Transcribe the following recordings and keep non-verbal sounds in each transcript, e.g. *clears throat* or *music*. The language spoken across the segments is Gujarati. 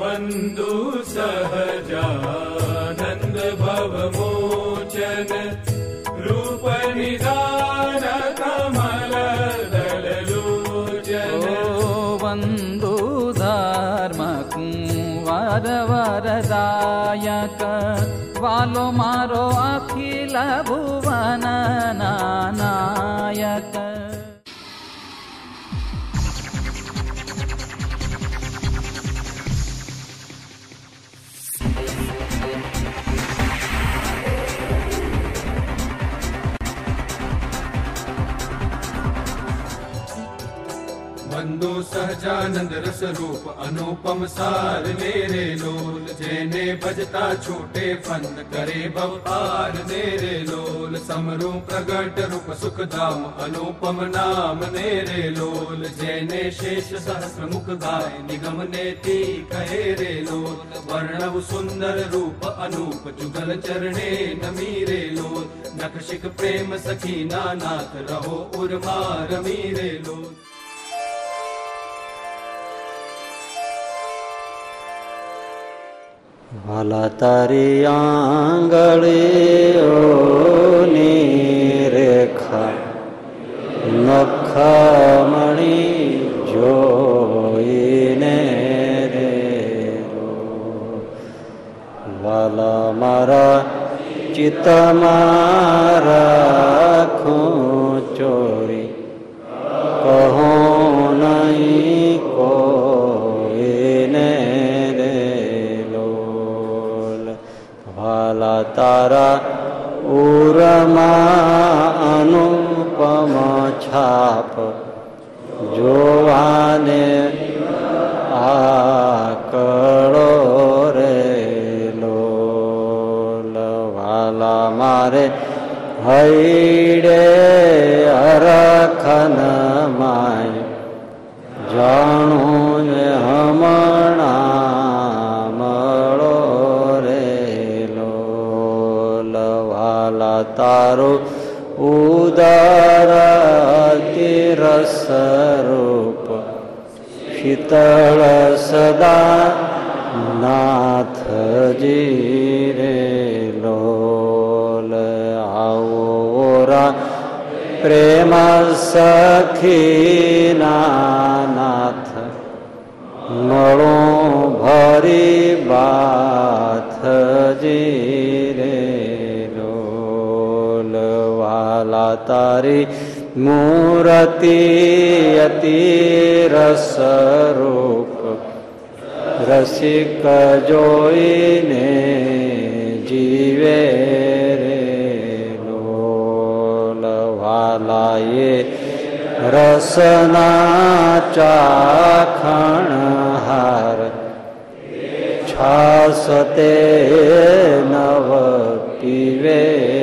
बन्धु जा भवनिदा कमलो च बन्धु धर्म कुवर वरदायक वालो मारो अखिल अकिलुवन नायक વંદો સહજાનંદ રસ રૂપ અનુપમ સાર મેરે લોલ જેને ભજતા છૂટે ફંદ કરે ભવપાર મેરે લોલ સમરૂ પ્રગટ રૂપ સુખધામ અનુપમ નામ મેરે લોલ જેને શેષ સહસ્ર મુખ ગાય નિગમ નેતી કહે રે લોલ વર્ણવ સુંદર રૂપ અનુપ જુગલ ચરણે નમી રે લોલ નખશિક પ્રેમ સખી નાનાથ રહો ઉર્મા રમી રે લોલ વાલા તારી આંગળીઓની રેખા નખમણી જોઈને રે. વાલા મારા ચિત્તમાં રાખું ચોરી કહો નહીં તારા ઉરમાં અનુપમ છાપ જોવાને આકળો રે લોલ વાલા મારે હૈડે અરખન માય જાણું હમણાં તારું ઉદાર તિરસ રૂપ શીતળ સદા નાથજી રે લોલ આવોરા પ્રેમ સખી નાથ મળો ભરી બાથજી વાલા તારી મૂર્તિ અતિ રસ રૂપ રસિક જોઈને જીવે રે લોલ વાલાએ રસના ચાખણ હાર છાસ તે નવ પીવે રે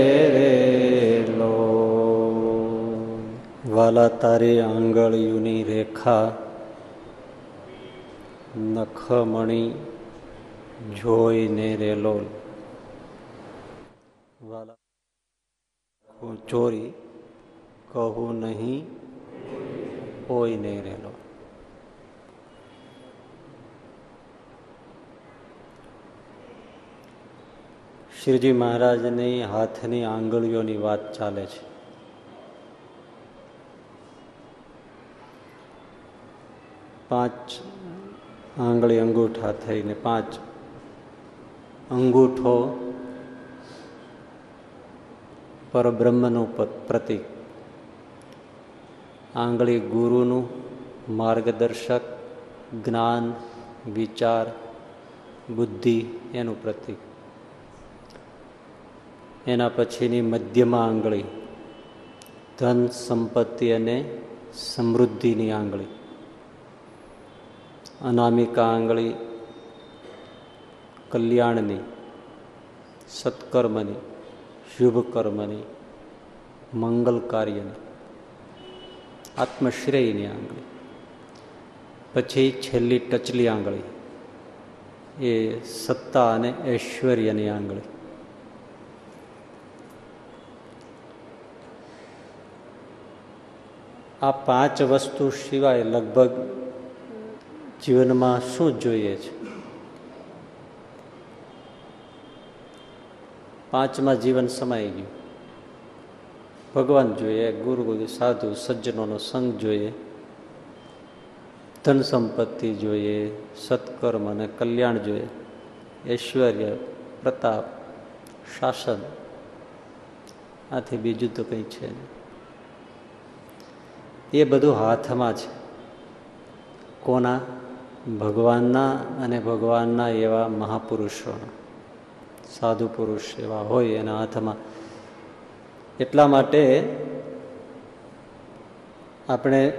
વાલા તારી આંગળીઓની રેખા, નખમણી જોઈને રેલો. વાલા ચોરી, કહું નહીં હોય નહીં રેલો. શ્રીજી મહારાજની હાથની આંગળીઓની વાત ચાલે છે. પાંચ આંગળી અંગૂઠા થઈને પાંચ અંગૂઠો પરબ્રહ્મનું પ્રતીક. આંગળી ગુરુનું માર્ગદર્શક, જ્ઞાન, વિચાર, બુદ્ધિ એનું પ્રતીક. એના પછીની મધ્યમાં આંગળી, ધન, સંપત્તિ અને સમૃદ્ધિની આંગળી. અનામિકા આંગળી કલ્યાણની, સત્કર્મની શુભ કર્મની મંગલ કાર્યની આત્મશ્રેયની આંગળી. પછી છેલ્લી ટચલી આંગળી, એ સત્તા અને ઐશ્વર્યની આંગળી. આ પાંચ વસ્તુ સિવાય લગભગ જીવનમાં શું જોઈએ છે? પાંચમાં જીવન સમાઈ ગયું. ભગવાન જોઈએ, ગુરુ સાધુ, સજ્જનોનો સંગ જોઈએ, ધન સંપત્તિ જોઈએ, સત્કર્મ અને કલ્યાણ જોઈએ, ઐશ્વર્ય, પ્રતાપ, શાસન, આથી બીજું તો કંઈ છે નહીં. એ બધું હાથમાં છે. કોના? ભગવાનના અને ભગવાનના એવા મહાપુરુષોના સાધુ પુરુષ એવા હોય એના હાથમાં. એટલા માટે આપણે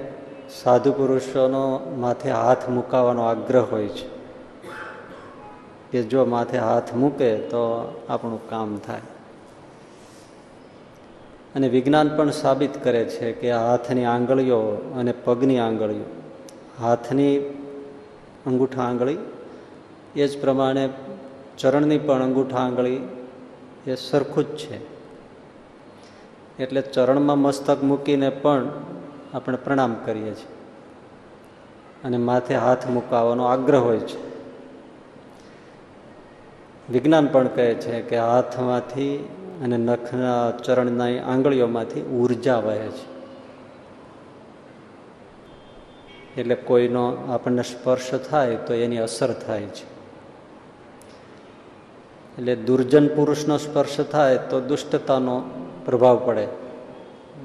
સાધુ પુરુષોનો માથે હાથ મુકાવાનો આગ્રહ હોય છે. કે જો માથે હાથ મૂકે તો આપણું કામ થાય. અને વિજ્ઞાન પણ સાબિત કરે છે કે હાથની આંગળીઓ અને પગની આંગળીઓ. હાથની અંગૂઠા આંગળી એ જ પ્રમાણે ચરણની પણ અંગૂઠા આંગળી એ સરખું જ છે. એટલે ચરણમાં મસ્તક મૂકીને પણ આપણે પ્રણામ કરીએ છીએ. અને માથે હાથ મુકાવાનો આગ્રહ હોય છે. વિજ્ઞાન પણ કહે છે કે હાથમાંથી અને નખના ચરણના આંગળીઓમાંથી ઊર્જા વહે છે. એટલે કોઈનો આપણને સ્પર્શ થાય તો એની અસર થાય છે. એટલે દુર્જન પુરુષનો સ્પર્શ થાય તો દુષ્ટતાનો પ્રભાવ પડે.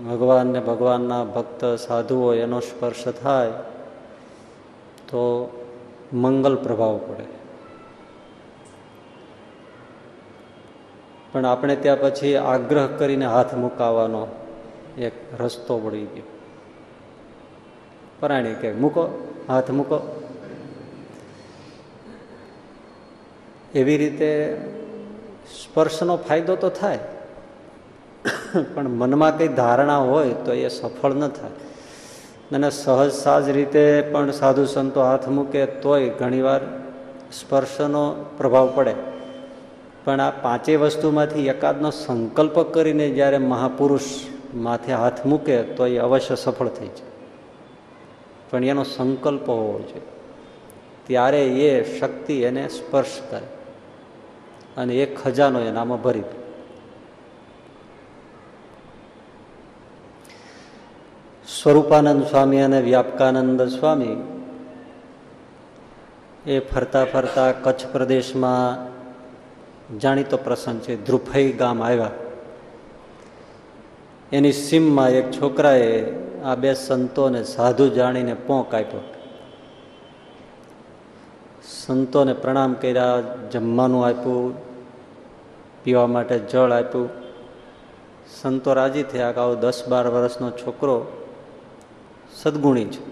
ભગવાનને ભગવાનના ભક્ત, સાધુઓ એનો સ્પર્શ થાય તો મંગલ પ્રભાવ પડે. પણ આપણે ત્યાં પછી આગ્રહ કરીને હાથ મુકાવાનો એક રસ્તો પડી ગયો. પરાણી કે મૂકો, હાથ મૂકો. એવી રીતે સ્પર્શનો ફાયદો તો થાય, પણ મનમાં કંઈ ધારણા હોય તો એ સફળ ન થાય. અને સહજ સાજ રીતે પણ સાધુ સંતો હાથ મૂકે તોય ઘણીવાર સ્પર્શનો પ્રભાવ પડે. પણ આ પાંચેય વસ્તુમાંથી એકાદનો સંકલ્પ કરીને જ્યારે મહાપુરુષ માથે હાથ મૂકે તો એ અવશ્ય સફળ થઈ જાય. પણ એનો સંકલ્પ હોવો જોઈએ. ત્યારે એ શક્તિ એને સ્પર્શ કરે અને એ ખજાનો એનામાં ભરી દે. સ્વરૂપાનંદ સ્વામી અને વ્યાપકાનંદ સ્વામી એ ફરતા ફરતા કચ્છ પ્રદેશમાં જાણીતો પ્રસંગ છે, ધ્રુફઈ ગામ આવ્યા. એની સીમમાં એક છોકરાએ આ બે સંતોને સાધુ જાણીને પોંક આપ્યો. સંતોને પ્રણામ કર્યા, જમવાનું આપ્યું, પીવા માટે જળ આપ્યું. સંતો રાજી થયા કે આવો દસ બાર વર્ષનો છોકરો સદગુણી છે.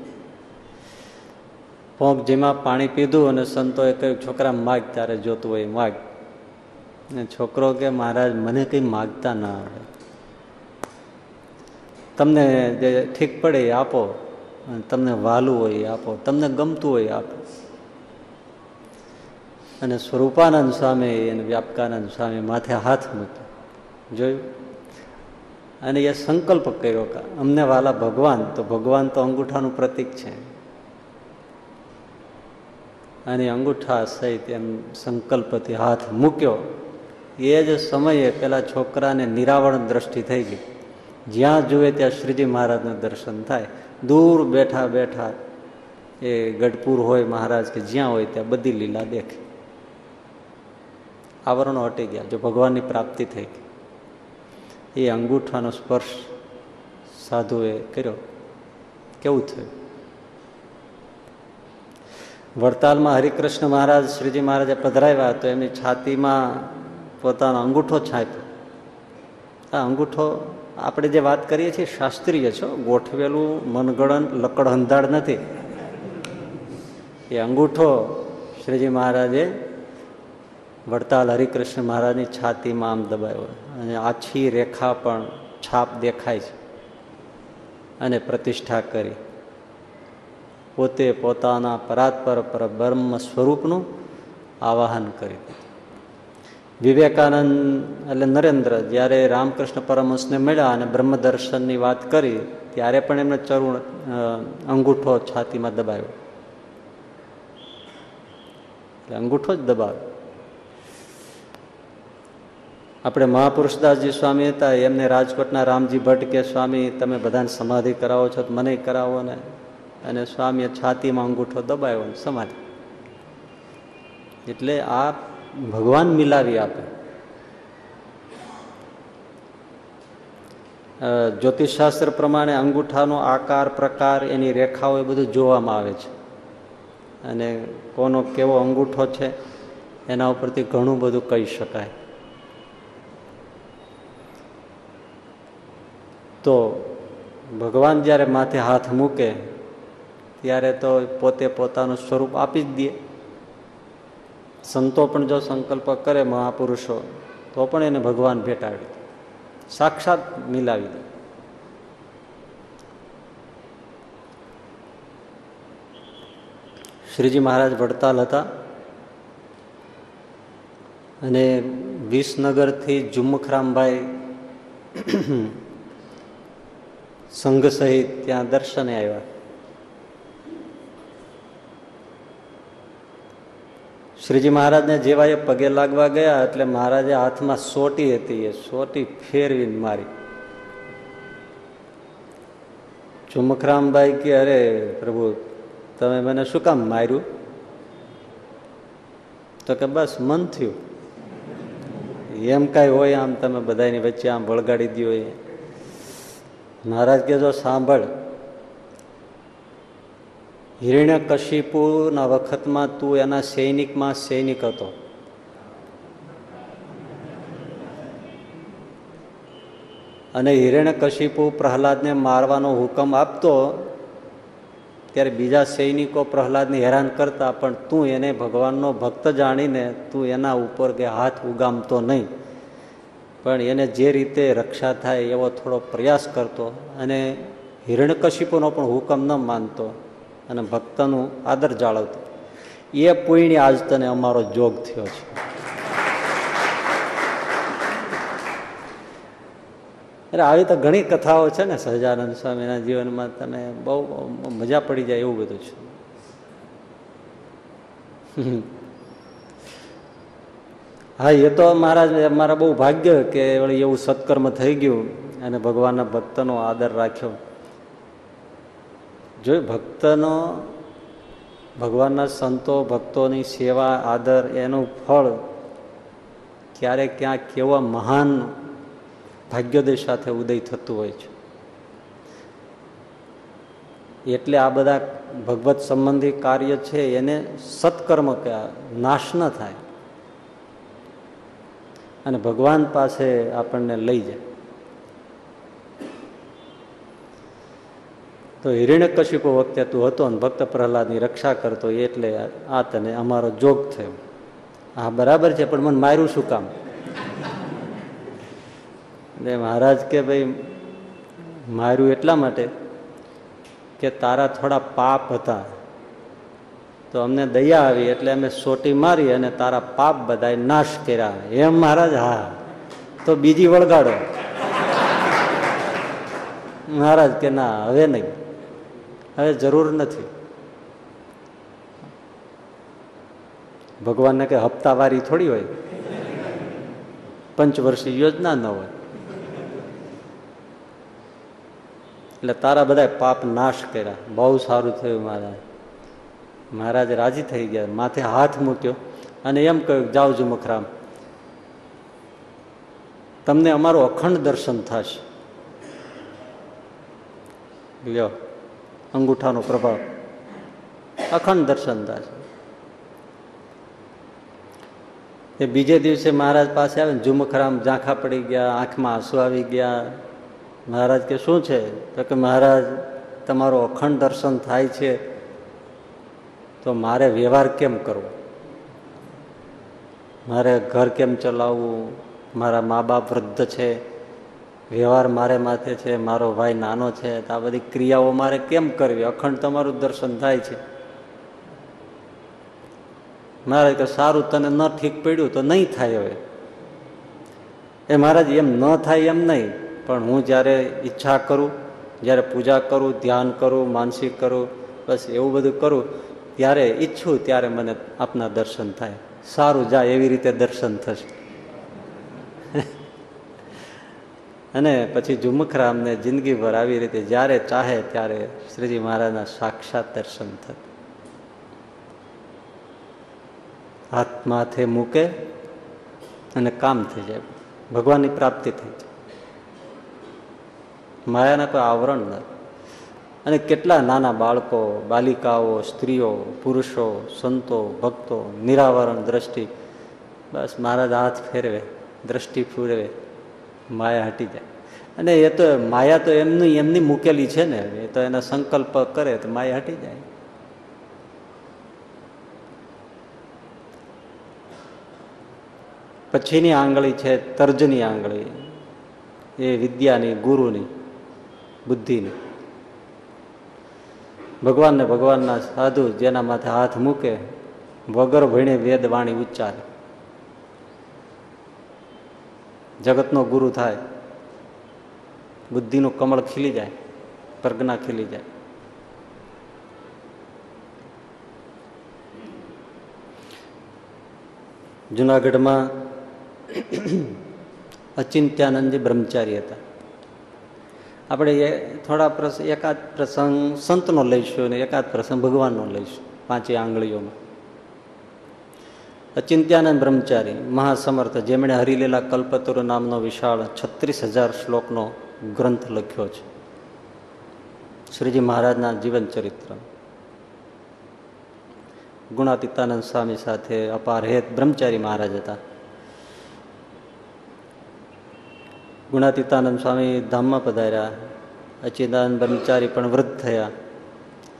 પોંક જેમાં પાણી પીધું અને સંતોએ કહ્યું, છોકરા, માગ તારે જોતું હોય, માગ. ને છોકરો કે, મહારાજ, મને કંઈ માગતા ના આવે. તમને જે ઠીક પડે એ આપો, અને તમને વાલું હોય એ આપો, તમને ગમતું હોય આપો. અને સ્વરૂપાનંદ સ્વામી અને વ્યાપકાનંદ સ્વામી માથે હાથ મૂક્યો. જોયું? અને એ સંકલ્પ કર્યો કે અમને વાલા ભગવાન, તો ભગવાન તો અંગૂઠાનું પ્રતીક છે. અને અંગૂઠા સહિત એમ સંકલ્પથી હાથ મૂક્યો. એ જ સમયે પેલા છોકરાને નિરાવરણ દ્રષ્ટિ થઈ ગઈ. જ્યાં જુએ ત્યાં શ્રીજી મહારાજનું દર્શન થાય. દૂર બેઠા બેઠા એ ગઢપુર હોય મહારાજ કે જ્યાં હોય ત્યાં બધી લીલા દેખે. આવરણો હટી ગયા, જો ભગવાનની પ્રાપ્તિ થઈ ગઈ. એ અંગૂઠાનો સ્પર્શ સાધુએ કર્યો. કેવું થયું? વડતાલમાં હરિકૃષ્ણ મહારાજ, શ્રીજી મહારાજે પધરાવ્યા તો એમની છાતીમાં પોતાનો અંગૂઠો છાપ્યો. આ અંગૂઠો આપણે જે વાત કરીએ છીએ શાસ્ત્રીય છો, ગોઠવેલું મનગણન લકડ હંધાડ નથી. એ અંગૂઠો શ્રીજી મહારાજે વડતાલ હરિકૃષ્ણ મહારાજની છાતીમાં આમ દબાયો. અને આછી રેખા પણ છાપ દેખાય છે. અને પ્રતિષ્ઠા કરી. પોતે પોતાના પરાત્પર પર બ્રહ્મ સ્વરૂપનું આવાહન કરી વિવેકાનંદ એટલે નરેન્દ્ર જ્યારે રામકૃષ્ણ પરમહંસને મળ્યા અને બ્રહ્મદર્શનની વાત કરી, ત્યારે પણ એમને ચરુણ અંગૂઠો છાતીમાં દબાવ્યો. અંગૂઠો જ દબાવ્યો. આપણે મહાપુરુષદાસજી સ્વામી હતા, એમને રાજકોટના રામજી ભટ્ટ કે, સ્વામી, તમે બધાને સમાધિ કરાવો છો, તો મને કરાવો ને. અને સ્વામીએ છાતીમાં અંગૂઠો દબાવ્યો સમાધિ. એટલે આ ભગવાન મિલાવી આપે. જ્યોતિષશાસ્ત્ર પ્રમાણે અંગૂઠાનો આકાર, પ્રકાર, એની રેખાઓ એ બધું જોવામાં આવે છે. અને કોનો કેવો અંગૂઠો છે, એના ઉપરથી ઘણું બધું કહી શકાય. તો ભગવાન જ્યારે માથે હાથ મૂકે, ત્યારે તો પોતે પોતાનું સ્વરૂપ આપી જ દે. સંતો પણ જો સંકલ્પ કરે મહાપુરુષો, તો પણ એને ભગવાન ભેટાડી સાક્ષાત મિલાવી દે. શ્રીજી મહારાજ વડતાલ હતા અને વિસનગરથી જુમખરામભાઈ સંઘ સહિત ત્યાં દર્શને આવ્યા. શ્રીજી મહારાજને જેવા એ પગે લાગવા ગયા એટલે મહારાજે હાથમાં સોટી હતી એ સોટી ફેરવીને મારી. ચુમખરામભાઈ કે, અરે પ્રભુ, તમે મને શું કામ માર્યું? તો કે, બસ, મન થયું. એમ કાંઈ હોય આમ, તમે બધાની વચ્ચે આમ વળગાડી દો એ. મહારાજ કે, જો સાંભળ હિરણ્ય કશિપુના વખતમાં તું એના સૈનિકમાં સૈનિક હતો. અને હિરણ્ય કશિપુ પ્રહલાદને મારવાનો હુકમ આપતો, ત્યારે બીજા સૈનિકો પ્રહલાદને હેરાન કરતા, પણ તું એને ભગવાનનો ભક્ત જાણીને તું એના ઉપર કે હાથ ઉગામતો નહીં. પણ એને જે રીતે રક્ષા થાય એવો થોડો પ્રયાસ કરતો અને હિરણ્યકશિપુનો પણ હુકમ ન માનતો. અને ભક્તનું આદર જાળવતો. એ પુણ્ય આજ તને અમારો જોગ થયો છે. એટલે આવી તો ઘણી કથાઓ છે ને સહજાનંદ સ્વામીના જીવનમાં તમે બહુ મજા પડી જાય એવું બધું છે. હા, એ તો મહારાજ, મારા બહુ ભાગ્ય કે એવું સત્કર્મ થઈ ગયું અને ભગવાનના ભક્તનો આદર રાખ્યો. જો ભક્તનો, ભગવાનના સંતો, ભક્તોની સેવા, આદર, એનું ફળ ક્યારે ક્યાં કેવા મહાન ભાગ્યોદય સાથે ઉદય થતું હોય છે. એટલે આ બધા ભગવત સંબંધી કાર્ય છે, એને સત્કર્મ કહેવાય નાશ ન થાય. અને ભગવાન પાસે આપણને લઈ જાય. તો હિરણ્યકશિપો વખતે તું હતો ને ભક્ત પ્રહલાદની રક્ષા કરતો એટલે આ તને અમારો જોગ થયો. હા, બરાબર છે, પણ મને માર્યું શું કામ? એટલે મહારાજ કે ભાઈ, માર્યું એટલા માટે કે તારા થોડા પાપ હતા. તો અમને દયા આવી એટલે અમે સોટી મારી અને તારા પાપ બધા નાશ કર્યા. એમ મહારાજ, હા. તો બીજી વળગાડો. મહારાજ કે ના, હવે નહીં. હવે જરૂર નથી. ભગવાનને કે હપ્તાવારી થોડી હોય. પંચવર્ષી યોજના ન હોય. એટલે તારા બધા પાપ નાશ કર્યા. બહુ સારું થયું મહારાજ. મહારાજ રાજી થઈ ગયા. માથે હાથ મૂક્યો અને એમ કહ્યું, જાઓ જુમખરામ તમને અમારું અખંડ દર્શન થશે. લ્યો. અંગૂઠાનો પ્રભાવ. અખંડ દર્શન થશે એ બીજે દિવસે મહારાજ પાસે આવે ને ઝુમખરામ ઝાંખા પડી ગયા, આંખમાં આંસુ આવી ગયા. મહારાજ કે, શું છે? તો કે, મહારાજ, તમારું અખંડ દર્શન થાય છે. તો મારે વ્યવહાર કેમ કરવો? મારે ઘર કેમ ચલાવવું? મારા મા બાપ વૃદ્ધ છે. વ્યવહાર મારે માથે છે, મારો ભાઈ નાનો છે, તો આ બધી ક્રિયાઓ મારે કેમ કરવી? અખંડ તમારું દર્શન થાય છે. મહારાજ કે સારું તને ન ઠીક પડ્યું તો નહીં થાય હવે. એ મહારાજ, એમ ન થાય એમ નહીં, પણ હું જ્યારે ઈચ્છા કરું, જ્યારે પૂજા કરું, ધ્યાન કરું, માનસિક કરું, બસ એવું બધું કરું, ત્યારે ઈચ્છું ત્યારે મને આપના દર્શન થાય. સારું જાય એવી રીતે દર્શન થશે. અને પછી ઝુમખરામને જિંદગીભર આવી રીતે જ્યારે ચાહે ત્યારે શ્રીજી મહારાજના સાક્ષાત દર્શન થતા. હાથ માથે મૂકે અને કામ થઈ જાય. ભગવાનની પ્રાપ્તિ થઈ જાય. માયાના કોઈ આવરણ નથી અને કેટલા નાના બાળકો, બાલિકાઓ, સ્ત્રીઓ, પુરુષો, સંતો, ભક્તો, નિરાવરણ દ્રષ્ટિ. બસ મહારાજ હાથ ફેરવે, દ્રષ્ટિ ફેરવે. માયા હટી જાય. અને એ તો માયા તો એમની એમની મૂકેલી છે ને એ તો એના સંકલ્પ કરે તો માયા હટી જાય. પછીની આંગળી છે તર્જની આંગળી. એ વિદ્યાની, ગુરુની, બુદ્ધિની. ભગવાનને ભગવાનના સાધુ જેના માથે હાથ મૂકે, વગર ભણે વેદવાણી ઉચ્ચારે. જગતનો ગુરુ થાય, બુદ્ધિનું કમળ ખીલી જાય, પ્રજ્ઞા ખીલી જાય. જુનાગઢમાં અચિંત્યાનંદજી બ્રહ્મચારી હતા. આપણે એ થોડા પ્રસંગ એકાદ પ્રસંગ સંતનો લઈશું અને એકાદ પ્રસંગ ભગવાનનો લઈશું, પાંચે આંગળીઓમાં. અચિંત્યાનંદ બ્રહ્મચારી, મહાસમર્થ, જેમણે હરિલીલા કલ્પતરુ નામનો વિશાળ છત્રીસ હજાર શ્લોકનો ગ્રંથ લખ્યો છે. શ્રીજી મહારાજના જીવન ચરિત્ર. ગુણાતીતાનંદ સ્વામી સાથે અપાર હેત બ્રહ્મચારી મહારાજ હતા. ગુણાતીતાનંદ સ્વામી ધામમાં પધાર્યા. અચિદાનંદ બ્રહ્મચારી પણ વૃદ્ધ થયા.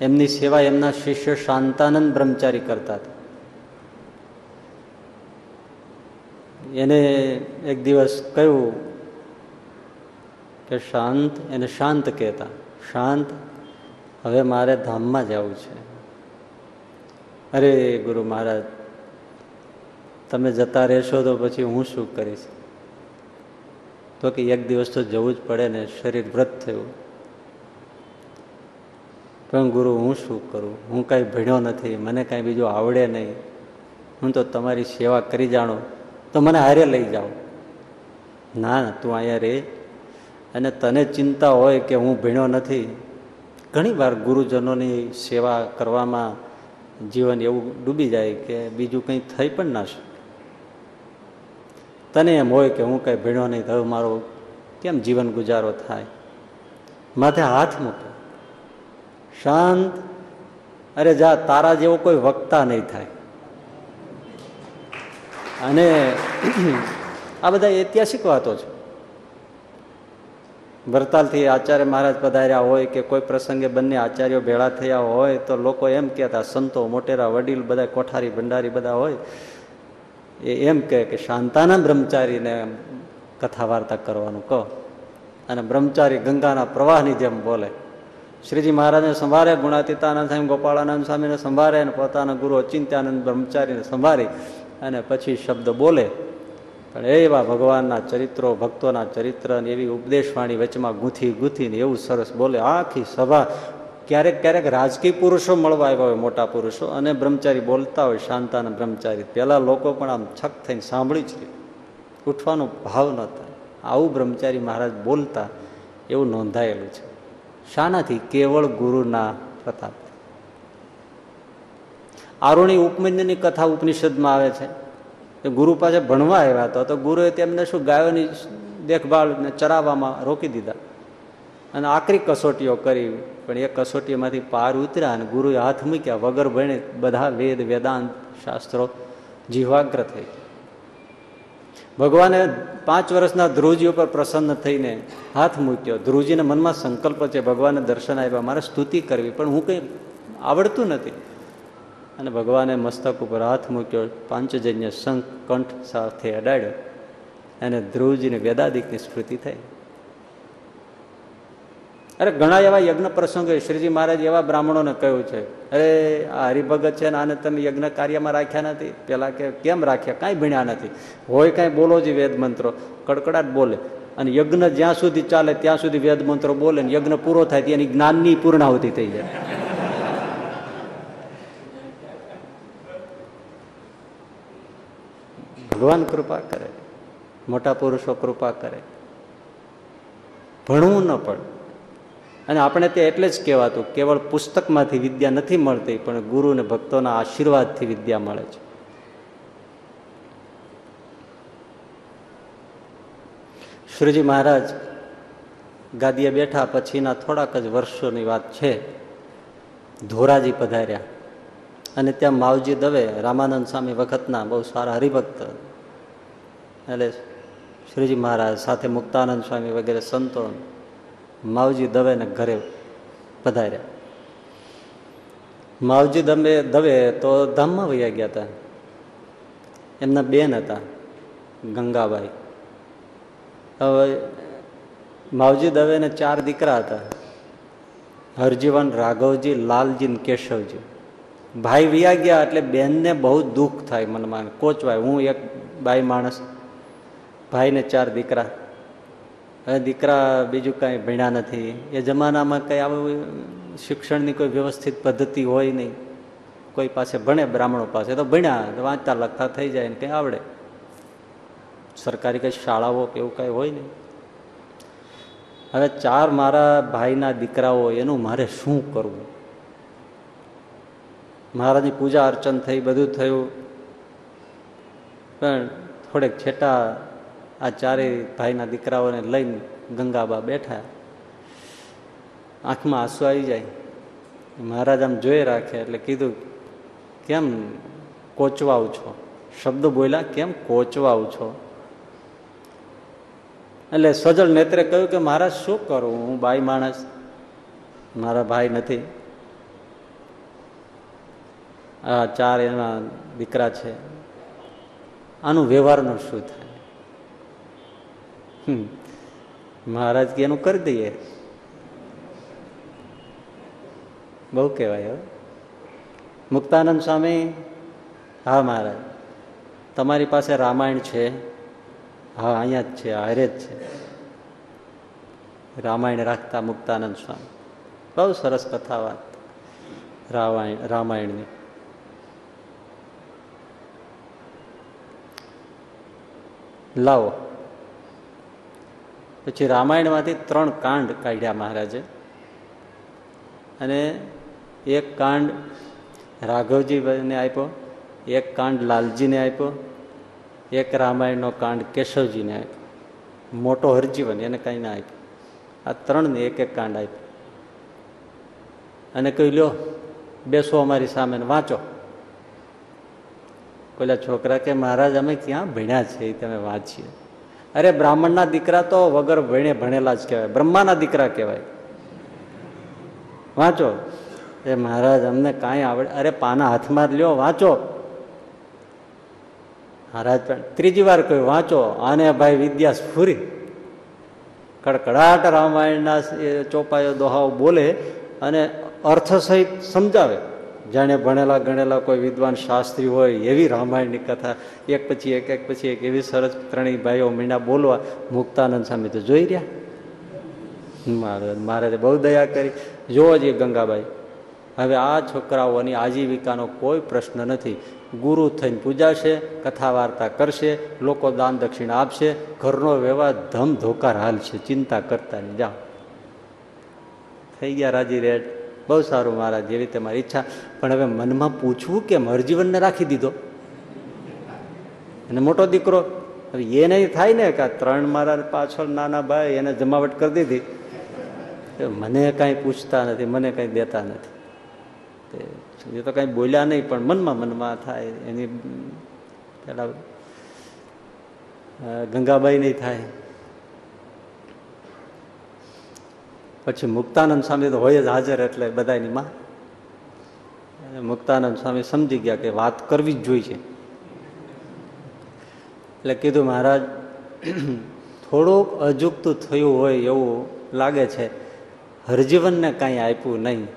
એમની સેવા એમના શિષ્ય શાંતાનંદ બ્રહ્મચારી કરતા હતા. એને એક દિવસ કહ્યું કે શાંત, એને શાંત કહેતા, શાંત, હવે મારે ધામમાં જવું છે. અરે ગુરુ મહારાજ, તમે જતા રહેશો તો પછી હું શું કરીશ? તો કે એક દિવસ તો જવું જ પડે ને, શરીર વ્રત થયું. પણ ગુરુ, હું શું કરું? હું કાંઈ ભણ્યો નથી, મને કાંઈ બીજું આવડે નહીં. હું તો તમારી સેવા કરી જાણું. તો મને હારે લઈ જાઓ. ના તું અહીંયા રે. અને તને ચિંતા હોય કે હું ભીણો નથી, ઘણી વાર ગુરુજનોની સેવા કરવામાં જીવન એવું ડૂબી જાય કે બીજું કંઈ થઈ પણ ના શકે. તને એમ હોય કે હું કંઈ ભીણો નહીં થયો, મારો કેમ જીવન ગુજારો થાય? માથે હાથ મૂકે. શાંત. અરે જા, તારા જેવો કોઈ વક્તા નહીં થાય. અને આ બધા ઐતિહાસિક વાતો છે. વરતાલથી આચાર્ય મહારાજ પધાર્યા હોય કે કોઈ પ્રસંગે બંને આચાર્યો ભેળા થયા હોય તો લોકો એમ કહેતા, સંતો, મોટેરા, વડીલ બધા, કોઠારી, ભંડારી બધા હોય. એ એમ કહે કે, શાંતાના બ્રહ્મચારીને કથા વાર્તા કરવાનું કહો. અને બ્રહ્મચારી ગંગાના પ્રવાહની જેમ બોલે, શ્રીજી મહારાજને સંભાળે ગુણાતીતાનંદ સ્વામી ગોપાળાનંદ સ્વામીને સંભાળે અને પોતાના ગુરુ અચિંત્યાનંદ બ્રહ્મચારીને સંભાળી. અને પછી શબ્દ બોલે. પણ એવા ભગવાનના ચરિત્રો, ભક્તોના ચરિત્ર અને એવી ઉપદેશવાણી વચમાં ગૂંથી ગૂંથીને એવું સરસ બોલે. આખી સભા ક્યારેક ક્યારેક રાજકીય પુરુષો મળવા આવ્યા હોય, મોટા પુરુષો, અને બ્રહ્મચારી બોલતા હોય શાંતાના બ્રહ્મચારી. પેલા લોકો પણ આમ છક થઈને સાંભળી જ ઉઠવાનો ભાવ ન થાય. આવું બ્રહ્મચારી મહારાજ બોલતા એવું નોંધાયેલું છે. શાનાથી કેવળ ગુરુના પ્રતાપ. આરુણી ઉપમન્યુની કથા ઉપનિષદમાં આવે છે. એ ગુરુ પાસે ભણવા આવ્યા હતા તો ગુરુએ તેમને શું ગાયોની દેખભાળ ને ચરાવવામાં રોકી દીધા. અને આકરી કસોટીઓ કરી, પણ એ કસોટીમાંથી પાર ઉતર્યા અને ગુરુએ હાથ મૂક્યા વગર ભણે બધા વેદ, વેદાંત, શાસ્ત્રો જીવાગ્ર થઈ ભગવાને પાંચ વર્ષના ધ્રુવજી ઉપર પ્રસન્ન થઈને હાથ મૂક્યો. ધ્રુવજીને મનમાં સંકલ્પ છે, ભગવાનને દર્શન આપ્યા, મારે સ્તુતિ કરવી, પણ હું કંઈ આવડતું નથી. અને ભગવાને મસ્તક ઉપર હાથ મૂક્યો, પાંચજન્ય શંખ કંઠ સાથે અડાડ્યો. અને ધ્રુવજીને વેદાદિકની સ્મૃતિ થઈ. અરે ઘણા એવા યજ્ઞ પ્રસંગો શ્રીજી મહારાજ એવા બ્રાહ્મણોને કહ્યું છે, અરે, આ હરિભગત છે ને આને તમે યજ્ઞ કાર્યમાં રાખ્યા નથી? પેલા કે, કેમ રાખ્યા? કાંઈ ભણ્યા નથી. હોય કાંઈ બોલો જ વેદ મંત્રો. કડકડાટ બોલે. અને યજ્ઞ જ્યાં સુધી ચાલે ત્યાં સુધી વેદ મંત્રો બોલે યજ્ઞ પૂરો થાય તેની જ્ઞાનની પૂર્ણાહુતિ થઈ જાય. ભગવાન કૃપા કરે, મોટા પુરુષો કૃપા કરે. ભણવું ન પડે. અને આપણે તે એટલે જ કહેવાતું, કેવળ પુસ્તકમાંથી વિદ્યા નથી મળતી, પણ ગુરુ અને ભક્તોના આશીર્વાદથી વિદ્યા મળે છે. શ્રીજી મહારાજ ગાદીએ બેઠા પછીના થોડાક જ વર્ષોની વાત છે. ધોરાજી પધાર્યા. અને ત્યાં માવજી દવે રામાનંદ સ્વામી વખતના બહુ સારા હરિભક્ત એટલે શ્રીજી મહારાજ સાથે મુક્તાનંદ સ્વામી વગેરે સંતો માવજી દવેને ઘરે પધાર્યા. માવજી દવે દવે તો ધામમાં વૈયા ગયા હતા. એમના બેન હતા, ગંગાબાઈ. હવે માવજી દવેને ચાર દીકરા હતા. હરજીવન રાઘવજી લાલજી ને કેશવજી. ભાઈ વિયા ગયા એટલે બેનને બહુ દુઃખ થાય મનમાં, કોચવાય, હું એક બાઈ માણસ ભાઈને ચાર દીકરા. હવે દીકરા બીજું કાંઈ ભણ્યા નથી. એ જમાનામાં કંઈ આવું શિક્ષણની કોઈ વ્યવસ્થિત પદ્ધતિ હોય નહીં. કોઈ પાસે ભણે બ્રાહ્મણો પાસે તો ભણ્યા વાંચતા લખતા થઈ જાય ને કંઈ આવડે. સરકારી કંઈ શાળાઓ કે એવું કાંઈ હોય નહીં. હવે ચાર મારા ભાઈના દીકરાઓ, એનું મારે શું કરવું? મહારાજની પૂજા અર્ચન થઈ, બધું થયું. પણ થોડેક છેટા આ ચારેય ભાઈના દીકરાઓને લઈને ગંગાબા બેઠા. આંખમાં આંસુ આવી જાય. મહારાજ આમ જોઈ રાખે એટલે કીધું, કેમ કોચવાવ છો? શબ્દ બોલ્યા, કેમ કોચવાવ છો? એટલે સજળ નેત્રે કહ્યું કે, મહારાજ, શું કરું હું, બાઈ માણસ? મારા ભાઈ નથી. આ ચાર એના દીકરા છે. આનું વ્યવહારનું શું મહારાજ કે એનું કરી દઈએ. બહુ કહેવાય હવે. મુક્તાનંદ સ્વામી, હા મહારાજ. તમારી પાસે રામાયણ છે. હા, અહીંયા જ છે, હારે જ છે. રામાયણ રાખતા મુક્તાનંદ સ્વામી. બહુ સરસ કથા વાત. રામાયણ રામાયણની. લાવો. પછી રામાયણમાંથી ત્રણ કાંડ કાઢ્યા મહારાજે. અને એક કાંડ રાઘવજીને આપ્યો, એક કાંડ લાલજીને આપ્યો, એક રામાયણનો કાંડ કેશવજીને આપ્યો. મોટો હરજીવન, એને કંઈ ના આપ્યો. આ ત્રણને એક એક કાંડ આપ્યો. અને કહ્યું, લ્યો, બેસો અમારી સામે વાંચો. પેલા છોકરા કે, મહારાજ, અમે ક્યાં ભણ્યા છે એ તમે વાંચીએ. અરે બ્રાહ્મણના દીકરા તો વગર ભણે ભણેલા જ કહેવાય. બ્રહ્માના દીકરા કહેવાય. વાંચો. એ મહારાજ, અમને કાંઈ આવડે અરે પાના હાથમાં લ્યો, વાંચો. મહારાજ પણ ત્રીજી વાર કહ્યું, વાંચો. આને ભાઈ વિદ્યા સ્ફુરી. કડકડાટ રામાયણના ચોપાયો દોહાઓ બોલે અને અર્થ સહિત સમજાવે. જાણે ભણેલા ગણેલા કોઈ વિદ્વાન શાસ્ત્રી હોય એવી રામાયણની કથા. એક પછી એક એક પછી એક એવી સરસ ત્રણેય ભાઈઓ મીણા બોલવા મુક્તાનંદ સામે તો જોઈ રહ્યા. મહારાજ મહારાજે બહુ દયા કરી. જોવો જ ગંગાબાઈ, હવે આ છોકરાઓની આજીવિકાનો કોઈ પ્રશ્ન નથી. ગુરુ થઈને પૂજાશે કથા વાર્તા કરશે, લોકો દાન દક્ષિણા આપશે, ઘરનો વ્યવહાર ધમ ધોકાર હાલ છે ચિંતા કરતા નહીં. જાઓ. થઈ ગયા રાજી રેડ. બહુ સારું મહારાજ જેવી રીતે મારી ઈચ્છા. પણ હવે મનમાં પૂછવું કે મરજીવનને રાખી દીધો? અને મોટો દીકરો, હવે એ નહીં થાય ને કે ત્રણ મારા પાછળ નાના ભાઈ, એને જમાવટ કરી દીધી. મને કાંઈ પૂછતા નથી, મને કાંઈ દેતા નથી. એ તો કાંઈ બોલ્યા નહીં, પણ મનમાં મનમાં થાય એની પેલા ગંગાબાઈ નહીં થાય. પછી મુક્તાનંદ સ્વામી તો હોય જ હાજર એટલે બધાની માં. મુક્તાનંદ સ્વામી સમજી ગયા કે વાત કરવી જ જોઈએ. એટલે કીધું મહારાજ, થોડુંક અજુકતું થયું હોય એવું લાગે છે. હરજીવનને કાંઈ આપ્યું નહીં.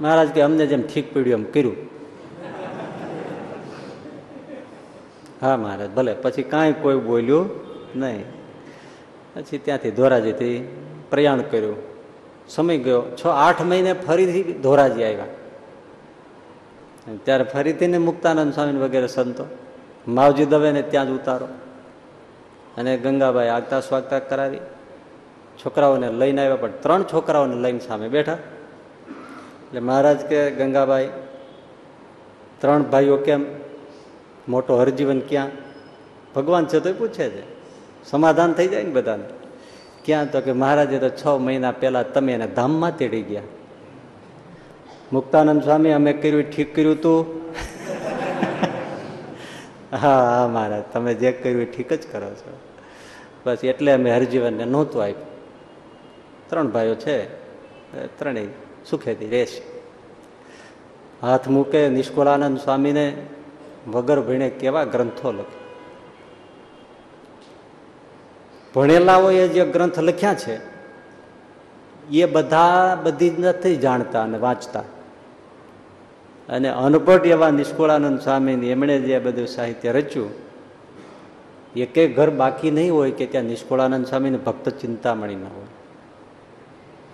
મહારાજ કે અમને જેમ ઠીક પીડ્યું એમ કર્યું. હા મહારાજ, ભલે. પછી કાંઈ કોઈ બોલ્યું નહીં. પછી ત્યાંથી ધોરાજીથી પ્રયાણ કર્યું. સમય ગયો. છ, આઠ મહિને ફરીથી ધોરાજી આવ્યા. ત્યારે ફરીથી ને મુક્તાનંદ સ્વામી વગેરે સંતો, માવજી દવેને ત્યાં જ ઉતારો. અને ગંગાબાઈ આગતા સ્વાગતા કરાવી. છોકરાઓને લઈને આવ્યા, પણ ત્રણ છોકરાઓને લઈને સામે બેઠા. એટલે મહારાજ કે, ગંગાબાઈ, ત્રણ ભાઈઓ કેમ? મોટો હરજીવન ક્યાં? ભગવાન છે તો પૂછે છે. સમાધાન થઈ જાય ને બધાને. ક્યાં તો કે મહારાજે તો છ મહિના પહેલા તમે એને ધામમાં તેડી ગયા. મુક્તાનંદ સ્વામી, અમે કર્યું, ઠીક કર્યું તું? હા હા, મહારાજ, તમે જે કર્યું એ ઠીક જ કરો છો. બસ એટલે અમે હરજીવનને નહોતું આપ્યું. ત્રણ ભાઈઓ છે ત્રણેય સુખેથી રહેશે હાથ મૂકે નિષ્કુળાનંદ સ્વામીને, વગર ભીણે કેવા ગ્રંથો લખે? ભણેલાઓએ જે ગ્રંથ લખ્યા છે, એ બધા બધી નથી જાણતા અને વાંચતા. અને અનપઢ એવા નિષ્કુળાનંદ સ્વામીની એમણે જે બધું સાહિત્ય રચ્યું, એ ઘર બાકી નહીં હોય કે ત્યાં નિષ્કુળાનંદ સ્વામીને ભક્ત ચિંતામણી ન હોય.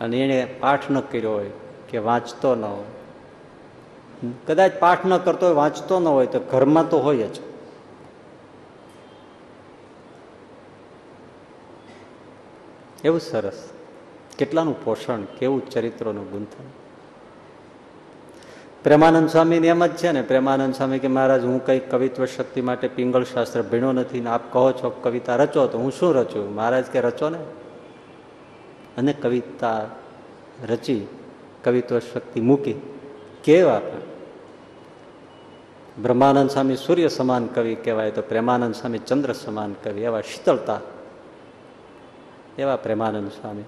અને એણે પાઠ ન કર્યો હોય કે વાંચતો ન હોય. કદાચ પાઠ ન કરતો હોય, વાંચતો ન હોય તો ઘરમાં તો હોય જ. એવું સરસ? કેટલાનું પોષણ, કેવું ચરિત્રોનું ગુંથન? પ્રેમાનંદ સ્વામીને એમ જ છે ને, પ્રેમાનંદ સ્વામી કે, મહારાજ, હું કંઈ કવિત્વ શક્તિ માટે પિંગળ શાસ્ત્ર ભીણો નથી ને આપ કહો છો કવિતા રચો, તો હું શું રચું? મહારાજ કે, રચો ને. અને કવિતા રચી, કવિત્વ શક્તિ મૂકી, કેવા બ્રહ્માનંદ સ્વામી સૂર્ય સમાન કવિ કહેવાય તો પ્રેમાનંદ સ્વામી ચંદ્ર સમાન કવિ, એવા શીતળતા એવા પ્રેમાનંદ સ્વામી.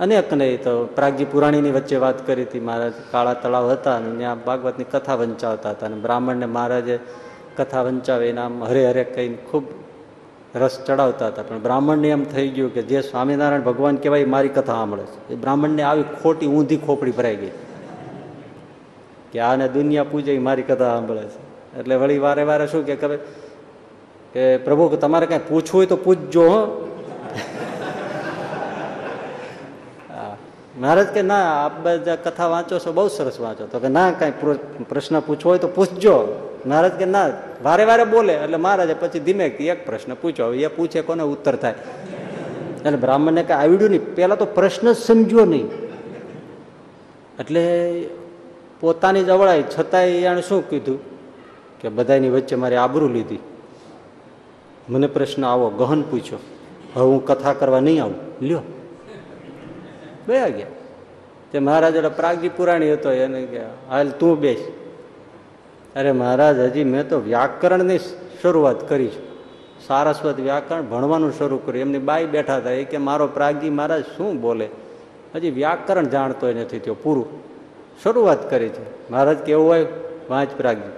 અનેક નહીં તો પ્રાગજી પુરાણીની વચ્ચે વાત કરી હતી, મહારાજ કાળા તળાવ હતા અને ત્યાં ભાગવતની કથા વંચાવતા હતા અને બ્રાહ્મણને મહારાજે કથા વંચાવે એના હરે હરે કહીને ખૂબ રસ ચડાવતા હતા. પણ બ્રાહ્મણને એમ થઈ ગયું કે જે સ્વામિનારાયણ ભગવાન કહેવાય મારી કથા સાંભળે છે. એ બ્રાહ્મણને આવી ખોટી ઊંધી ખોપડી ભરાઈ ગઈ. કે આને દુનિયા પૂજે મારી કથા સાંભળે છે. એટલે વળી વારે વારે શું કે ખબર? કે પ્રભુ, તમારે કાંઈ પૂછવું હોય તો પૂછજો, હો. મહારાજ કે, ના, આપ બધા કથા વાંચો છો, બહુ સરસ વાંચો. તો કે, ના, કાંઈ પ્રશ્ન પૂછવો હોય તો પૂછજો. મહારાજ કે, ના, વારે વારે બોલે. એટલે મહારાજે પછી ધીમે એક પ્રશ્ન પૂછો એ પૂછે કોને, ઉત્તર થાય. એટલે બ્રાહ્મણને કાંઈ આવડ્યું નહીં. પહેલાં તો પ્રશ્ન સમજ્યો નહીં. એટલે પોતાની જ અવળાઈ. છતાંય એણે શું કીધું? કે બધાની વચ્ચે મારી આબરૂ લીધી. મને પ્રશ્ન આવો, ગહન પૂછ્યો હવે હું કથા કરવા નહીં આવું. લ્યો. ગયા ગયા. તે મહારાજ એટલે પ્રાગજી પુરાણી હતો, એને કે, હાલ તું બેસ. અરે મહારાજ, હજી મેં તો વ્યાકરણની શરૂઆત કરી છે. સારસ્વત વ્યાકરણ ભણવાનું શરૂ કર્યું. એમની બાઈ બેઠા હતા. એ કે, મારો પ્રાગજી મહારાજ શું બોલે? હજી વ્યાકરણ જાણતો નથી થયો, પૂરું. શરૂઆત કરી છે. મહારાજ કેવું હોય, વાંચ પ્રાગજી.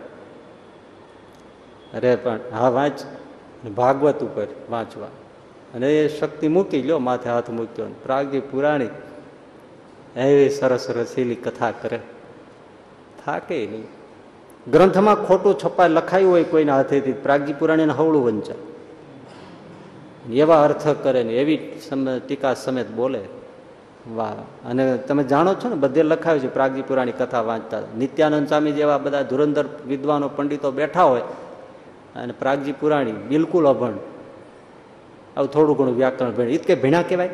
અરે, પણ હા, વાંચ. ભાગવત ઉપર વાંચવા. અને એ શક્તિ મૂકી, લ્યો, માથે હાથ મૂક્યો. પ્રાગજી પુરાણી એવી સરસ રસીલી કથા કરે. થાકે નહીં. ગ્રંથમાં ખોટું છપાય લખાયું હોય કોઈના હાથેથી પ્રાગજી પુરાણીને હવળું વંચાય. એવા અર્થ કરે ને એવી ટીકા સમેત બોલે. વાહ. અને તમે જાણો છો ને, બધે લખાયું છે પ્રાગજી પુરાણી કથા વાંચતા. નિત્યાનંદ સ્વામી જેવા બધા ધુરંધર વિદ્વાનો, પંડિતો બેઠા હોય અને પ્રાગજી પુરાણી બિલકુલ અભણ. આવું થોડું ઘણું વ્યાકરણ ભણ. ઈત કે ભીણા કહેવાય?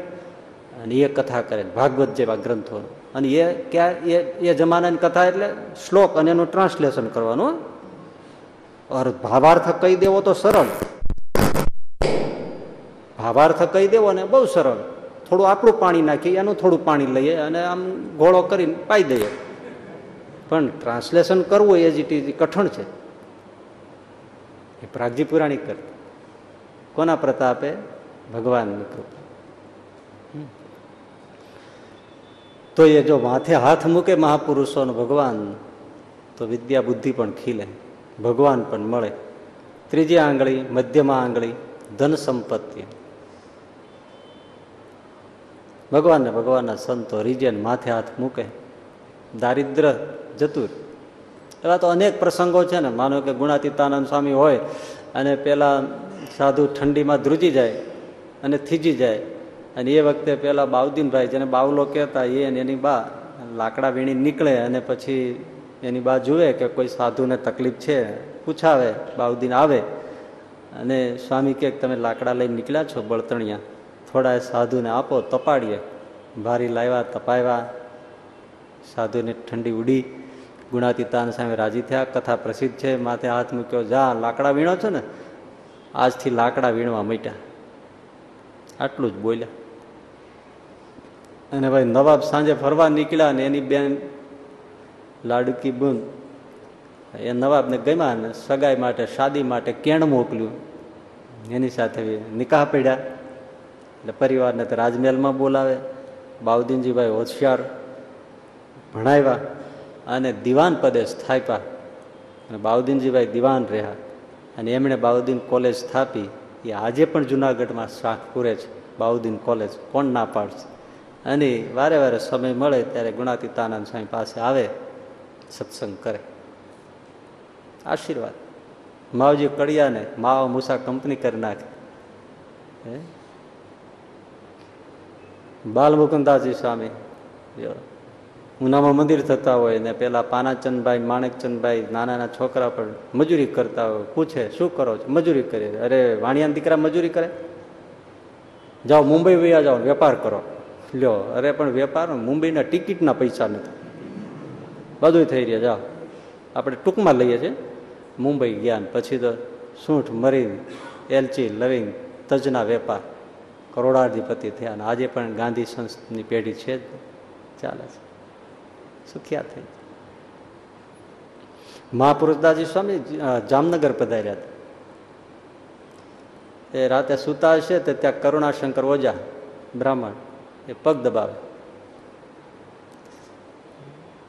અને એ કથા કરે ભાગવત જેવા ગ્રંથો. અને એ ક્યાં, એ એ જમાનાની કથા એટલે શ્લોક અને એનું ટ્રાન્સલેશન કરવાનું. ઓર ભાવાર્થ કહી દેવો તો સરળ. ભાવાર્થ કહી દેવો ને બહુ સરળ. થોડું આપણું પાણી નાખીએ, એનું થોડું પાણી લઈએ અને આમ ગોળો કરીને પાઈ દઈએ. પણ ટ્રાન્સલેશન કરવું એ જ કઠણ છે. એ પ્રાગજી પુરાણી કરતા. કોના પ્રતાપે? ભગવાનની કૃપા. તો એ જો માથે હાથ મૂકે મહાપુરુષોનો ભગવાન, તો વિદ્યા બુદ્ધિ પણ ખીલે, ભગવાન પણ મળે. ત્રીજી આંગળી, મધ્યમાં આંગળી, ધન સંપત્તિ. ભગવાનને ભગવાનના સંતો રીજન માથે હાથ મૂકે, દારિદ્ર જતું એવા તો અનેક પ્રસંગો છે ને, માનો કે ગુણાતીતાનંદ સ્વામી હોય, અને પેલા સાધુ ઠંડીમાં ધ્રુજી જાય, અને થીજી જાય અને એ વખતે પેલા બાઉદ્દીનભાઈ, જેને બાવલો કહેતા, એ એની બા લાકડા વીણી નીકળે અને પછી એની બા જુએ કે કોઈ સાધુને તકલીફ છે, પૂછાવે, બાઉદ્દીન આવે. અને સ્વામી કે તમે લાકડા લઈને નીકળ્યા છો બળતણિયા? થોડા સાધુને આપો, તપાડીએ. ભારી લાવ્યા, તપાવ્યા. સાધુને ઠંડી ઉડી. ગુણાતીતાન સામે રાજી થયા. કથા પ્રસિદ્ધ છે. માથે હાથ મૂક્યો, જા, લાકડા વીણો છો ને? આજથી લાકડા વીણવા માંડ્યા આટલું જ બોલ્યા. અને ભાઈ નવાબ સાંજે ફરવા નીકળ્યા ને એની બેન લાડકી બુન. એ નવાબને ગમ્યા ને સગાઈ માટે, શાદી માટે કેણ મોકલ્યું. એની સાથે નિકાહ પડ્યા. એટલે પરિવારને તો રાજમહેલમાં બોલાવે. બાઉદીનજીભાઈ હોશિયાર ભણાવ્યા અને દિવાન પદે સ્થાપ્યા. અને બાઉદીનજીભાઈ દિવાન રહ્યા. અને એમણે બાઉદીન કોલેજ સ્થાપી. એ આજે પણ જુનાગઢમાં શાખ પૂરે છે. બાઉદીન કોલેજ કોણ ના પાડશે? અને વારે વારે સમય મળે ત્યારે ગુણાતીતાનંદ સ્વામી પાસે આવે, સત્સંગ કરે. આશીર્વાદ. માવજી કડિયાને માવ મૂસા કંપની કરી નાખે. બાલમુકુદાસજી સ્વામી ઉનામાં મંદિર થતા હોય ને પેલા પાનાચંદભાઈ, માણેકચંદભાઈ નાના છોકરા પણ મજૂરી કરતા હોય, પૂછે, શું કરો છો? મજૂરી કરીએ અરે વાણિયાના દીકરા મજૂરી કરે? જાઓ મુંબઈ વૈયા જાઓ વેપાર કરો. લ્યો, અરે પણ વેપાર, મુંબઈના ટિકિટના પૈસા નથી. બધું થઈ રહ્યા, જાઓ. આપણે ટૂંકમાં લઈએ છીએ. મુંબઈ ગયા પછી તો સૂંઠ મરી, એલચી, લવિંગ, તજના વેપાર, કરોડાધિપતિ થયા અને આજે પણ ગાંધી સંસ્થની પેઢી છે જ. ચાલે છે. સુખ્યા થઈ મહાપુરુષદાસજી સ્વામી જામનગર પધાર્યા હતા. એ રાતે સુતા હશે તો ત્યાં કરુણાશંકર ઓજા, બ્રાહ્મણ એ પગ દબાવે.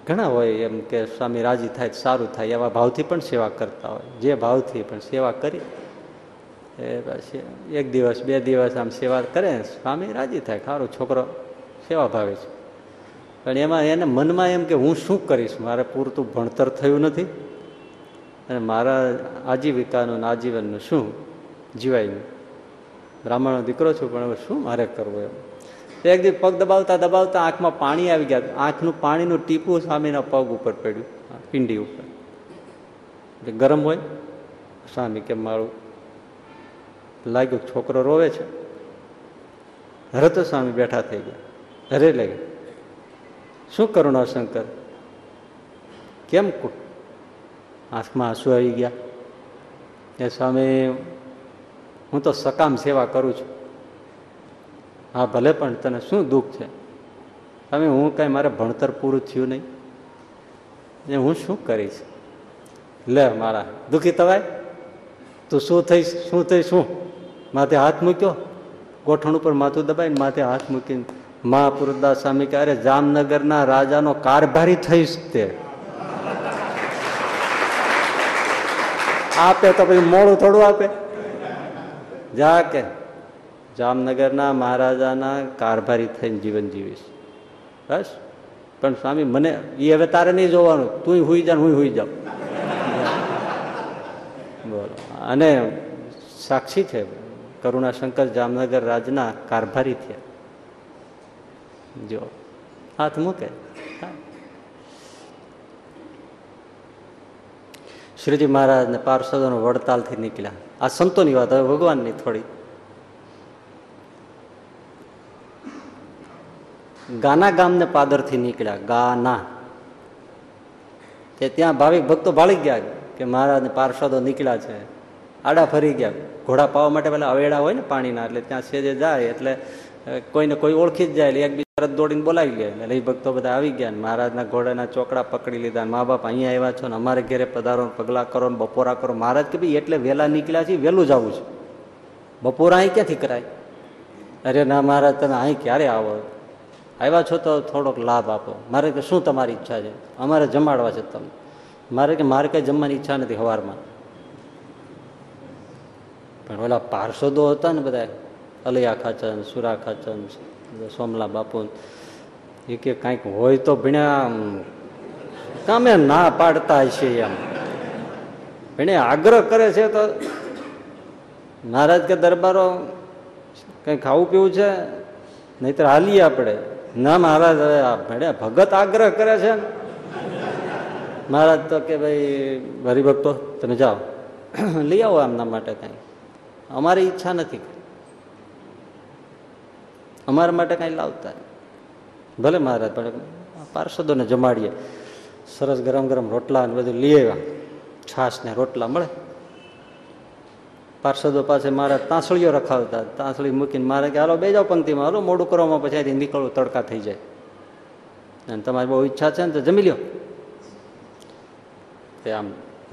ઘણા હોય એમ કે સ્વામી રાજી થાય સારું થાય, એવા ભાવથી પણ સેવા કરતા હોય. જે ભાવથી પણ સેવા કરી, એ પછી એક દિવસ, બે દિવસ આમ સેવા કરે, સ્વામી રાજી થાય સારું છોકરો સેવા ભાવે છે. પણ એમાં એને મનમાં એમ કે હું શું કરીશ? મારે પૂરતું ભણતર થયું નથી. અને મારા આજીવિકાનું આજીવનનું શું જીવાયનું બ્રાહ્મણનો દીકરો છું, પણ હવે શું મારે કરવું એમ? એક દિવસ પગ દબાવતા દબાવતા આંખમાં પાણી આવી ગયા. આંખનું પાણીનું ટીપું સ્વામીના પગ ઉપર પડ્યું પિંડી ઉપર. એટલે ગરમ હોય, સ્વામી કે મારું લાગ્યું છોકરો રોવે છે. હરે તો સ્વામી બેઠા થઈ ગયા. હરે લાગે શું કરુણા શંકર? કેમ આંખમાં આંસુ આવી ગયા. એ સ્વામી, હું તો સકામ સેવા કરું છું. હા, ભલે પણ તને શું દુઃખ છે? તમે, હું કાંઈ મારે ભણતર પૂરું થયું નહીં? એ હું શું કરીશ? લે મારા, દુઃખી તવાય તું શું થઈશ? શું થઈ શું? માથે હાથ મૂક્યો? ગોઠણ ઉપર માથું દબાઈને માથે હાથ મૂકીને મહાપુરદાસ સ્વામી કે અરે, જામનગરના રાજાનો કારભારી થઈશ તે. આપે તો પછી મોડું થોડું આપે. જા કે. જામનગરના મહારાજાના કારભારી થઈને જીવન જીવીશ. બસ. પણ સ્વામી, મને એ હવે તારે નહીં જોવાનું. તું હુઈ જા હું હુઈ જાઉં. બોલો. અને સાક્ષી છે. કરુણાશંકર જામનગર રાજના કારભારી થયા. જો. હાથ મૂકે. શ્રીજી મહારાજ ને પાર્ષદોનો વડતાલથી નીકળ્યા. આ સંતોની વાત હવે ભગવાનની થોડી. ગાના ગામને પાદરથી નીકળ્યા. ગાના. તે ત્યાં ભાવિક ભક્તો ભાળી ગયા કે મહારાજને પાર્ષદો નીકળ્યા છે. આડા ફરી ગયા. ઘોડા પાવા માટે પેલા અવેડા હોય ને પાણીના, એટલે ત્યાં સેજે જાય, એટલે કોઈને કોઈ ઓળખી જ જાય, એટલે એકબીજા તરત દોડીને બોલાવી લે. એટલે એ ભક્તો બધા આવી ગયા મહારાજના ઘોડાના ચોકડા પકડી લીધા મા બાપ અહીંયા આવ્યા છો ને અમારે ઘેરે પધારો પગલા કરો ને બપોરા કરો. મહારાજ કે ભાઈ એટલે વહેલા નીકળ્યા છે વહેલું જવું છે. બપોરા અહીં ક્યાંથી કરાય? અરે ના મહારાજ, તમે અહીં ક્યારે આવો? આવ્યા છો તો થોડોક લાભ આપો. મારે કે શું તમારી ઈચ્છા છે? અમારે જમાડવા છે તમને. મારે કે મારે કંઈ જમવાની ઈચ્છા નથી હવારમાં. પણ ઓલા પાર્ષદો હતા ને બધા અલૈયા ખાચન સુરા ખાચન સોમલા બાપુ એ કે કાંઈક હોય તો ભીણ્યા કામે ના પાડતા છે એમ. ભણે આગ્રહ કરે છે તો મહારાજ કે દરબારો કંઈ ખાવું પીવું છે? નહીતર હાલીએ આપણે. ના, મહારાજ, હવે ભણે ભગત આગ્રહ કરે છે મહારાજ તો કે ભાઈ, હરિભક્તો, તમે જાઓ. લઈ આવો એમના માટે કાંઈ. અમારી ઈચ્છા નથી. અમારા માટે કાંઈ લાવતા ભલે મહારાજ, પણ પાર્ષદોને જમાડીએ. સરસ ગરમ ગરમ રોટલા અને બધું લઈ આવ્યા. છાશ ને રોટલા મળે. પાર્ષદો પાસે મારા તાંસળીઓ રખાવતા. તાંસળી મૂકીને મારે કે, હાલો બે જાઓ પંક્તિમાં. હાલો, મોડું કરવામાં પછી અહીંથી નીકળવું તડકા થઈ જાય. અને તમારી બહુ ઈચ્છા છે ને, તો જમી લ્યો. તે આમ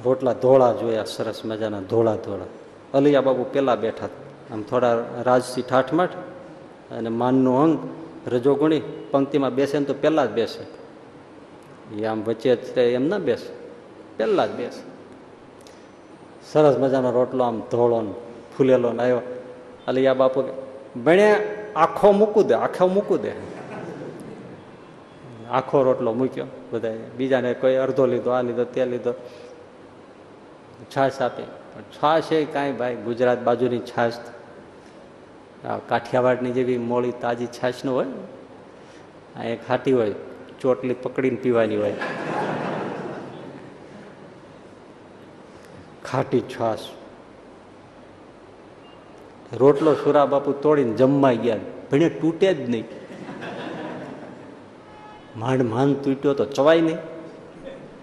રોટલા ધોળા જોયા, સરસ મજાના ધોળા ધોળા. અલિયા બાબુ પેલા બેઠા. આમ થોડા રાજસી ઠાઠમાઠ અને માનનું અંગ, રજોગુણી, પંક્તિમાં બેસે ને તો પહેલાં જ બેસે. એ આમ વચ્ચે એમ ના બેસે. પહેલાં જ બેસે. સરસ મજાનો રોટલો આમ ધોળો ફૂલેલો ને આવ્યો અલિયા બાપુ ભણે આખો મૂકું દે, આખો મૂકું દે. આખો રોટલો મૂક્યો બધા બીજાને કોઈ અડધો લીધો, આ લીધો, તે લીધો. છાશ આપી. છાશ એ કાંઈ ભાઈ, ગુજરાત બાજુની છાશ કાઠિયાવાડની જેવી મોળી તાજી છાશ ન હોય એક ખાટી હોય, ચોટલી પકડીને પીવાની હોય. ખાટી છાશ રોટલો સુરા બાપુ તોડીને જમવા ગયા. ભણે તૂટે જ નહીં. માંડ માંડ તૂટ્યો તો ચવાય નહીં.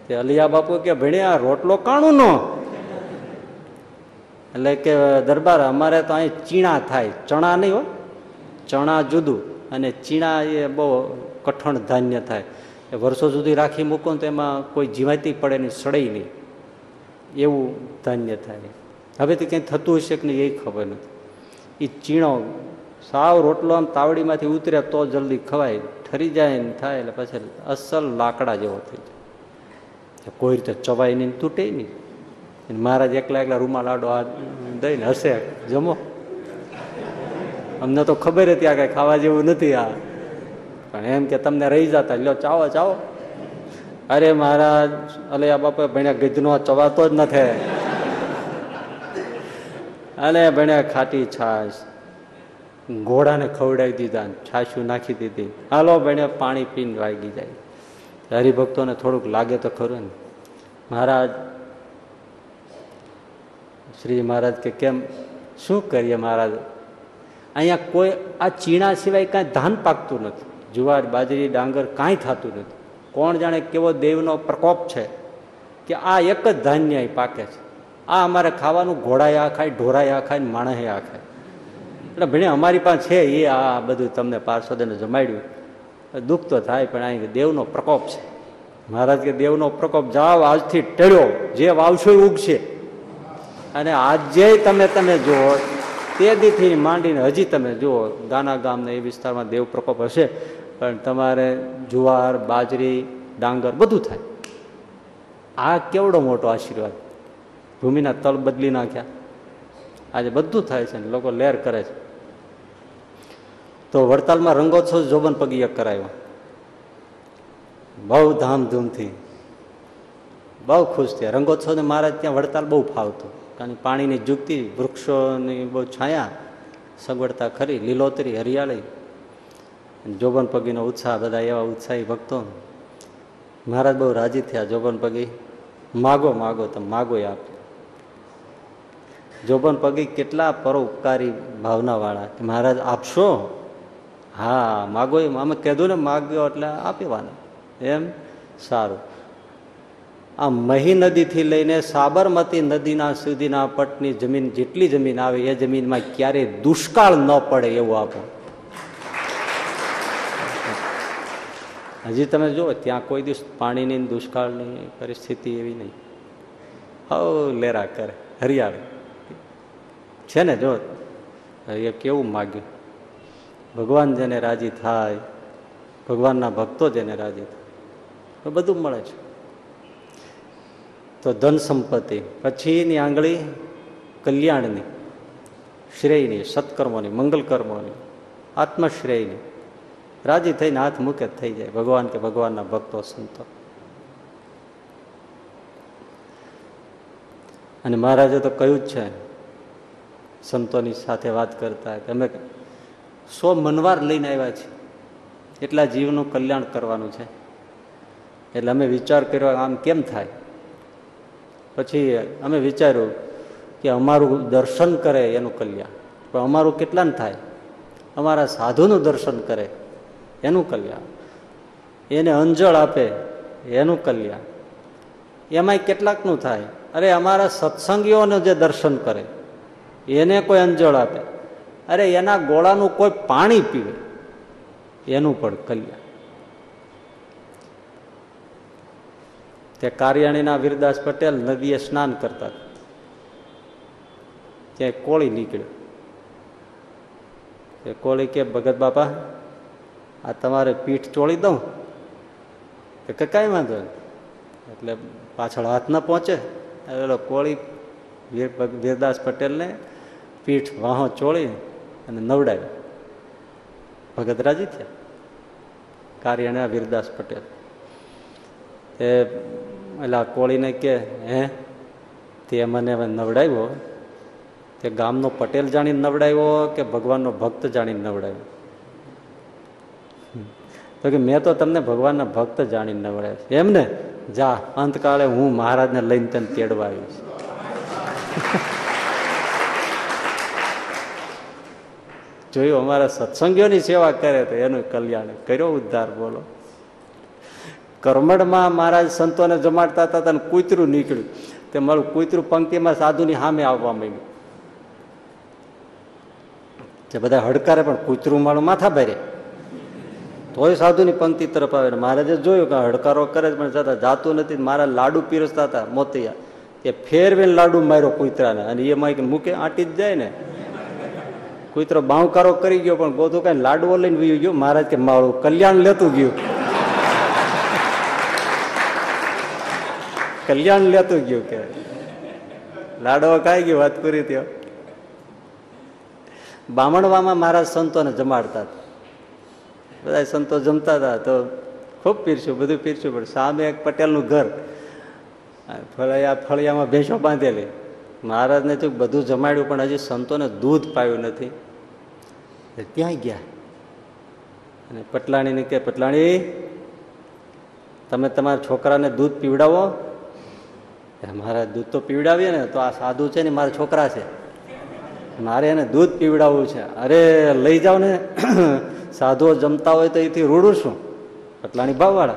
તે અલિયા બાપુ કે, ભણે, આ રોટલો કાણું નો. એટલે કે, દરબાર, અમારે તો અહીં ચીણા થાય. ચણા નહીં હો. ચણા જુદું અને ચીણા એ બહુ કઠણ ધાન્ય થાય. વર્ષો સુધી રાખી મૂકો તો એમાં કોઈ જીવાતી પડે નહીં સડે નહીં. એવું ધન્ય થાય. હવે તો કંઈ થતું હશે કે નહીં એ ખબર નથી. એ ચીણો સાવ રોટલો આમ તાવડીમાંથી ઉતરે તો જલ્દી ખવાય, ઠરી જાય ને થાય એટલે પછી અસલ લાકડા જેવો થઈ જાય. કોઈ રીતે ચવાય નહીં તૂટે નહીં. મહારાજ એકલા એકલા રૂમાલ આડો આ દઈને હશે, જમો. અમને તો ખબર હતી આ કઈ ખાવા જેવું નથી આ. પણ એમ કે તમને રહી જતા, લ્યો, ચાવો ચાવો. અરે મહારાજ, અલે આ બાપા ભણ્યા ગીધનો ચવાતો જ નથી. અને ભણ્યા ખાટી છાશ. ઘોડાને ખવડાવી દીધા છાશું નાખી દીધી. હાલો ભણ્યા પાણી પીને વાગી જાય. હરિભક્તોને થોડુંક લાગે તો ખરું ને. મહારાજ શ્રી મહારાજ કે કેમ? શું કરીએ મહારાજ? અહીંયા કોઈ, આ ચીણા સિવાય કાંઈ ધાન પાકતું નથી. જુવાર, બાજરી, ડાંગર કાંઈ થતું નથી. કોણ જાણે કેવો દેવનો પ્રકોપ છે કે આ એક જ ધાન્ય પાકે છે. આ અમારે ખાવાનું ઘોડાએ આ ખાય, ઢોરાએ આ ખાય માણસે આ ખાય. એટલે ભણે અમારી પાસે છે એ આ બધું તમને પાર્ષદને જમાડ્યું. દુઃખ તો થાય પણ અહીં દેવનો પ્રકોપ છે. મહારાજ કે દેવનો પ્રકોપ જાઓ આજથી ટેળ્યો. જે વાવશો ઉગશે. અને આજે તમે તમે જુઓ, તે દીથી માંડીને હજી તમે જુઓ ગાના ગામને એ વિસ્તારમાં દેવ પ્રકોપ હશે. પણ તમારે જુવાર, બાજરી, ડાંગર બધું થાય. આ કેવડો મોટો આશીર્વાદ? ભૂમિના તલ બદલી નાખ્યા. આજે બધું થાય છે ને લોકો લેર કરે છે. તો વડતાલમાં રંગોત્સવ જોબન પગીય કરાયો. બહુ ધામધૂમથી. બહુ ખુશ થયા. રંગોત્સવને મહારાજ ત્યાં વડતાલ બહુ ફાવતું. કારણ કે પાણીની જુગતી, વૃક્ષોની બહુ છાયા. સગવડતા ખરી. લીલોતરી, હરિયાળી. જોબન પગીનો ઉત્સાહ, બધા એવા ઉત્સાહી ભક્તો. મહારાજ બહુ રાજી થયા જોબન પગી. માગો માગો તમે માગો આપ. જોબન પગી કેટલા પરોપકારી ભાવનાવાળા કે મહારાજ આપશો હા માગો એમ અમે કીધું ને, માગ્યો એટલે આપીવાના. એમ? સારું. આ મહી નદીથી લઈને સાબરમતી નદીના સુધીના પટની જમીન જેટલી જમીન આવે, એ જમીનમાં ક્યારેય દુષ્કાળ ન પડે એવું આપો. હજી તમે જુઓ, ત્યાં કોઈ દિવસ પાણીની દુષ્કાળની પરિસ્થિતિ એવી નહીં. હવ લેરા કરે, હરિયાળી. છે ને જો, એ કેવું માગ્યું? ભગવાન જેને રાજી થાય, ભગવાનના ભક્તો જેને રાજી થાય, તો બધું મળે છે. તો ધન સંપત્તિ, પછીની આંગળી કલ્યાણની, શ્રેયની, સત્કર્મોની મંગલ કર્મોની આત્મશ્રેયની. રાજી થઈને હાથ મૂકે થઈ જાય. ભગવાન કે ભગવાનના ભક્તો, સંતો. અને મહારાજે તો કહ્યું જ છે, સંતોની સાથે વાત કરતા કે અમે સો મનવાર લઈને આવ્યા છીએ. એટલા જીવનું કલ્યાણ કરવાનું છે. એટલે અમે વિચાર કર્યો, આમ કેમ થાય? પછી અમે વિચાર્યું કે અમારું દર્શન કરે એનું કલ્યાણ. પણ અમારું કેટલાને થાય? અમારા સાધુનું દર્શન કરે. એનું કલ્યાણ. એને અંજળ આપે એનું કલ્યાણ. એમાંય કેટલાકનું થાય. અરે અમારા સત્સંગીઓને જે દર્શન કરે, એને કોઈ અંજળ આપે. અરે એના ગોળાનું કોઈ પાણી પીવે, એનું પણ કલ્યાણ. તે કારિયાણીના વીરદાસ પટેલ નદીએ સ્નાન કરતા ત્યાં કોળી નીકળ્યો. તે કોળી કે, ભગત બાપા આ તમારે પીઠ ચોળી દઉં? કે કાંઈ વાંધો એટલે પાછળ હાથ ન પહોંચે. એટલે કોળી વીર વીરદાસ પટેલને પીઠ વાહો ચોળી અને નવડાવી. ભગત રાજી થયા. કાર્યના વીરદાસ પટેલ. એ એટલે કોળીને કે, હે, તે મને હવે નવડાવ્યો? તે ગામનો પટેલ જાણીને નવડાવ્યો કે ભગવાનનો ભક્ત જાણીને નવડાવ્યો? તો કે મેં તો તમને ભગવાનના ભક્ત જાણીને નવડાવ્યો એમ ને? જા, અંતકાળે હું મહારાજને લઈને તને તેડવા આવ્યું છું. *laughs* જોયું, અમારા સત્સંગીઓની સેવા કરે તો એનું કલ્યાણ કર્યો, ઉદ્ધાર બોલો. કરમડમાં મહારાજ સંતોને જમાડતા હતા અને કૂતરું નીકળ્યું. તે મારું કૂતરું પંક્તિમાં સાધુની સામે આવવા માંડ્યું. જે બધા હડકારે પણ કૂતરું મારું માથા ભરે તોય સાધુની પંક્તિ તરફ આવે મહારાજે જોયું કે હડકારો કરે પણ જતા જાતું નથી મારા લાડુ પીરસતા હતા, મોતિયા. એ ફેરવીને લાડુ માર્યો કૂતરાને. અને એમાં મૂકે આંટી જ જાય ને. કૂતરો બાંકારો કરી ગયો, પણ ગોધું કઈ લાડવો લઈને વી ગયો. મહારાજ કે મારું કલ્યાણ લેતું ગયું. કલ્યાણ લેતું ગયું કે. લાડવો ખાઈ ગયો, વાત પૂરી થયો. બામણવામાં મહારાજ સંતોને જમાડતા હતા. બધા સંતો જમતા હતા તો ખૂબ પીરશું બધું પીરશું પણ સામે એક પટેલનું ઘર. ફળિયા ફળિયામાં ભેંસો બાંધેલી. મહારાજને તો બધું જમાડ્યું, પણ હજી સંતોને દૂધ પાયું નથી. ત્યાં ગયા. અને પટલાણીને કે, પટલાણી, તમે તમારા છોકરાને દૂધ પીવડાવો. મારા દૂધ તો પીવડાવીએ ને, તો આ સાધુ છે ને, મારા છોકરા છે. મારે એને દૂધ પીવડાવવું છે. અરે, લઈ જાઓ ને. સાધુઓ જમતા હોય તો એથી રૂડું શું? પટલાણી ભાવવાળા.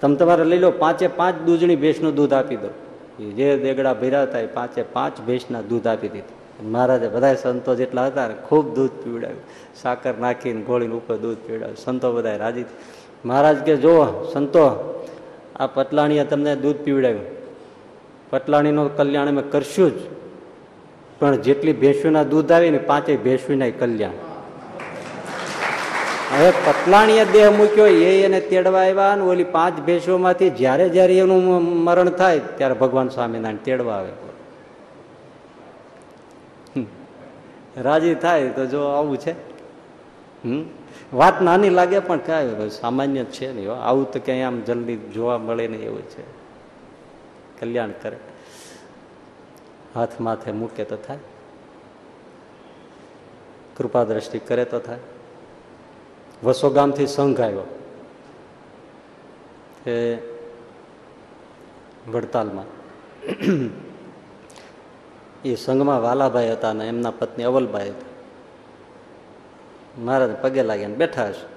તમે તમારે લઈ લો, પાંચે પાંચ દૂધની ભેંસનું દૂધ આપી દો. જે દેગડા ભીરા હતા એ પાંચે પાંચ ભેંસના દૂધ આપી દીધું. મહારાજે બધા સંતો જેટલા હતા ને ખૂબ દૂધ પીવડાવ્યું. સાકર નાખીને ગોળીને ઉપર દૂધ પીવડાવ્યું. સંતો બધા રાજી મહારાજ કે જો સંતો, આ પટલાણીએ તમને દૂધ પીવડાવ્યું. પટલાણીનું કલ્યાણ અમે કરશું જ. પણ જેટલી ભેંસુના દૂધ આવી ને પાંચેય ભેંસુના કલ્યાણ. હવે પટલાણીએ દેહ મૂક્યો એ એને તેડવા આવ્યા ને ઓલી પાંચ ભેંસોમાંથી જ્યારે જ્યારે એનું મરણ થાય, ત્યારે ભગવાન સ્વામિનારાયણ તેડવા આવે. રાજી થાય તો જો આવું છે? હમ. વાત નાની લાગે પણ કાંઈ સામાન્ય છે નહીં આવું તો ક્યાંય આમ જલ્દી જોવા મળે નહીં એવું છે. કલ્યાણ કરે. હાથ માથે મૂકે તો થાય. કૃપા દ્રષ્ટિ કરે તો થાય. વસો ગામથી સંઘ આવ્યો. એ વડતાલમાં. એ સંઘમાં વાલાભાઈ હતા ને એમના પત્ની અવલભાઈ હતા. મહારાજ પગે લાગ્યા બેઠા હશે.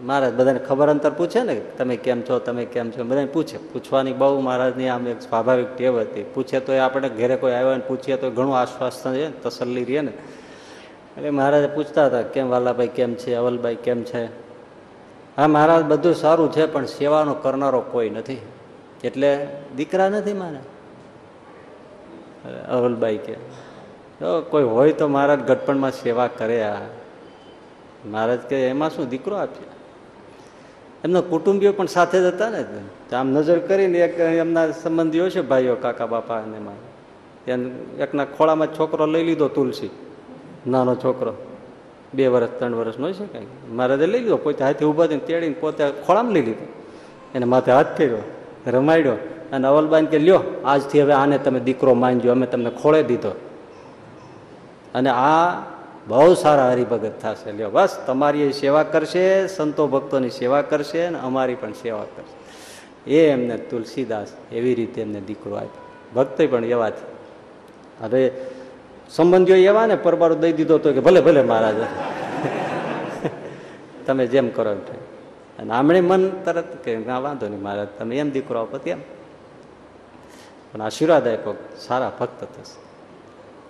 મહારાજ બધાને ખબર અંતર પૂછે ને તમે કેમ છો, તમે કેમ છો? બધાને પૂછે. પૂછવાની બહુ મહારાજની આમ એક સ્વાભાવિક ટેવ હતી. પૂછે તો આપણે ઘરે કોઈ આવ્યો ને પૂછીએ તો ઘણું આશ્વાસન છે તસલ્લી રહે ને. એટલે મહારાજ પૂછતા હતા, કેમ વાલાભાઈ કેમ છે, અવલભાઈ કેમ છે? હા, મહારાજ, બધું સારું છે, પણ સેવાનો કરનારો કોઈ નથી. એટલે દીકરા નથી મારે? અવલભાઈ કે કોઈ હોય તો મહારાજ ગટપણમાં સેવા કરે આ. મહારાજ કે, એમાં શું દીકરો આપ્યો? એમના કુટુંબીઓ પણ સાથે જ હતા ને આમ નજર કરીને એક એમના સંબંધીઓ છે, ભાઈઓ, કાકા, બાપા અને એમાં એકના ખોળામાં છોકરો લઈ લીધો તુલસી. નાનો છોકરો. બે વર્ષ ત્રણ વર્ષનો છે કઈ. મહારાજે લઈ લીધો, પોતે હાથે ઊભા થઈને તેડીને પોતે ખોળામાં લઈ લીધો. એને માથે હાથ કર્યો રમાડ્યો અને અવલબાન કે, લ્યો, આજથી હવે આને તમે દીકરો માનજો, અમે તમને ખોળે દીધો. અને આ બહુ સારા હરિભગત થશે. લ્યો, બસ, તમારી સેવા કરશે, સંતો ભક્તોની સેવા કરશે અને અમારી પણ સેવા કરશે. એ એમને તુલસીદાસ એવી રીતે એમને દીકરો આપ્યો. ભક્તે પણ એવા છે હવે સંબંધીઓ એવા ને પરબારો દઈ દીધો તો કે ભલે ભલે મહારાજ. તમે જેમ કરો એમ અને આમણે મન તરત કે ના, વાંધો નહીં મહારાજ, તમે એમ દીકરો આપો તેમ. પણ આશીર્વાદ આપ્યો સારા ભક્ત થશે.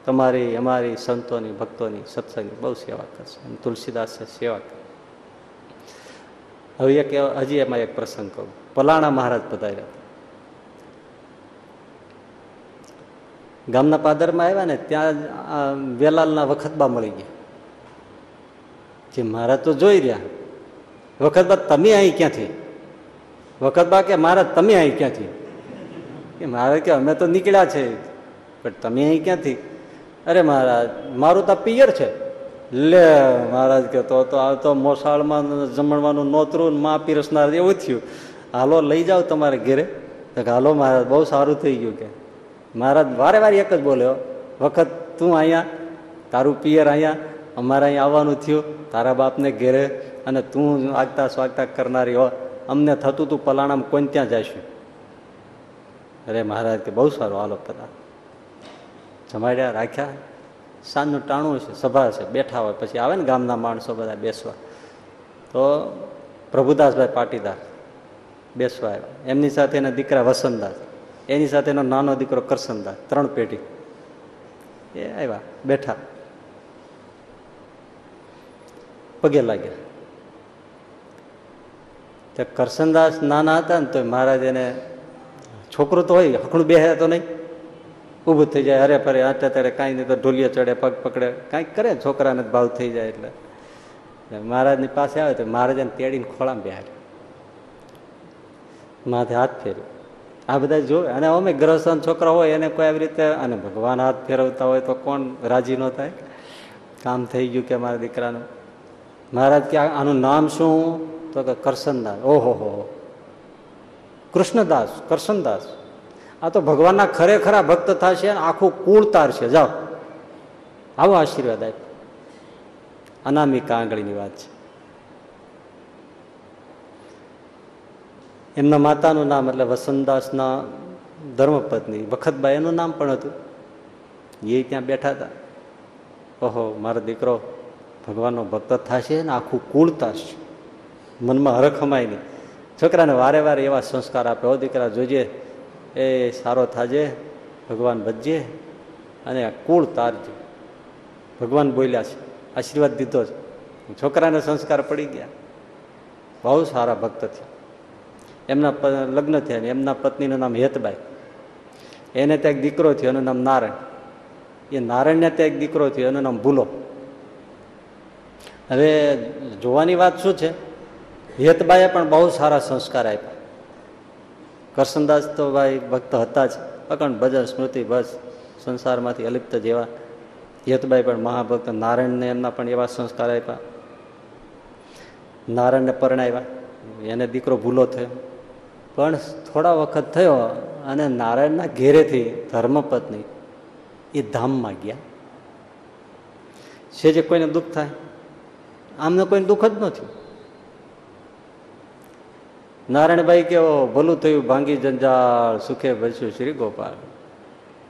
તમારી, અમારી સંતોની, ભક્તોની સત્સંગની બહુ સેવા કરશે. અને તુલસીદાસ સેવા કરી હવે એક, હજી એમાં એક પ્રસંગ કહું. પલાણા મહારાજ પધાર્યા ગામના પાદરમાં આવ્યા ને ત્યાં વેલાલના વખતબા મળી ગયા. જે મહારાજ તો જોઈ રહ્યા. વખતબા તમે અહીં ક્યાંથી? વખતબા કે મહારાજ તમે અહીં ક્યાંથી? કે મહારાજ કે અમે તો નીકળ્યા છે, પણ તમે અહીં ક્યાંથી? અરે મહારાજ, મારું તો પિયર છે. લે મહારાજ કે તો તો આ તો મોસાળમાં જમણવાનું નોતરું માં પીરસનાર એવું થયું. હાલો લઈ જાઓ તમારે ઘેરે. તો હાલો મહારાજ, બહુ સારું થઈ ગયું કે. મહારાજ વારે વારે એક જ બોલ્યો, વખત તું અહીંયા, તારું પિયર અહીંયા, અમારે અહીંયા આવવાનું થયું, તારા બાપને ઘેરે અને તું આગતા સ્વાગતા કરનારી હો, અમને થતું તું પલાણામાં કોઈને ત્યાં જઈશું અરે મહારાજ, કે બહુ સારું હાલો પતા જમાડ્યા, રાખ્યા. સાંજનું ટાણું છે સભા છે બેઠા હોય, પછી આવે ને ગામના માણસો બધા બેસવા. તો પ્રભુદાસભાઈ પાટીદાર બેસવા આવ્યા. એમની સાથે એના દીકરા વસંતદાસ. એની સાથેનો નાનો દીકરો કરસનદાસ ત્રણ પેઢી. એ આવ્યા, બેઠા. પગે લાગ્યા. તે કરસનદાસ નાના હતા ને તો મહારાજ એને, છોકરો તો હોય હકડું બે તો નહીં. ઊભું થઈ જાય અરે ફરે આટે તારે કાંઈ નહીં તો ઢોલિયા ચડે, પગ પકડે કાંઈક કરે છોકરાને ભાવ થઈ જાય એટલે. મહારાજની પાસે આવે તો મહારાજને તેડીને ખોળામાં બેહાડે માથે હાથ ફેર્યો. આ બધા જોવે અને અમે ગ્રહસ્થાન છોકરા હોય એને કોઈ આવી રીતે અને ભગવાન હાથ ફેરવતા હોય તો કોણ રાજી ન થાય? કામ થઈ ગયું કે મારા દીકરાનું? મહારાજ કે આનું નામ શું? તો કે કરશનદાસ ઓહો, હો કૃષ્ણદાસ કરશનદાસ આ તો ભગવાનના ખરેખરા ભક્ત થશે અને આખું કુળ તારશે. જાઓ. આવો આશીર્વાદ આપ અનામિકા આંગળીની વાત છે. એમના માતાનું નામ એટલે વસંતદાસના ધર્મપત્ની. વખતબાઈ એનું નામ પણ હતું. એ ત્યાં બેઠા હતા. ઓહો, મારો દીકરો ભગવાનનો ભક્ત થશે ને આખું કુળ મનમાં હરખમાય નહીં. છોકરાને વારે વારે એવા સંસ્કાર આપે. હો દીકરા, જોજે. એ સારો થાજે. ભગવાન ભજે અને કુળ તારજે. ભગવાન બોલ્યા છે. આશીર્વાદ દીધો છે. છોકરાને સંસ્કાર પડી ગયા. બહુ સારા ભક્ત થયા. એમના લગ્ન થયા એમના પત્નીનું નામ હેતબાઈ. એને ત્યાં એક દીકરો થયો, એનું નામ નારાયણ. એ નારાયણને ત્યાં એક દીકરો થયો, એનું નામ ભૂલો. હવે જોવાની વાત શું છે? હેતબાઈએ પણ બહુ સારા સંસ્કાર આપ્યા. કરશનદાસ તો ભાઈ ભક્ત હતા જ, અખંડ ભજન, સ્મૃતિ, બસ, સંસારમાંથી અલિપ્ત જેવા. હેતબાઈ પણ મહાભક્ત, નારાયણને એમના પણ એવા સંસ્કાર આપ્યા. નારાયણને પરણાવ્યા. એને દીકરો ભૂલો થયો. પણ થોડા વખત થયો અને નારાયણના ઘેરેથી ધર્મપત્ની એ ધામમાં ગયા. છે જે કોઈને દુઃખ થાય? આમને કોઈને દુઃખ જ નથી નારાયણભાઈ કે ભલું થયું, ભાંગી જંજાળ, સુખે ભરશું શ્રી ગોપાલ.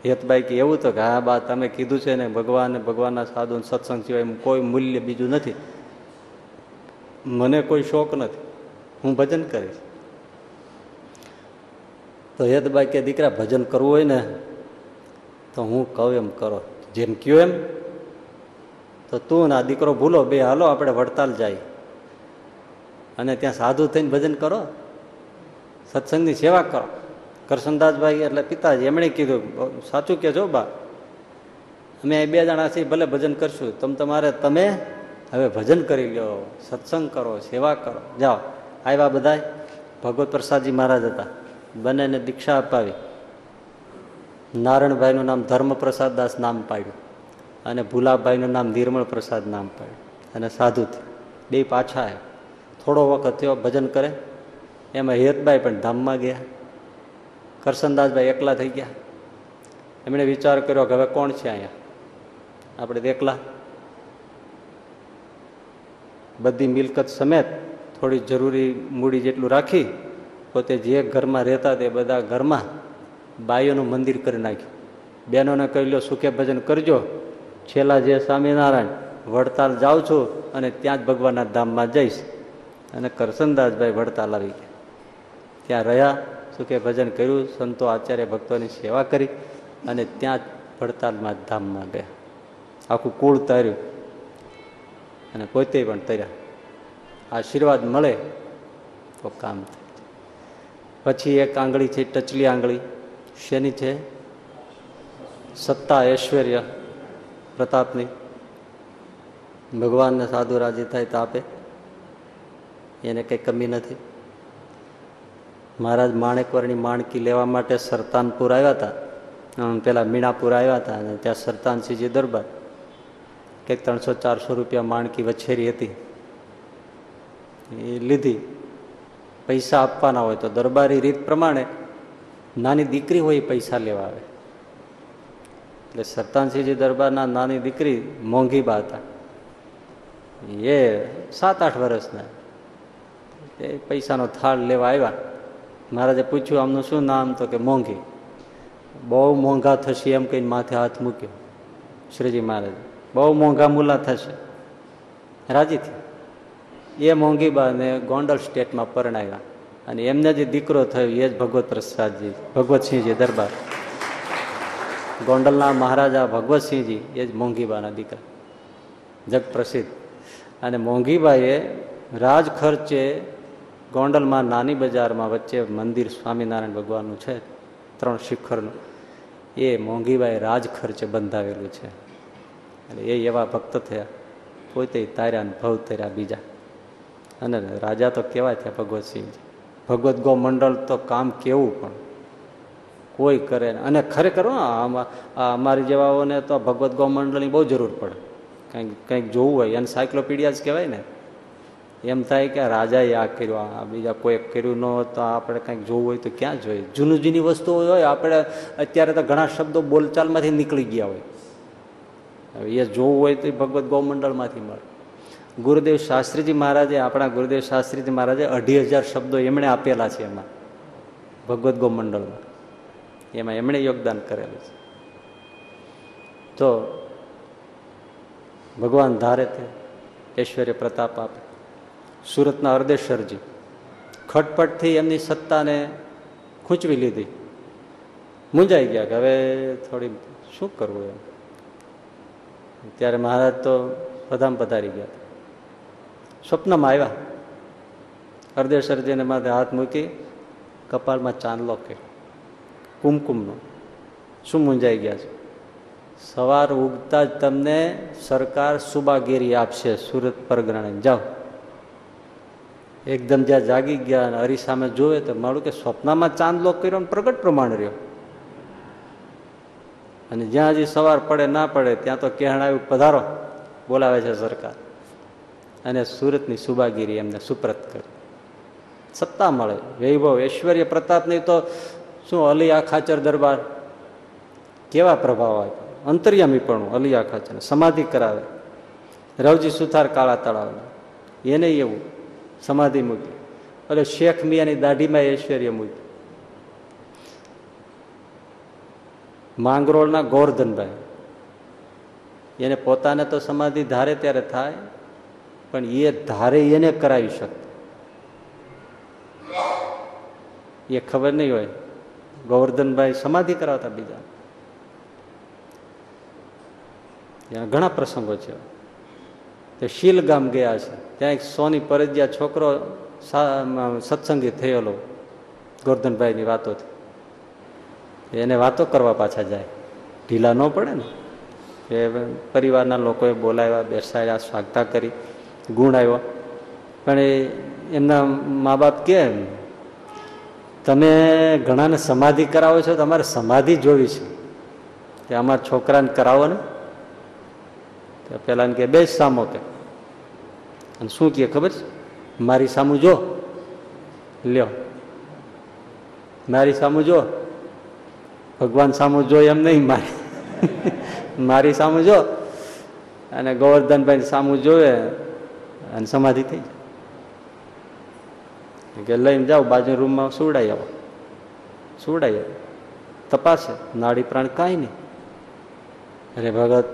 હેતભાઈ કે, એવું તો કે, હા, બા, તમે કીધું છે ને, ભગવાન ભગવાનના સાધુ સત્સંગ સિવાય કોઈ મૂલ્ય બીજું નથી. મને કોઈ શોખ નથી. હું ભજન કરીશ. તો હેતભાઈ કે દીકરા ભજન કરવું હોય ને, તો હું કહું એમ કરો. જેમ કયો એમ. તો તું ના દીકરો ભૂલો, બે હાલો, આપણે વડતાલ જાય. અને ત્યાં સાધુ થઈને ભજન કરો. સત્સંગની સેવા કરો. કરશનદાસભાઈ એટલે પિતાજી, એમણે કીધું સાચું કે જો બા. અમે બે જણા છીએ, ભલે ભજન કરશું. તમ તમારે, તમે હવે ભજન કરી લો સત્સંગ કરો, સેવા કરો. જાઓ. આવ્યા બધા ભગવત પ્રસાદજી મહારાજ હતા. બંનેને દીક્ષા અપાવી. નારાયણભાઈનું નામ ધર્મપ્રસાદ દાસ નામ પાડ્યું અને ભૂલાભાઈનું નામ નિર્મળ પ્રસાદ નામ પાડ્યું અને સાધુ બે પાછા આવ્યા. થોડો વખત થયો, ભજન કરે. એમાં હેતભાઈ પણ ધામમાં ગયા. કરશનદાસભાઈ એકલા થઈ ગયા. એમણે વિચાર કર્યો કે હવે કોણ છે અહીંયા? આપણે એકલા. બધી મિલકત સમેત થોડી જરૂરી મૂડી જેટલું રાખી પોતે જે ઘરમાં રહેતા તે બધા ઘરમાં બાઈઓનું મંદિર કરી નાખ્યું. બહેનોને કહી લો સુખે ભજન કરજો. છેલ્લા જે સ્વામિનારાયણ, વડતાલ જાઉં છું અને ત્યાં જ ભગવાનના ધામમાં જઈશ. અને કરસનદાસભાઈ વડતાલ આવી ગયા. ત્યાં રહ્યા, સુખે ભજન કર્યું, સંતો આચાર્ય ભક્તોની સેવા કરી અને ત્યાં જ વડતાલમાં ધામમાં ગયા. આખું કુળ તર્યું અને પોતે પણ તર્યા. આશીર્વાદ મળે તો કામ થાય. પછી એક આંગળી છે, ટચલી આંગળી. શેની છે? સત્તા ઐશ્વર્ય પ્રતાપની. ભગવાનને સાધુ રાજી થાય તો આપે. એને કંઈ કમી નથી. મહારાજ માણેકવરની માણકી લેવા માટે સરતાનપુર આવ્યા હતા. પેલા મીણાપુર આવ્યા હતા અને ત્યાં સરતાનસિંહજી દરબાર. કંઈક ત્રણસો ચારસો રૂપિયા માણકી વછેરી હતી. એ લીધી. પૈસા આપવાના હોય તો દરબારી રીત પ્રમાણે નાની દીકરી હોય પૈસા લેવા આવે. એટલે સરતાનસિંહજી દરબારના નાની દીકરી મોંઘી બા હતા. એ સાત આઠ વર્ષના. એ પૈસાનો થાળ લેવા આવ્યા. મહારાજે પૂછ્યું, આમનું શું નામ? તો કે, મોંઘી. બહુ મોંઘા થશે, એમ કહીને માથે હાથ મૂક્યો શ્રીજી મહારાજ. બહુ મોંઘા મુલા થશે. રાજી થઈ એ મોંઘી બાને ગોંડલ સ્ટેટમાં પરણાવ્યા. અને એમને જે દીકરો થયો, એ જ ભગવત પ્રસાદજી, ભગવતસિંહજી દરબાર. ગોંડલના મહારાજા ભગવતસિંહજી, એ જ મોંઘીબાના દીકરા. જગ પ્રસિદ્ધ. અને મોંઘીબાએ રાજ ખર્ચે ગોંડલમાં નાની બજારમાં વચ્ચે મંદિર સ્વામિનારાયણ ભગવાનનું છે, ત્રણ શિખરનું. એ મોંઘીબાઈ રાજ ખર્ચે બંધાવેલું છે. અને એ એવા ભક્ત થયા. પોતે તાર્યા ભવ તર્યા બીજા. અને રાજા તો કેવા થયા ભગવતસિંહજી ભગવત ગો મંડળ તો કામ કેવું પણ? કોઈ કરે અને ખરેખર અમારી જેવાઓને તો ભગવત ગો મંડળની બહુ જરૂર પડે. કંઈક કંઈક જોવું હોય. એને સાયક્લોપીડિયા જ કહેવાય ને. એમ થાય કે રાજાએ આ કર્યું, આ બીજા કોઈ કર્યું ન હોત, તો આપણે કંઈક જોવું હોય તો ક્યાં જોઈએ? જૂનું, જૂની વસ્તુઓ હોય, આપણે અત્યારે તો ઘણા શબ્દો બોલચાલમાંથી નીકળી ગયા હોય. એ જોવું હોય તો ભગવત ગૌમંડળમાંથી મળે. ગુરુદેવ શાસ્ત્રીજી મહારાજે, આપણા ગુરુદેવ શાસ્ત્રીજી મહારાજે અઢી હજાર શબ્દો એમણે આપેલા છે એમાં, ભગવદ ગૌમંડળમાં એમાં એમણે યોગદાન કરેલું છે. તો ભગવાન ધારે તે, ઐશ્વર્ય પ્રતાપ આપે. સુરતના અર્દેશ્વરજી ખટપટથી એમની સત્તાને ખૂંચવી લીધી. મૂંઝાઈ ગયા કે હવે થોડી શું કરવું એમ. ત્યારે મહારાજ તો પ્રધામ પધારી ગયા સ્વપ્નમાં આવ્યા. અર્ધેશ્વરજીને માથે હાથ મૂકી કપાળમાં ચાંદલો કે કુમકુમનો. શું મૂંઝાઈ ગયા છે? સવાર ઉગતા જ તમને સરકાર સુબાગીરી આપશે સુરત પરગણાને. જાઓ. એકદમ જ્યાં જાગી ગયા અને હરી સામે જોવે તો મારું કે સ્વપ્નમાં ચાંદલો કર્યો પ્રગટ પ્રમાણ રહ્યો. અને જ્યાં હજી સવાર પડે ના પડે ત્યાં તો કહેણાયું પધારો. બોલાવે છે સરકાર. અને સુરતની સુબાગીરી એમને સુપ્રત કરી. સત્તા મળે. વૈભવ ઐશ્વર્ય પ્રતાપની તો શું અલિયા ખાચર દરબાર? કેવા પ્રભાવ આપ્યો અંતર્યામી પણ અલિયા ખાચર સમાધિ કરાવે. રવજી સુથાર કાળા તળાવ એને એવું સમાધિ મૂકી. એટલે શેખ મિયાની દાઢીમાં ઐશ્વર્ય મૂક્યું. માંગરોળના ગોરધનભાઈ એને પોતાને તો સમાધિ ધારે ત્યારે થાય પણ એ ધારે એને કરાવી શકતો. એ ખબર નહીં હોય. ગોવર્ધનભાઈ સમાધિ કરાવતા બીજા. ત્યાં ઘણા પ્રસંગો છે. તે શીલ ગામ ગયા છે. ત્યાં એક સોની પરજિયા છોકરો સત્સંગી થયેલો ગોરધનભાઈની વાતોથી. એને વાતો કરવા પાછા જાય. ઢીલા ન પડે ને. એ પરિવારના લોકોએ બોલાવ્યા, બેસાડ્યા, સ્વાગતા કરી. ગુણ આવ્યો. પણ એમના મા બાપ કે, તમે ઘણાને સમાધિ કરાવો છો, તમારે સમાધિ જોવી છે. કે અમારા છોકરાને કરાવો ને. તો પેલા કે, બે સામો કે. અને શું કહે, ખબર છે? મારી સામું જો. લ્યો. મારી સામું જો. ભગવાન સામું જો એમ નહીં, મારી. *laughs* મારી સામું જો. અને ગોવર્ધનભાઈ સામું જોવે. અને સમાધિ થઈ જાય કે લઈને જાઓ બાજુ રૂમમાં સુવડાઈ આવો. સુવડાઈ આવો. તપાસે, નાડી પ્રાણ કાંઈ નહીં. અરે ભગત,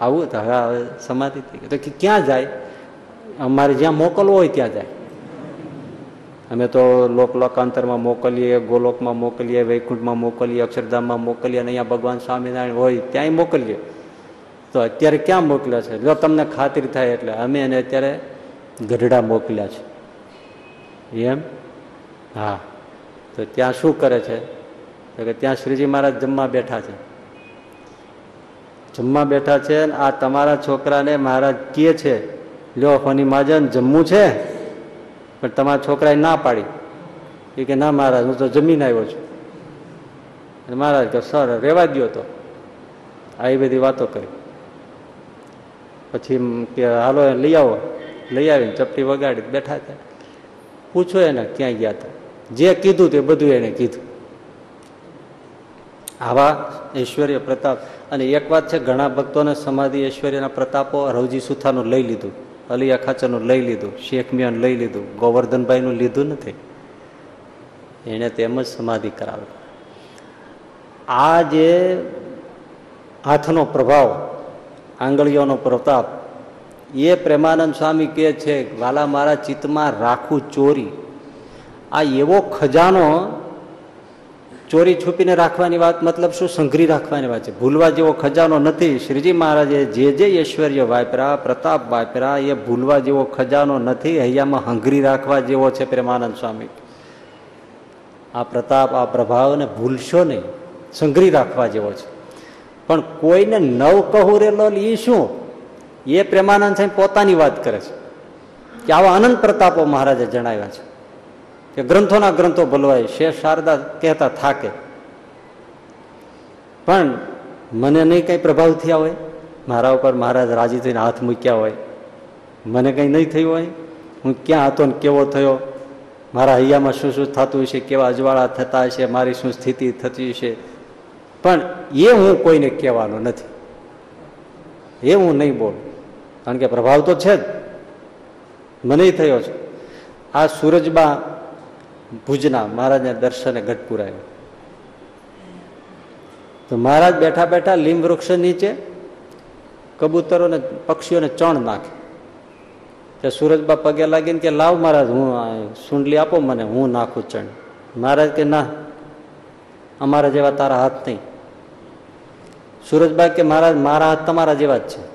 આવું તો હવે હવે સમાધિ થઈ ગઈ. તો ક્યાં જાય? અમારે જ્યાં મોકલવો હોય ત્યાં જાય. અમે તો લોક લોકાંતરમાં મોકલીએ, ગોલોકમાં મોકલીએ, વૈકુંઠમાં મોકલીએ, અક્ષરધામમાં મોકલીએ અને અહીંયા ભગવાન સ્વામિનારાયણ હોય, ત્યાંય મોકલીએ. તો અત્યારે ક્યાં મોકલ્યા છે? જો તમને ખાતરી થાય એટલે અમે એને અત્યારે ગઢડા મોકલ્યા છે. એમ? હા. તો ત્યાં શું કરે છે? તો કે ત્યાં શ્રીજી મહારાજ જમવા બેઠા છે. જમવા બેઠા છે ને આ તમારા છોકરાને મહારાજ કહે છે લ્યો ફની મહાજન, જમવું છે? પણ તમારા છોકરાએ ના પાડી. એ કે, ના મહારાજ, હું તો જમીને આવ્યો છું. મહારાજ કે સર રેવા દો તો. આવી બધી વાતો કરી. પછી કે, હાલો લઈ આવો. લઈ આવીને ચપટી વગાડી બેઠા હતા. પૂછો એને ક્યાં ગયા હતા. જે કીધું તે બધું એને કીધું. આવા ઐશ્વર્ય પ્રતાપ. અને એક વાત છે, ઘણા ભક્તોને સમાધિ ઐશ્વર્યના પ્રતાપો રવજી સુથાનું લઈ લીધું, અલિયા ખાચરનું લઈ લીધું, શેખ મિયાનું લઈ લીધું, ગોવર્ધનભાઈનું લીધું નથી. એણે તેમ જ સમાધિ કરાવે. આ જે હાથનો પ્રભાવ આંગળીઓનો પ્રતાપ. એ પ્રેમાનંદ સ્વામી કહે છે, વાલા, મારા ચિત્તમાં રાખું ચોરી. આ એવો ખજાનો ચોરી છુપીને રાખવાની વાત મતલબ શું? સંઘરી રાખવાની વાત છે. ભૂલવા જેવો ખજાનો નથી. શ્રીજી મહારાજે જે જે ઐશ્વર્ય વાપરા, પ્રતાપ વાપરા, એ ભૂલવા જેવો ખજાનો નથી. હૈયામાં હંઘરી રાખવા જેવો છે પ્રેમાનંદ સ્વામી. આ પ્રતાપ, આ પ્રભાવને ભૂલશો નહીં. સંઘરી રાખવા જેવો છે. પણ કોઈને નવ કહુરેલો એ શું? એ પ્રેમાનંદ સાહેબ પોતાની વાત કરે છે. કે આવા અનંત પ્રતાપો મહારાજે જણાવ્યા છે. કે ગ્રંથોના ગ્રંથો ભલવાય શે શારદા કહેતા થાકે. પણ મને નહીં કંઈ પ્રભાવ થયા હોય, મારા ઉપર મહારાજ રાજી થઈને હાથ મૂક્યા હોય, મને કંઈ નહીં થયું હોય, હું ક્યાં હતો ને કેવો થયો, મારા હૈયામાં શું શું થતું હશે, કેવા અજવાળા થતા હશે, મારી શું સ્થિતિ થતી હશે પણ એ હું કોઈને કહેવાનો નથી. એ હું નહીં બોલું. કારણ કે પ્રભાવ તો છે જ. મને થયો છે. આ સૂરજમાં ભુજના મહારાજને દર્શને ગઢપુર આવ્યો તો મહારાજ બેઠા બેઠા લીમ વૃક્ષ નીચે કબૂતરોને, પક્ષીઓને ચણ નાખે. તે સુરજબા પગે લાગીને કે, લાવ મહારાજ, હું સુંડલી આપો મને, હું નાખું ચણ. મહારાજ કે, ના, અમારા જેવા તારા હાથ નહીં. સુરજબા કે મહારાજ, મારા હાથ તમારા જેવા જ છે.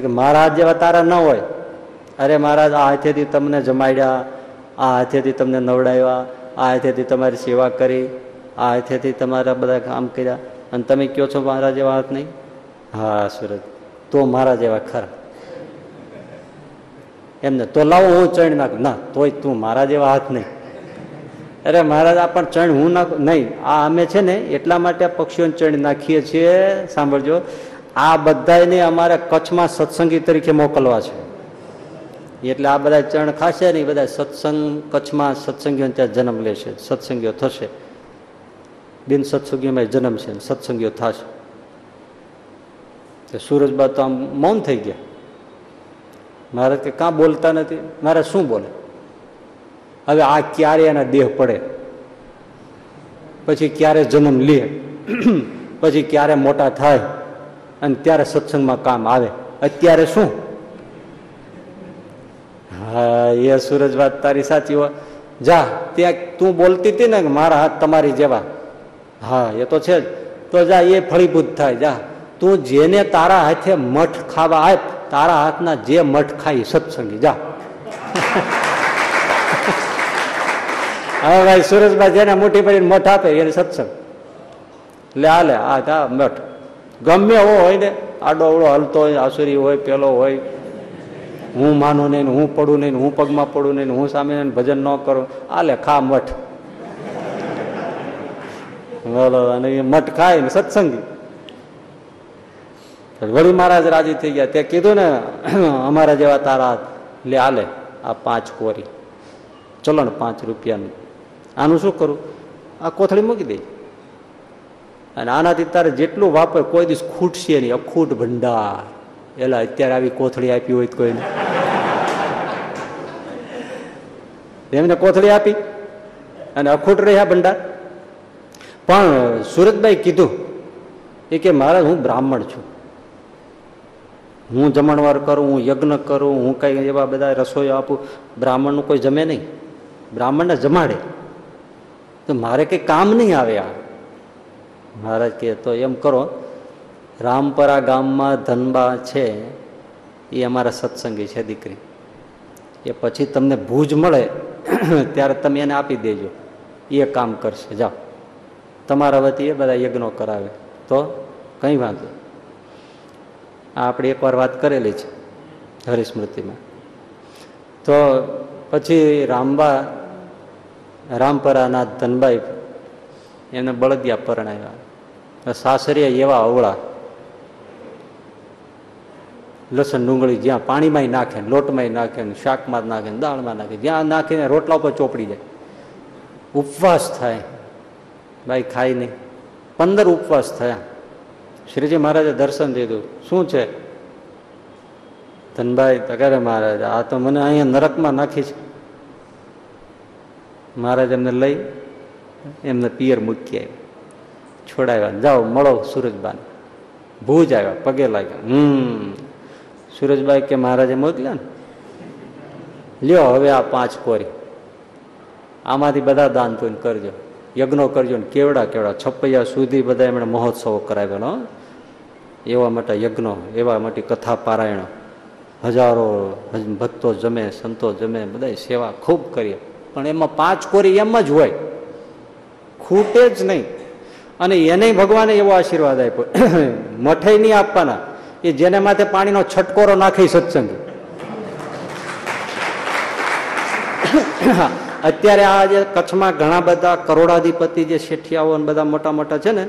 કે મારા હાથ જેવા તારા ન હોય. અરે મહારાજ, આ હાથેથી તમને જમાડ્યા, આ હાથેથી તમને નવડાવ્યા, આ હાથેથી તમારી સેવા કરી, આ હાથેથી તમારા બધા કામ કર્યા. અને તમે કહો છો મારા જેવા હાથ નહીં? હા, સુરજ, તો મારા જેવા ખરા. એમને તો લાવો, હું ચણી નાખ. ના, તોય તું મારા જેવા હાથ નહીં. અરે મહારાજ, આ પણ ચણ હું નાખું? નહીં, આ અમે છે ને એટલા માટે પક્ષીઓને ચણ નાખીએ છીએ, સાંભળજો. આ બધાને અમારે કચ્છમાં સત્સંગી તરીકે મોકલવા છે. એટલે આ બધા ચણ ખાશે ને એ બધા સત્સંગ, કચ્છમાં સત્સંગીઓ ત્યાં જન્મ લેશે સત્સંગીઓ થશે. બિન સત્સંગીઓમાં જન્મ છે સત્સંગીઓ થશે. સુરજબા તો આમ મૌન થઈ ગયા. મહારાજ કે કાં બોલતા નથી? મારે શું બોલે? હવે આ ક્યારે એના દેહ પડે? પછી ક્યારે જન્મ લે? *clears throat* પછી ક્યારે મોટા થાય? અને ત્યારે સત્સંગમાં કામ આવે. અત્યારે શું? હા, એ સૂરજ વાત તારી સાચી હોય. જા, ત્યાં તું બોલતી હતી ને મારા હાથ તમારી જેવા. હા, એ તો છે જ. તો જા, એ ફળીભૂત થાય. જા. તું જેને તારા હાથે મઠ ખાવા આપ, તારા હાથના જે મઠ ખાઈ સત્સંગી. જા. *laughs* હવે ભાઈ સુરજભાઈ જેને મોટી પડીને મઠ આપે એને સત્સંગ. લે આ લે આ કા મઠ ગમે એવો હોય ને, આડો અવડો હલતો હોય, આસુરી હોય, પેલો હોય. હું માનું નહીં હું પડું નહીં હું પગમાં પડું નહીં હું સામે ભજન ન કરું. આ લે ખા મઠ. બોલો, અને એ મઠ ખાય ને સત્સંગી. વળી મહારાજ રાજી થઈ ગયા. તે કીધું ને, *clears throat* અમારા જેવા તારા લે આલે આ પાંચ કોરી. ચલો પાંચ રૂપિયાનું. આનું શું કરું? આ કોથળી મૂકી દે. અને આનાથી તારે જેટલું વાપર કોઈ દિવસ ખૂટશે નહીં. અખૂટ ભંડાર. એલા, અત્યારે આવી કોથળી આપી હોય કોઈને. એમને કોથળી આપી અને અખૂટ રહ્યા ભંડાર. પણ સુરતભાઈ કીધું એ કે મહારાજ હું બ્રાહ્મણ છું. હું જમણવાર કરું, હું યજ્ઞ કરું, હું કઈ એવા બધા રસોઈ આપું. બ્રાહ્મણનું કોઈ જમે નહીં. બ્રાહ્મણને જમાડે. તો મારે કંઈ કામ નહીં આવે આ. મહારાજ કે તો એમ કરો, રામપરા ગામમાં ધનબા છે, એ અમારા સત્સંગી છે, દીકરી. એ પછી તમને ભૂજ મળે, *clears throat* ત્યારે તમે એને આપી દેજો. એ કામ કરશે. જાઓ. તમારા વતી એ બધા યજ્ઞો કરાવે. તો કંઈ વાંધો આ આપણે એકવાર વાત કરેલી છે હરિસ્મૃતિમાં તો પછી રામબા રામપરાના ધનબાઈ એમને બળદિયા પરણાવ્યા. સાસરિયા એવા અવળા. લસણ ડુંગળી જ્યાં પાણીમાં નાખે લોટમાં નાખે શાકમાં જ નાખે દાળમાં નાખે, જ્યાં નાખીને રોટલા ઉપર ચોપડી જાય. ઉપવાસ થાય. ભાઈ ખાય નહીં. પંદર ઉપવાસ થયા. શ્રીજી મહારાજે દર્શન દીધું. શું છે? ધનભાઈ તકારે મહારાજ, આ તો મને અહીંયા નરકમાં નાખી છે. મહારાજ એમને લઈ એમને પિયર મૂકી આવ્યા છોડાવ્યા. જાઓ, મળો સુરજબાને. ભૂજ આવ્યા. પગે લાગ્યા. હમ. સુરજબાઈ કે મહારાજે મોકલ્યા ને? લ્યો, હવે આ પાંચ કોરી. આમાંથી બધા દાન પૂન કરજો. યજ્ઞો કરજો ને કેવડા કેવડા. છપૈયા સુધી બધા એમણે મહોત્સવો કરાવેલો એવા મોટા યજ્ઞો, એવા મોટી કથા પારાયણો. હજારો ભક્તો જમે, સંતો જમે બધા સેવા ખૂબ કરીએ. પણ એમાં પાંચ કોરી એમ જ હોય. ખૂટે જ નહીં. અને એને ભગવાને એવો આશીર્વાદ આપ્યો. *clears throat* મઠે નહીં આપવાના. એ જેને માથે પાણીનો છટકોરો નાખી સત્સંગી. *clears throat* અત્યારે આ જે કચ્છમાં ઘણા બધા કરોડાધિપતિ જે શેઠિયાઓ બધા મોટા મોટા છે ને,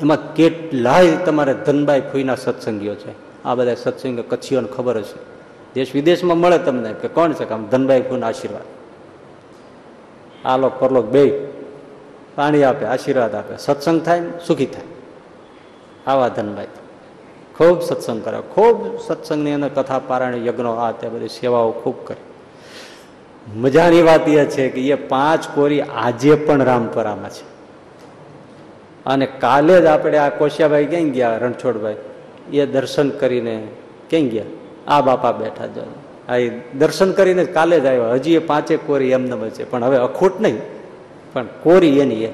એમાં કેટલાય તમારે ધનબાઈ ફૂઈના સત્સંગીઓ છે. આ બધા સત્સંગ કચ્છીઓને ખબર હશે. દેશ વિદેશમાં મળે તમને કે કોણ છે? કે આમ ધનબાઈ ફૂના આશીર્વાદ. આલોક પરલોક બે પાણી આપે, આશીર્વાદ આપે. સત્સંગ થાય સુખી થાય. આવા ધનભાઈ ખૂબ સત્સંગ કરે ખૂબ સત્સંગની અંદર કથા, પારાયણ, યજ્ઞો, આ તે બધી સેવાઓ ખૂબ કરે. મજાની વાત એ છે કે એ પાંચ કોરી આજે પણ રામપરામાં છે. અને કાલે જ આપણે આ કોશિયાભાઈ ક્યાં ગયા, રણછોડભાઈ? એ દર્શન કરીને ક્યાં ગયા? આ બાપા બેઠા જો. આ દર્શન કરીને કાલે જ આવ્યા. હજી એ પાંચે કોરી એમને બચે પણ હવે અખૂટ નહીં. પણ કોરી એની એ.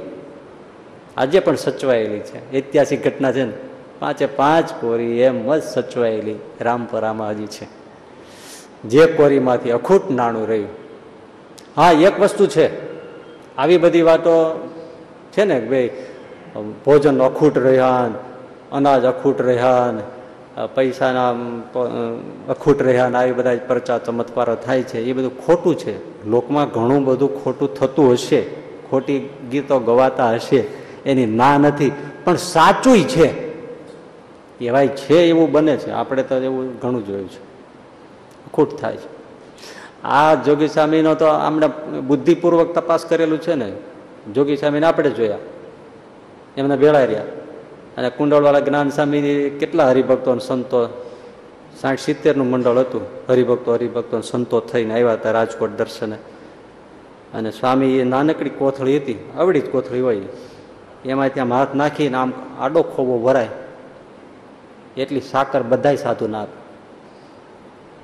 આજે પણ સચવાયેલી છે. ઐતિહાસિક ઘટના છે ને. પાંચે પાંચ કોરી એમ જ સચવાયેલી રામપરામાં હજી છે. જે કોરીમાંથી અખૂટ નાણું રહ્યું. હા, એક વસ્તુ છે. આવી બધી વાતો છે ને ભાઈ ભોજન અખૂટ રહ્યા અનાજ અખૂટ રહ્યા પૈસાના અખૂટ રહ્યા આવી બધા પરચા ચમત્કારો થાય છે. એ બધું ખોટું છે. લોકમાં ઘણું બધું ખોટું થતું હશે. ખોટી ગીતો ગવાતા હશે. એની ના નથી. પણ સાચું છે. એવાય છે એવું બને છે. આપણે તો એવું ઘણું જોયું છે. ખોટ થાય છે. આ જોગી સ્વામીનો તો આમણે બુદ્ધિપૂર્વક તપાસ કરેલું છે ને. જોગી સ્વામીને આપણે જોયા. એમને ભેળા રહ્યા. અને કુંડળવાળા જ્ઞાન સ્વામી કેટલા હરિભક્તો સંતો, સાઠ સિત્તેરનું મંડળ હતું. હરિભક્તો હરિભક્તો સંતો થઈને આવ્યા હતા રાજકોટ દર્શને. અને સ્વામી એ નાનકડી કોથળી હતી આવડી જ કોથળી હોય. એમાં ત્યાં હાથ નાખીને આમ આડો ખોબો ભરાય એટલી સાકર બધાય સાધુ ના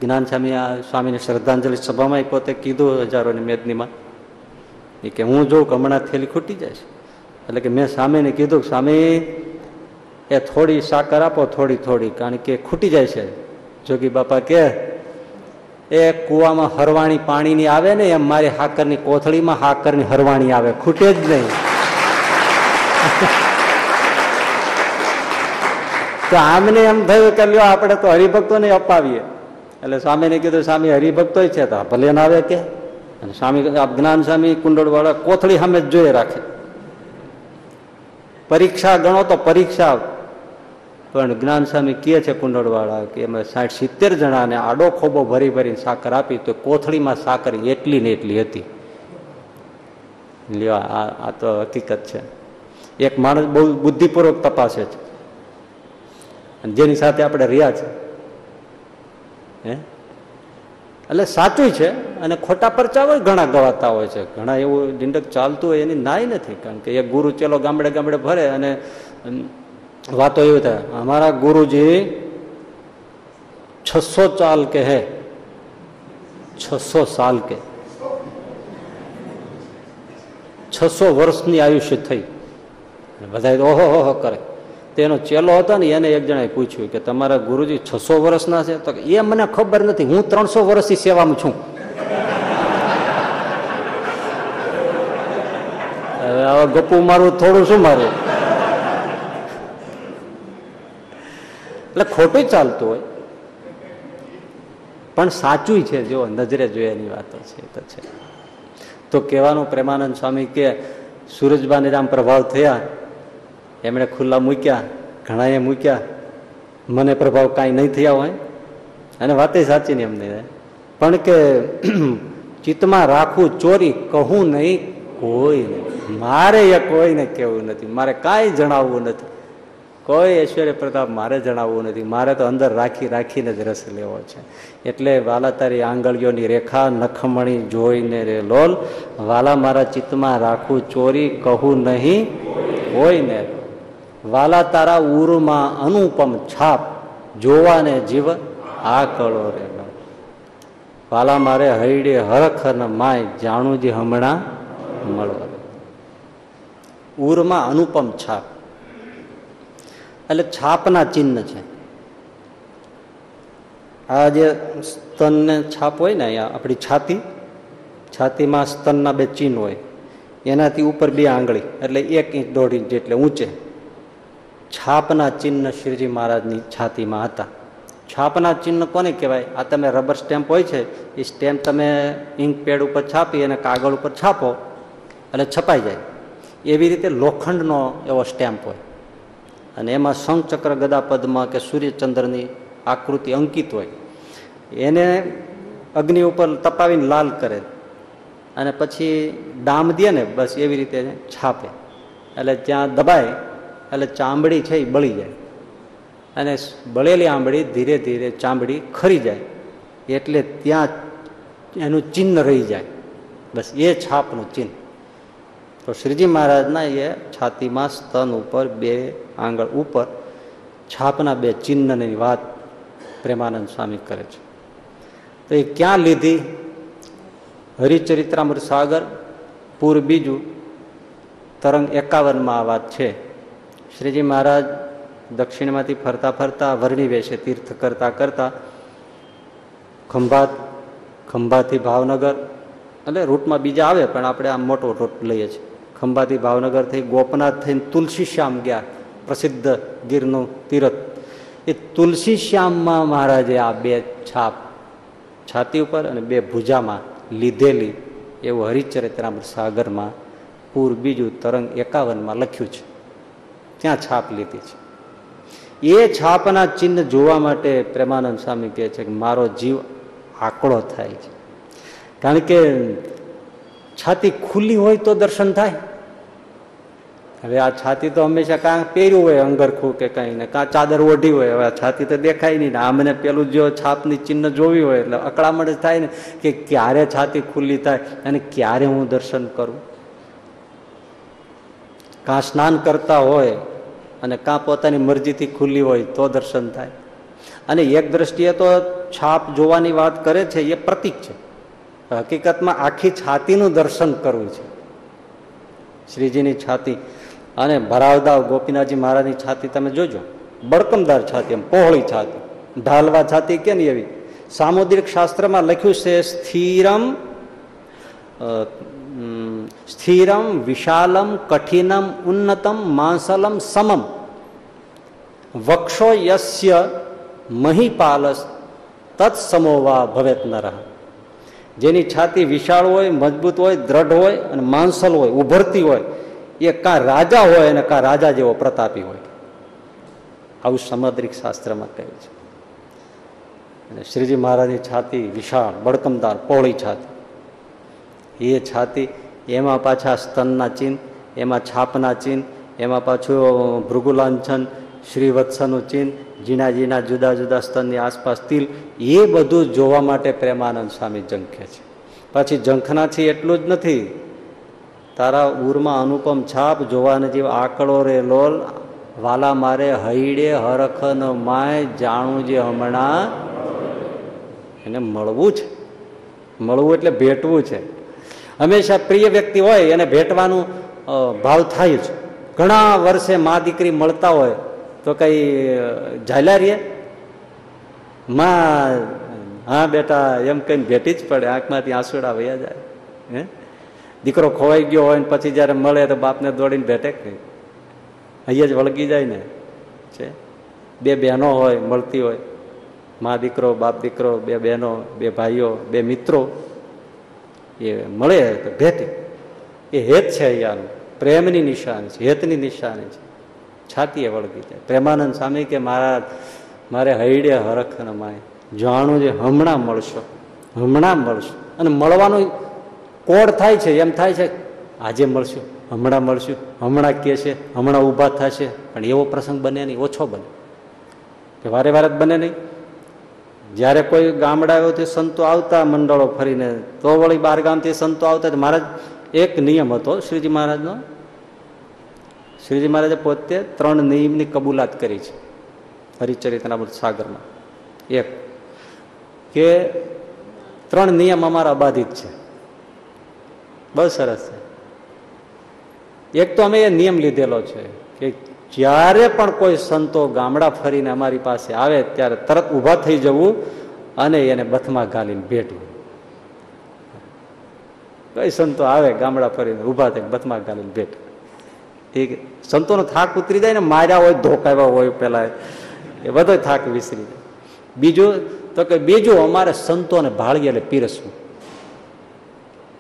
જ્ઞાન સ્વામી આ સ્વામીને શ્રદ્ધાંજલિ સભામાં પોતે કીધું હજારોની મેદનીમાં. એ કે હું જોઉં કે હમણાં થેલી ખૂટી જાય છે. એટલે કે મેં સ્વામીને કીધું સ્વામી એ થોડી સાકર આપો, થોડી થોડી, કારણ કે ખૂટી જાય છે. જોગી બાપા કે, એ કુવામાં હરવાણી પાણીની આવે ને, એમ મારી હાકરની કોથળીમાં હાકરની હરવાણી આવે. ખૂટે જ નહીં. *laughs* તો આમને એમ થયું કે, લ્યો, આપણે તો હરિભક્તોને અપાવીએ. એટલે સ્વામીને કીધું, સ્વામી હરિભક્તો છે, તો ભલે ના આવે કે. અને સ્વામી જ્ઞાન સ્વામી કુંડળવાળા કોથળી સામે જ જોઈએ રાખે. પરીક્ષા ગણો તો પરીક્ષા પણ જ્ઞાન સ્વામી કહે છે કુંડળવાળા કે અમે સાઠ સિત્તેર જણાને આડો ખોબો ભરી ભરીને સાકર આપી તો કોથળીમાં સાકર એટલી ને એટલી હતી. લ્યો, આ તો હકીકત છે. એક માણસ બહુ બુદ્ધિપૂર્વક તપાસે છે. જેની સાથે આપણે રહ્યા છે. હે? એટલે સાચું છે અને ખોટા પરચા હોય, ઘણા ગવાતા હોય છે. ઘણા એવું ડિંડક ચાલતું હોય એની નાય નથી, કારણ કે એક ગુરુ ચેલો ગામડે ગામડે ભરે અને વાતો એવી થાય અમારા ગુરુજી છસો ચાલ કે હે છસો સાલ કે છસો વર્ષની આયુષ્ય થઈ. બધા ઓહો ઓહો કરે. તેનો ચેલો હતો ને, એને એક જણાએ પૂછ્યું કે, તમારા ગુરુજી છસો વર્ષના છે? તો એ મને ખબર નથી, હું ત્રણસો વર્ષથી સેવામાં છું. હવે આવા ગપ્પુ મારવું થોડું શું મારવું એટલે ખોટું ચાલતું હોય. પણ સાચું છે, જો નજરે જોયાની વાતો છે તો છે. તો કહેવાનું પ્રેમાનંદ સ્વામી કે સૂરજબાને આમ પ્રભાવ થયા, એમણે ખુલ્લા મૂક્યા, ઘણાએ મૂક્યા, મને પ્રભાવ કાંઈ નહીં થયા હોય. અને વાતે સાચી ને એમને. પણ કે *clears throat* ચિત્તમાં રાખવું ચોરી કહું નહીં કોઈ મારે એ કોઈને કહેવું નથી. મારે કાંઈ જણાવવું નથી. કોઈ ઐશ્વર્ય પ્રતાપ મારે જણાવવું નથી. મારે તો અંદર રાખી, રાખીને જ રસ લેવો છે. એટલે વાલા તારી આંગળીઓની રેખા નખમણી જોઈને રે, લોલ, વાલા મારા ચિત્તમાં રાખું ચોરી, કહું નહીં હોય ને વાલા તારા ઉરમાં અનુપમ છાપ, જોવાને જીવ આ કળો રે. વાલા મારે હૈડે હરખ ન માય જાણું જે હમણાં મળવા. ઉરમાં અનુપમ છાપ. એટલે છાપના ચિહ્ન છે. આ જે સ્તનને છાપ હોય ને અહીંયા આપણી છાતી, છાતીમાં સ્તનના બે ચિહ્ન હોય. એનાથી ઉપર બે આંગળી, એટલે એક ઇંચ દોઢ ઇંચ જેટલે ઊંચે. છાપના ચિહ્ન શ્રીજી મહારાજની છાતીમાં હતા. છાપના ચિહ્ન કોને કહેવાય? આ તમે રબર સ્ટેમ્પ હોય છે, એ સ્ટેમ્પ તમે ઇંક પેડ ઉપર છાપી અને કાગળ ઉપર છાપો, એટલે છપાઈ જાય. એવી રીતે લોખંડનો એવો સ્ટેમ્પ હોય. અને એમાં શંખચક્ર ગદા પદમાં કે સૂર્યચંદ્રની આકૃતિ અંકિત હોય. એને અગ્નિ ઉપર તપાવીને લાલ કરે. અને પછી ડામ દે ને બસ એવી રીતે છાપે. એટલે ત્યાં દબાય, એટલે ચામડી છે એ બળી જાય. અને બળેલી આંબળી ધીરે ધીરે ચામડી ખરી જાય. એટલે ત્યાં એનું ચિહ્ન રહી જાય. બસ એ છાપનું ચિહ્ન. તો શ્રીજી મહારાજના એ છાતીમાં સ્તન ઉપર બે આંગળ ઉપર છાપના બે ચિહ્નની વાત પ્રેમાનંદ સ્વામી કરે છે. તો એ ક્યાં લીધી? હરિચરિત્રામૃત સાગર, પૂર બીજું, તરંગ એકાવનમાં આ વાત છે. શ્રીજી મહારાજ દક્ષિણમાંથી ફરતા ફરતા વર્ણી વેશે તીર્થ કરતા કરતા ખંભાત ખંભાથી ભાવનગર, એટલે રૂટમાં બીજા આવે પણ આપણે આમ મોટો રૂટ લઈએ છીએ. ખંભાથી ભાવનગર થઈ ગોપનાથ થઈને તુલસી શ્યામ ગયા. પ્રસિદ્ધ ગીરનું તીરથ. એ તુલસી શ્યામમાં મહારાજે આ બે છાપ છાતી ઉપર અને બે ભુજામાં લીધેલી એવું હરિચરિત્રામૃત સાગરમાં પૂર બીજું તરંગ એકાવનમાં લખ્યું છે. ત્યાં છાપ લીધી છે. એ છાપના ચિહ્ન જોવા માટે પ્રેમાનંદ સ્વામી કહે છે કે મારો જીવ આકડો થાય છે. કારણ કે છાતી ખુલ્લી હોય તો દર્શન થાય. હવે આ છાતી તો હંમેશા કાં પહેર્યું હોય અંગરખું કે કંઈ ને, કાં ચાદર ઓઢી હોય. હવે આ છાતી તો દેખાય નહીં ને. આમને પેલું જો છાપની ચિહ્ન જોવી હોય એટલે અકળામણ જ થાય ને કે ક્યારે છાતી ખુલ્લી થાય અને ક્યારે હું દર્શન કરું. કાં સ્નાન કરતા હોય અને કાં પોતાની મરજીથી ખુલ્લી હોય તો દર્શન થાય. અને એક દ્રષ્ટિએ તો છાપ જોવાની વાત કરે છે, એ પ્રતીક છે. હકીકતમાં આખી છાતીનું દર્શન કરવું છે. શ્રીજીની છાતી અને ભરાવદાવ ગોપીનાથજી મહારાજની છાતી તમે જોજો. બળકમદાર છાતી એમ, પહોળી છાતી. ઢાલવા છાતી કે ને એવી? સામુદ્રિક શાસ્ત્રમાં લખ્યું છે, સ્થિરમ સ્થિરમ વિશાલમ કઠિનમ ઉન્નતમ માંસલમ સમમ. વક્ષો યસ્ય મહીપાલસ તત્સમોવા ભવેત નર. જેની છાતી વિશાળ હોય, મજબૂત હોય, દ્રઢ હોય અને માંસલ હોય, ઉભરતી હોય એ કા રાજા હોય અને કા રાજા જેવો પ્રતાપી હોય. આવું સમદ્રિક શાસ્ત્રમાં કહે છે. અને શ્રીજી મહારાજની છાતી વિશાળ, બળકમદાર, પહોળી છાતી. એ છાતી એમાં પાછા સ્તનના ચિહ્ન, એમાં છાપના ચિહ્ન, એમાં પાછું ભૃગુલાંછન, શ્રીવત્સનું ચિહ્ન, ઝીણા જુદા જુદા સ્તનની આસપાસ તિલ, એ બધું જોવા માટે પ્રેમાનંદ સ્વામી ઝંખે છે. પછી ઝંખનાથી એટલું જ નથી તારા ઉરમાં અનુપમ છાપ જોવાને જેવ આકડો રે લોલ વાલા મારે હૈડે ન માય જાણું જે હમણાં એને મળવું છે. મળવું એટલે ભેટવું છે. હંમેશા પ્રિય વ્યક્તિ હોય, એને ભેટવાનું ભાવ થાય જ. ઘણા વર્ષે મા દીકરી મળતા હોય, તો કઈ ઝાલા રે માં, હા બેટા, એમ કઈ ભેટી જ પડે, આંખમાંથી આંસુડા વયા જાય. હે? દીકરો ખોવાઈ ગયો હોય ને પછી જયારે મળે તો બાપને દોડીને ભેટે અહીંયા જ વળગી જાય ને, છે? બે બહેનો હોય, મળતી હોય. મા દીકરો, બાપ દીકરો, બે બહેનો, બે ભાઈઓ, બે મિત્રો, એ મળે તો ભેટે. એ હેત છે અહીંયાનું. પ્રેમની નિશાની છે, હેતની નિશાની છે. છાતીએ વળગી જાય. પ્રેમાનંદ સ્વામી કે મારા મારે હૈડે હરખ અને માય જાણું જે હમણાં મળશો હમણાં મળશો. અને મળવાનું કોડ થાય છે, એમ થાય છે, આજે મળશું, હમણાં મળશું, હમણાં કે છે, હમણાં ઊભા થશે. પણ એવો પ્રસંગ બને નહીં, ઓછો બને. કે વારે વારે જ બને નહીં. જ્યારે કોઈ ગામડાઓથી સંતો આવતા મંડળો ફરીને, તો વળી બાર ગામથી સંતો આવતા મહારાજ, એક નિયમ હતો શ્રીજી મહારાજનો. શ્રીજી મહારાજે પોતે ત્રણ નિયમની કબૂલાત કરી છે હરિચરિતના સાગરમાં. એક, કે ત્રણ નિયમ અમારા અબાધિત છે. બહુ સરસ છે. એક તો અમે એ નિયમ લીધેલો છે કે જ્યારે પણ કોઈ સંતો ગામડા ફરીને અમારી પાસે આવે ત્યારે તરત ઊભા થઈ જવું અને એને બથમાં ગાલીને ભેટવું. કઈ સંતો આવે ગામડા ફરીને ઊભા થઈને બથમાં ગાલીને ભેટ. ઠીક સંતોનો થાક ઉતરી જાય ને માર્યા હોય ધોકાવ્યા હોય પેલા, એ બધો થાક વિસરી જાય. બીજું તો કે બીજું અમારે સંતોને ભાળીએ એટલે પીરસવું.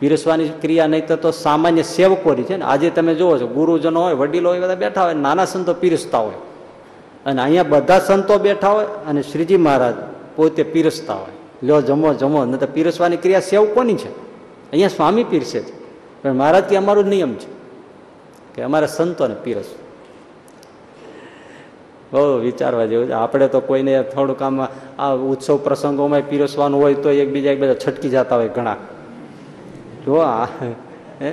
પીરસવાની ક્રિયા નહીં તો સામાન્ય સેવકોની છે ને, આજે તમે જુઓ છો, ગુરુજનો હોય, વડીલો હોય, બધા બેઠા હોય, નાના સંતો પીરસતા હોય. અને અહીંયા બધા સંતો બેઠા હોય અને શ્રીજી મહારાજ પોતે પીરસતા હોય. લ્યો, જમો જમો, ન તો પીરસવાની ક્રિયા સેવકોની છે. અહીંયા સ્વામી પીરસે છે. પણ મહારાજ કે અમારો નિયમ છે કે અમારે સંતોને પીરસવું બહુ વિચારવા જેવું છે. આપણે તો કોઈને થોડુંક આમાં આ ઉત્સવ પ્રસંગોમાં પીરસવાનું હોય તો એકબીજા એકબીજા છટકી જતા હોય ઘણા. જો આ, હે?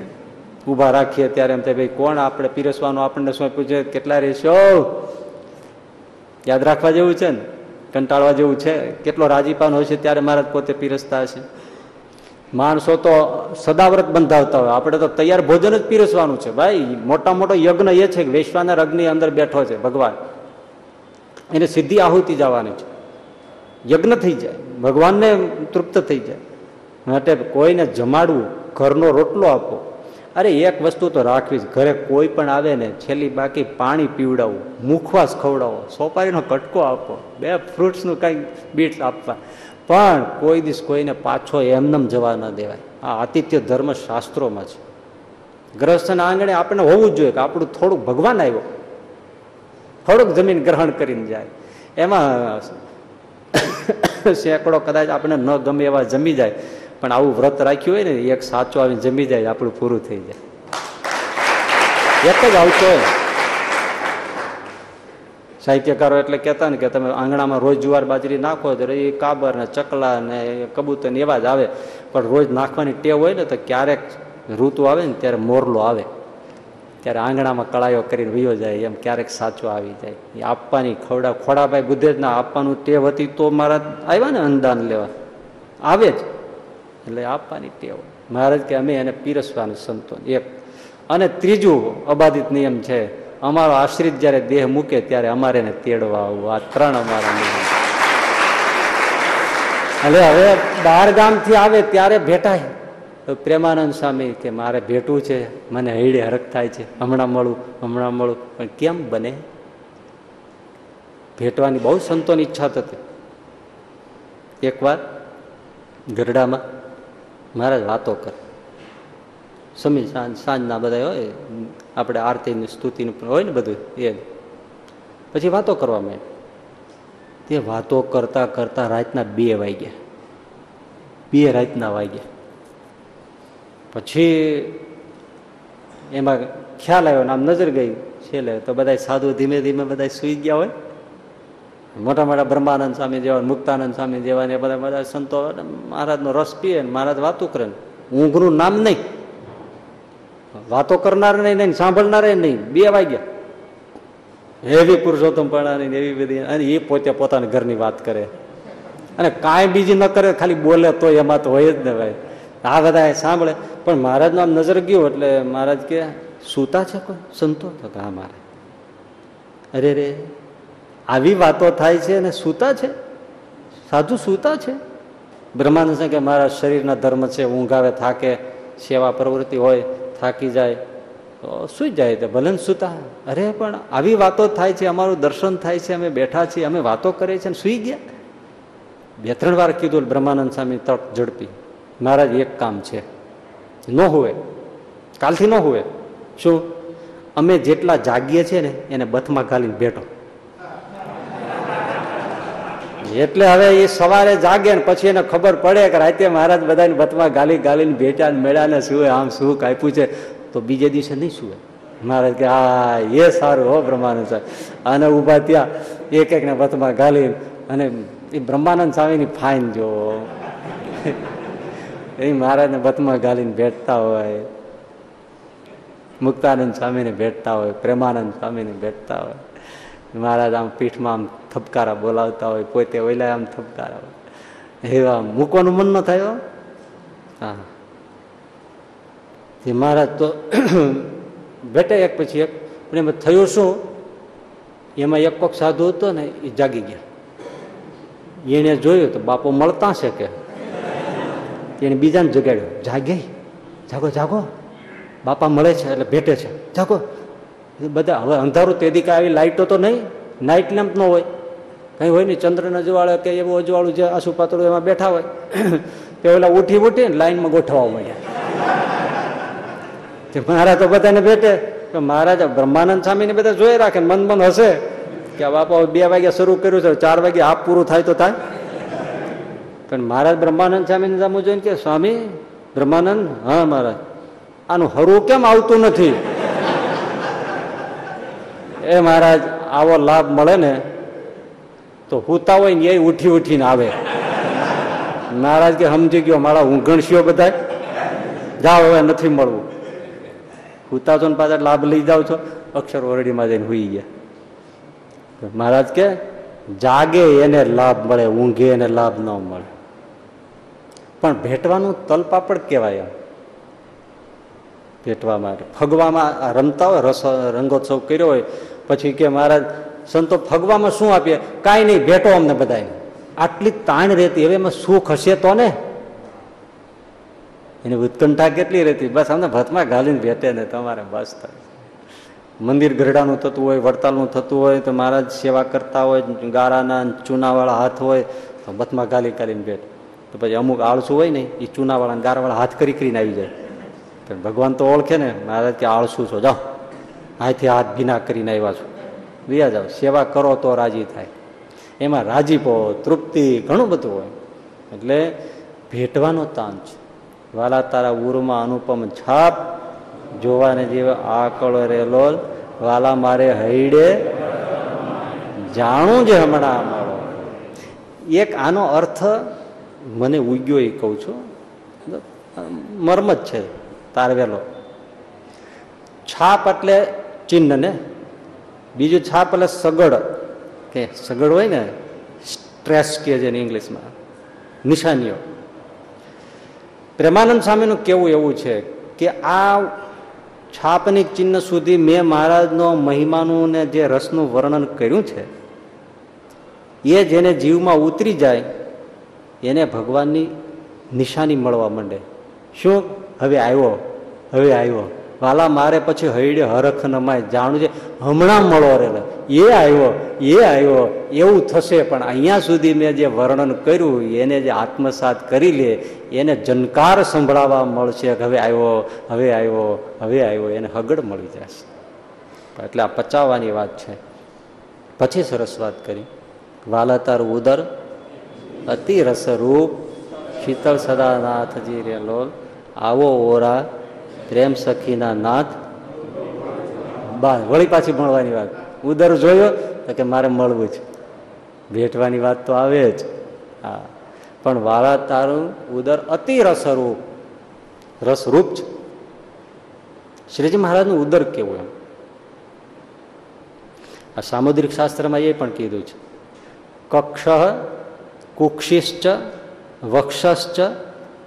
ઊભા રાખીએ ત્યારે એમ થાય, ભાઈ, કોણ આપણે? પીરસવાનું આપણને શું છે? કેટલા રહેશો યાદ રાખવા જેવું છે ને? કંટાળવા જેવું છે? કેટલો રાજીપાન હોય છે ત્યારે મહારાજ પોતે પીરસતા હશે. માણસો તો સદાવ્રત બંધાવતા હોય. આપણે તો તૈયાર ભોજન જ પીરસવાનું છે. ભાઈ, મોટા મોટો યજ્ઞ એ છે કે વૈશ્વાના રગની અંદર બેઠો છે ભગવાન. એને સીધી આહુતિ જવાની છે. યજ્ઞ થઈ જાય. ભગવાનને તૃપ્ત થઈ જાય. માટે કોઈને જમાડવું ઘરનો રોટલો આપો. અરે એક વસ્તુ તો રાખવી જ, ઘરે કોઈ પણ આવે ને છેલ્લી બાકી પાણી પીવડાવવું મુખવાસ ખવડાવો, સોપારીનો કટકો આપો, બે ફ્રૂટ્સનું કંઈક બીટ્સ આપવા. પણ કોઈ દિવસ કોઈને પાછો એમનેમ જવા ન દેવાય. આ આતિથ્ય ધર્મ શાસ્ત્રોમાં છે. ગ્રહસ્થના આંગણે આપણને હોવું જ જોઈએ કે આપણું થોડુંક ભગવાન આવ્યો. થોડુંક જમીન ગ્રહણ કરીને જાય. એમાં *coughs* સેંકડો કદાચ આપણે ન ગમે એવા જમી જાય. પણ આવું વ્રત રાખ્યું હોય ને, એક સાચો આવીને જમી જાય, આપણું પૂરું થઈ જાય. એક જ આવતો સાહિત્યકારો એટલે કહેતા ને કે તમે આંગણામાં રોજ જુવાર બાજરી નાખો તો એ કાબર ને ચકલા ને કબૂતર ને એવા જ આવે. પણ રોજ નાખવાની ટેવ હોય ને તો ક્યારેક ઋતુ આવે ને ત્યારે મોરલો આવે. ત્યારે આંગણામાં કળાયો કરીને વયો જાય, એમ ક્યારેક સાચો આવી જાય. એ આપવાની ખવડા ખોડાભાઈ બુદ્ધેજના આપવાનું ટેવ હતી તો મારા આવ્યા ને અનુદાન લેવા. આવે જ. એટલે આપવાની ટેવ. મહારાજ કે અમે એને પીરસવાનું સંતો. એક. અને ત્રીજું અબાધિત નિયમ છે, અમારો આશ્રિત જ્યારે દેહ મૂકે ત્યારે અમારે એને તેડવા આવવું. આ ત્રણ અમારા નિયમ એટલે હવે બાર ગામથી આવે ત્યારે ભેટાય. તો પ્રેમાનંદ સ્વામી કે મારે ભેટવું છે, મને હૈડે હરખ થાય છે. હમણાં મળું હમણાં મળું. પણ કેમ બને? ભેટવાની બહુ સંતોની ઈચ્છા થતી. એકવાર ગરડામાં મહારાજ વાતો કરે. સમી સાંજ સાંજના બધા હોય, આપણે આરતીની સ્તુતિનું પણ હોય ને બધું એ પછી વાતો કરવા મેં તે વાતો કરતા કરતા રાતના બે વાગ્યા. બે રાતના વાગ્યા. પછી એમાં ખ્યાલ આવ્યો ને આમ નજર ગઈ. છેલ્લે તો બધા સાધુ ધીમે ધીમે બધા સુઈ ગયા હોય. મોટા મોટા બ્રહ્માનંદ સ્વામી જેવા, મુક્તાનંદ સ્વામી જેવા ને બધા બધા સંતો મહારાજનો રસ પીએ ને મહારાજ વાતો કરે ઊંઘનું નામ નહીં. વાતો કરનાર નહીં નહીં, સાંભળનારે નહીં. બે વાગ્યા. એવી પુરુષોત્તમ પણ એવી બધી, અને એ પોતે પોતાના ઘરની વાત કરે. અને કાંઈ બીજી ન કરે, ખાલી બોલે તો એમાં તો હોય જ ને ભાઈ. આ બધા સાંભળે. પણ મહારાજનો આમ નજર ગયો એટલે મહારાજ કે, સૂતા છે કોઈ? સંતો? તો હા, મારે. અરે રે આવી વાતો થાય છે અને સૂતા છે? સાધુ સૂતા છે? બ્રહ્માનંદ છે કે મારા શરીરના ધર્મ છે ઊંઘ આવે થાકે, સેવા પ્રવૃત્તિ હોય, થાકી જાય, તો સુઈ જાય તો ભલે સૂતા. અરે પણ આવી વાતો થાય છે, અમારું દર્શન થાય છે, અમે બેઠા છીએ, અમે વાતો કરીએ છીએ અને સુઈ ગયા. બે ત્રણ વાર કીધું બ્રહ્માનંદ સ્વામી તક ઝડપી. મહારાજ, એક કામ છે. ન હોવે કાલથી ન હોવે શું? અમે જેટલા જાગીએ છીએ ને, એને બથમાં ઘાલીને બેઠો એટલે હવે એ સવારે જાગે ને પછી એને ખબર પડે કે રાતે મહારાજ બધાને બથમાં ગાલી ગાલીને ભેટ્યા ને મેળ્યા ને સુવે આમ શું કાપ્યું છે, તો બીજે દિવસે નહીં સુવે મહારાજ કે, હા, એ સારું હો બ્રહ્માનંદ સાહેબ. અને ઊભા ત્યાં એક એકને બથમાં ગાલી અને એ બ્રહ્માનંદ સ્વામીની ફાઇન જો. એ મહારાજને બથમાં ગાલીને ભેટતા હોય, મુક્તાનંદ સ્વામીને ભેટતા હોય, પ્રેમાનંદ સ્વામીને ભેટતા હોય. મહારાજ આમ પીઠમાં આમ થપકારા બોલાવતા હોય, પોતે ઓલા આમ થપકારા હોય. એવા મૂકવાનું મન ન થાય હા. તે મહારાજ તો *clears throat* ભેટે એક પછી એક. પણ એમાં થયું શું? એમાં એક કોક સાધુ હતો ને, એ જાગી ગયા. એને જોયું તો બાપો મળતા છે કે? એને બીજાને જગાડ્યો, જાગે, જાગો જાગો. બાપા મળે છે એટલે ભેટે છે. જાગો. બધા, હવે અંધારું તેદી કાંઈ આવી લાઇટો તો નહીં. નાઇટ લેમ્પ ન હોય. કંઈ હોય નહીં, ચંદ્રના અજવાળે કે એવું અજવાળું જે આસુપાતળું એમાં બેઠા હોય, *coughs* તે ઓલા ઉઠી ઉઠી ને લાઈનમાં ગોઠવા મળ્યા મહારાજ તો બધાને ભેટે, તો મહારાજ બ્રહ્માનંદ સ્વામીને બધા જોઈ રાખે, મન મન હશે કે બાપા બે વાગ્યા શરૂ કર્યું છે ચાર વાગે હાફ પૂરું થાય તો થાય. પણ મહારાજ બ્રહ્માનંદ સ્વામીને સામુ જોઈને કે, સ્વામી, બ્રહ્માનંદ, હા મહારાજ, આનું હરવું કેમ આવતું નથી? *laughs* એ મહારાજ, આવો લાભ મળે ને તો હુતા હોય ને એ ઉઠી ઉઠીને આવે. મહારાજ કે સમજી ગયો, મારા ઊંઘણશીઓ બધા જાઓ, હવે નથી મળવું. હુતા છો ને પાછા લાભ લઈ જાઓ છો, અક્ષર ઓરડીમાં જઈને હુઈ ગયા. મહારાજ કે, જાગે એને લાભ મળે, ઊંઘે એને લાભ ન મળે. પણ ભેટવાનું તલપાપડ કહેવાય એમ. ભેટવા માટે ફગવામાં રમતા હોય, રસ, રંગોત્સવ કર્યો હોય, પછી કે મહારાજ સંતો ફગવામાં શું આપીએ? કાંઈ નહીં, ભેટો અમને બધાને આટલી તાણ રહેતી, હવે એમાં સુખ હશે તો ને? એની ઉત્કંઠા કેટલી રહેતી? બસ અમને ભતમાં ઘાલીને ભેટે ને તમારે બસ મંદિર ગરડાનું થતું હોય, વડતાલનું થતું હોય, તો મહારાજ સેવા કરતા હોય ગારાના ચૂનાવાળા હાથ હોય, તો બથમાં ગાલી ગાલીને ભેટ. તો પછી અમુક આળસુ હોય ને એ ચૂનાવાળા ગારાવાળા હાથ કરી કરીને આવી જાય. ભગવાન તો ઓળખે ને, મહારાજ કે આળસુ છો, જાઓ. અહીંથી હાથ ભીના કરીને આવ્યા છો. વ્યા જાઓ સેવા કરો તો રાજી થાય. એમાં રાજીપો, તૃપ્તિ ઘણું બધું હોય. એટલે ભેટવાનો તાન છે. વાલા તારા ઉરમાં અનુપમ છાપ, જોવાને જેવા આકળો રેલો વાલા મારે હૈડે જાણું જ હમણાં અમારો. એક આનો અર્થ મને ઉગ્યો એ કહું છું. મર્મ જ છે તારવેલો છાપ એટલે ચિહ્ન ને બીજું છાપ એટલે સગડ, કે સગડ હોય ને, સ્ટ્રેસ કે છે ઇંગ્લિશમાં, નિશાનીઓ. પ્રેમાનંદ સ્વામીનું કેવું એવું છે કે આ છાપની ચિહ્ન સુધી મેં મહારાજનો મહિમાનું ને જે રસનું વર્ણન કર્યું છે, એ જેને જીવમાં ઉતરી જાય, એને ભગવાનની નિશાની મળવા માંડે. શું? હવે આવ્યો હવે આવ્યો. વાલા, મારે પછી હૈડે હરખ નમાય, જાણું છે? હમણાં મળો રેલો એ આવ્યો એ આવ્યો, એવું થશે, પણ અહીંયા સુધી મેં જે વર્ણન કર્યું, એને જે આત્મસાત કરી લે, એને જનકાર સંભળાવવા મળશે હવે આવ્યો હવે આવ્યો હવે આવ્યો, એને હગડ મળી જશે. એટલે આ પચાવવાની વાત છે. પછી સરસ વાત કરી. વાલા, તાર ઉદર અતિ રસરૂપ શીતળ સદાનાથજી રે આવો ઓરા પ્રેમ સખીના નાથ. બા, વળી પાછી મળવાની વાત. ઉદર જોયો, તો કે મારે મળવું છે. ભેટવાની વાત તો આવે જ. હા. પણ વાળા તારું ઉદર અતિ રસરૂપ રસરૂપ છે. શ્રીજી મહારાજનું ઉદર કેવું એમ? આ સામુદ્રિક શાસ્ત્રમાં એ પણ કીધું છે. કક્ષ કુક્ષિશ્ચ વક્ષશ્ચ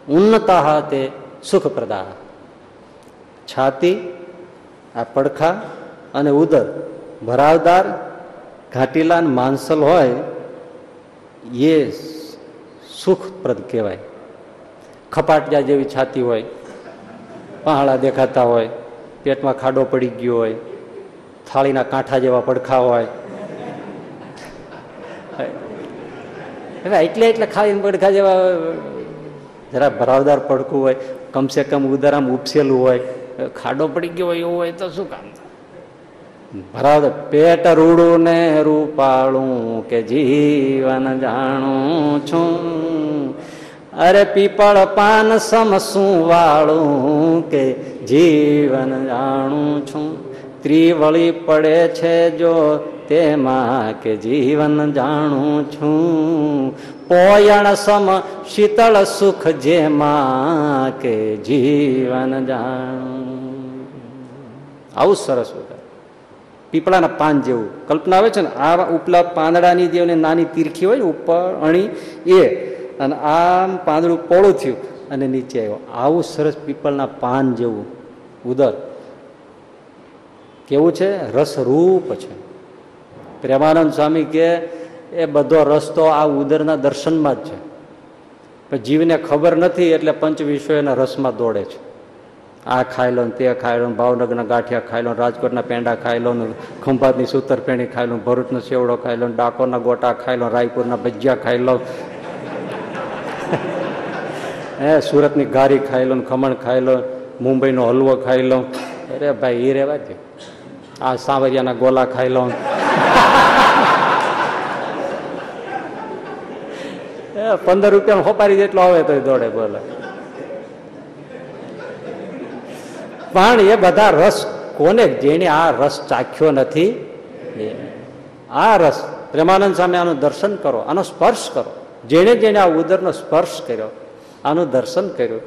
ઉન્નતા તે સુખપ્રદા. છાતી, આ પડખા અને ઉદર. ભરાવદાર ઘાટીલાન માનસલ હોય, એ સુખપ્રદ કહેવાય. ખપાટિયા જેવી છાતી હોય પહાડા દેખાતા હોય, પેટમાં ખાડો પડી ગયો હોય, થાળીના કાંઠા જેવા પડખા હોય. હવે એટલે એટલે ખાલી પડખા જેવા, જરા ભરાવદાર પડખું હોય, કમસે કમ ઉદરામ ઉપસેલું હોય. ખાડો પડી ગયો હોય એવું હોય તો શું કામ ભરાદ પેટ રૂડું ને રૂપાળું કે જીવન જાણું છું. અરે પીપળ પાન સમસું વાળું કે જીવન જાણું છું. ત્રિવળી પડે છે જો તેમાં કે જીવન જાણું છું. પોયણ સમ શીતળ સુખ જેમાં કે જીવન જાણું આવું સરસ ઉદાહરણ પીપળાના પાન જેવું. કલ્પના આવે છે ને આ ઉપલા પાંદડાની જે નાની તીરખી હોય ઉપર અણી એ, અને આમ પાંદડું પોળું થયું અને નીચે આવ્યો. આવું સરસ પીપળના પાન જેવું. ઉદર. કેવું છે? રસરૂપ છે. પ્રેમાનંદ સ્વામી કે, એ બધો રસ્તો આ ઉદરના દર્શનમાં જ છે. પણ જીવને ખબર નથી એટલે પંચ વિશ્વ એના રસમાં દોડે છે. આ ખાઈ લો તે ખાઈ લો ભાવનગરના ગાંઠિયા ખાઈ લો રાજકોટના પેંડા ખાઈ લો ખંભાતની સૂતરપેણી ખાઈ લો ભરૂચનો સેવડો ખાઈ લો ડાકોરના ગોટા ખાઈ લો રાયપુરના ભજીયા ખાઈ લો હે, સુરતની ગારી ખાઈ લો ખમણ ખાઈ લો મુંબઈનો હલવો ખાઈ લો અરે ભાઈ એ રેવા દે આ સાવરિયાના ગોલા ખાઈ લો પંદર રૂપિયા હોપારી જેટલો આવે તો દોડે બોલે. પણ એ બધા રસ, કોને જેને આ રસ ચાખ્યો નથી? આ રસ, પ્રેમાનંદ સામે આનું દર્શન કરો, આનો સ્પર્શ કરો. જેણે જેને આ ઉદરનો સ્પર્શ કર્યો, આનું દર્શન કર્યું,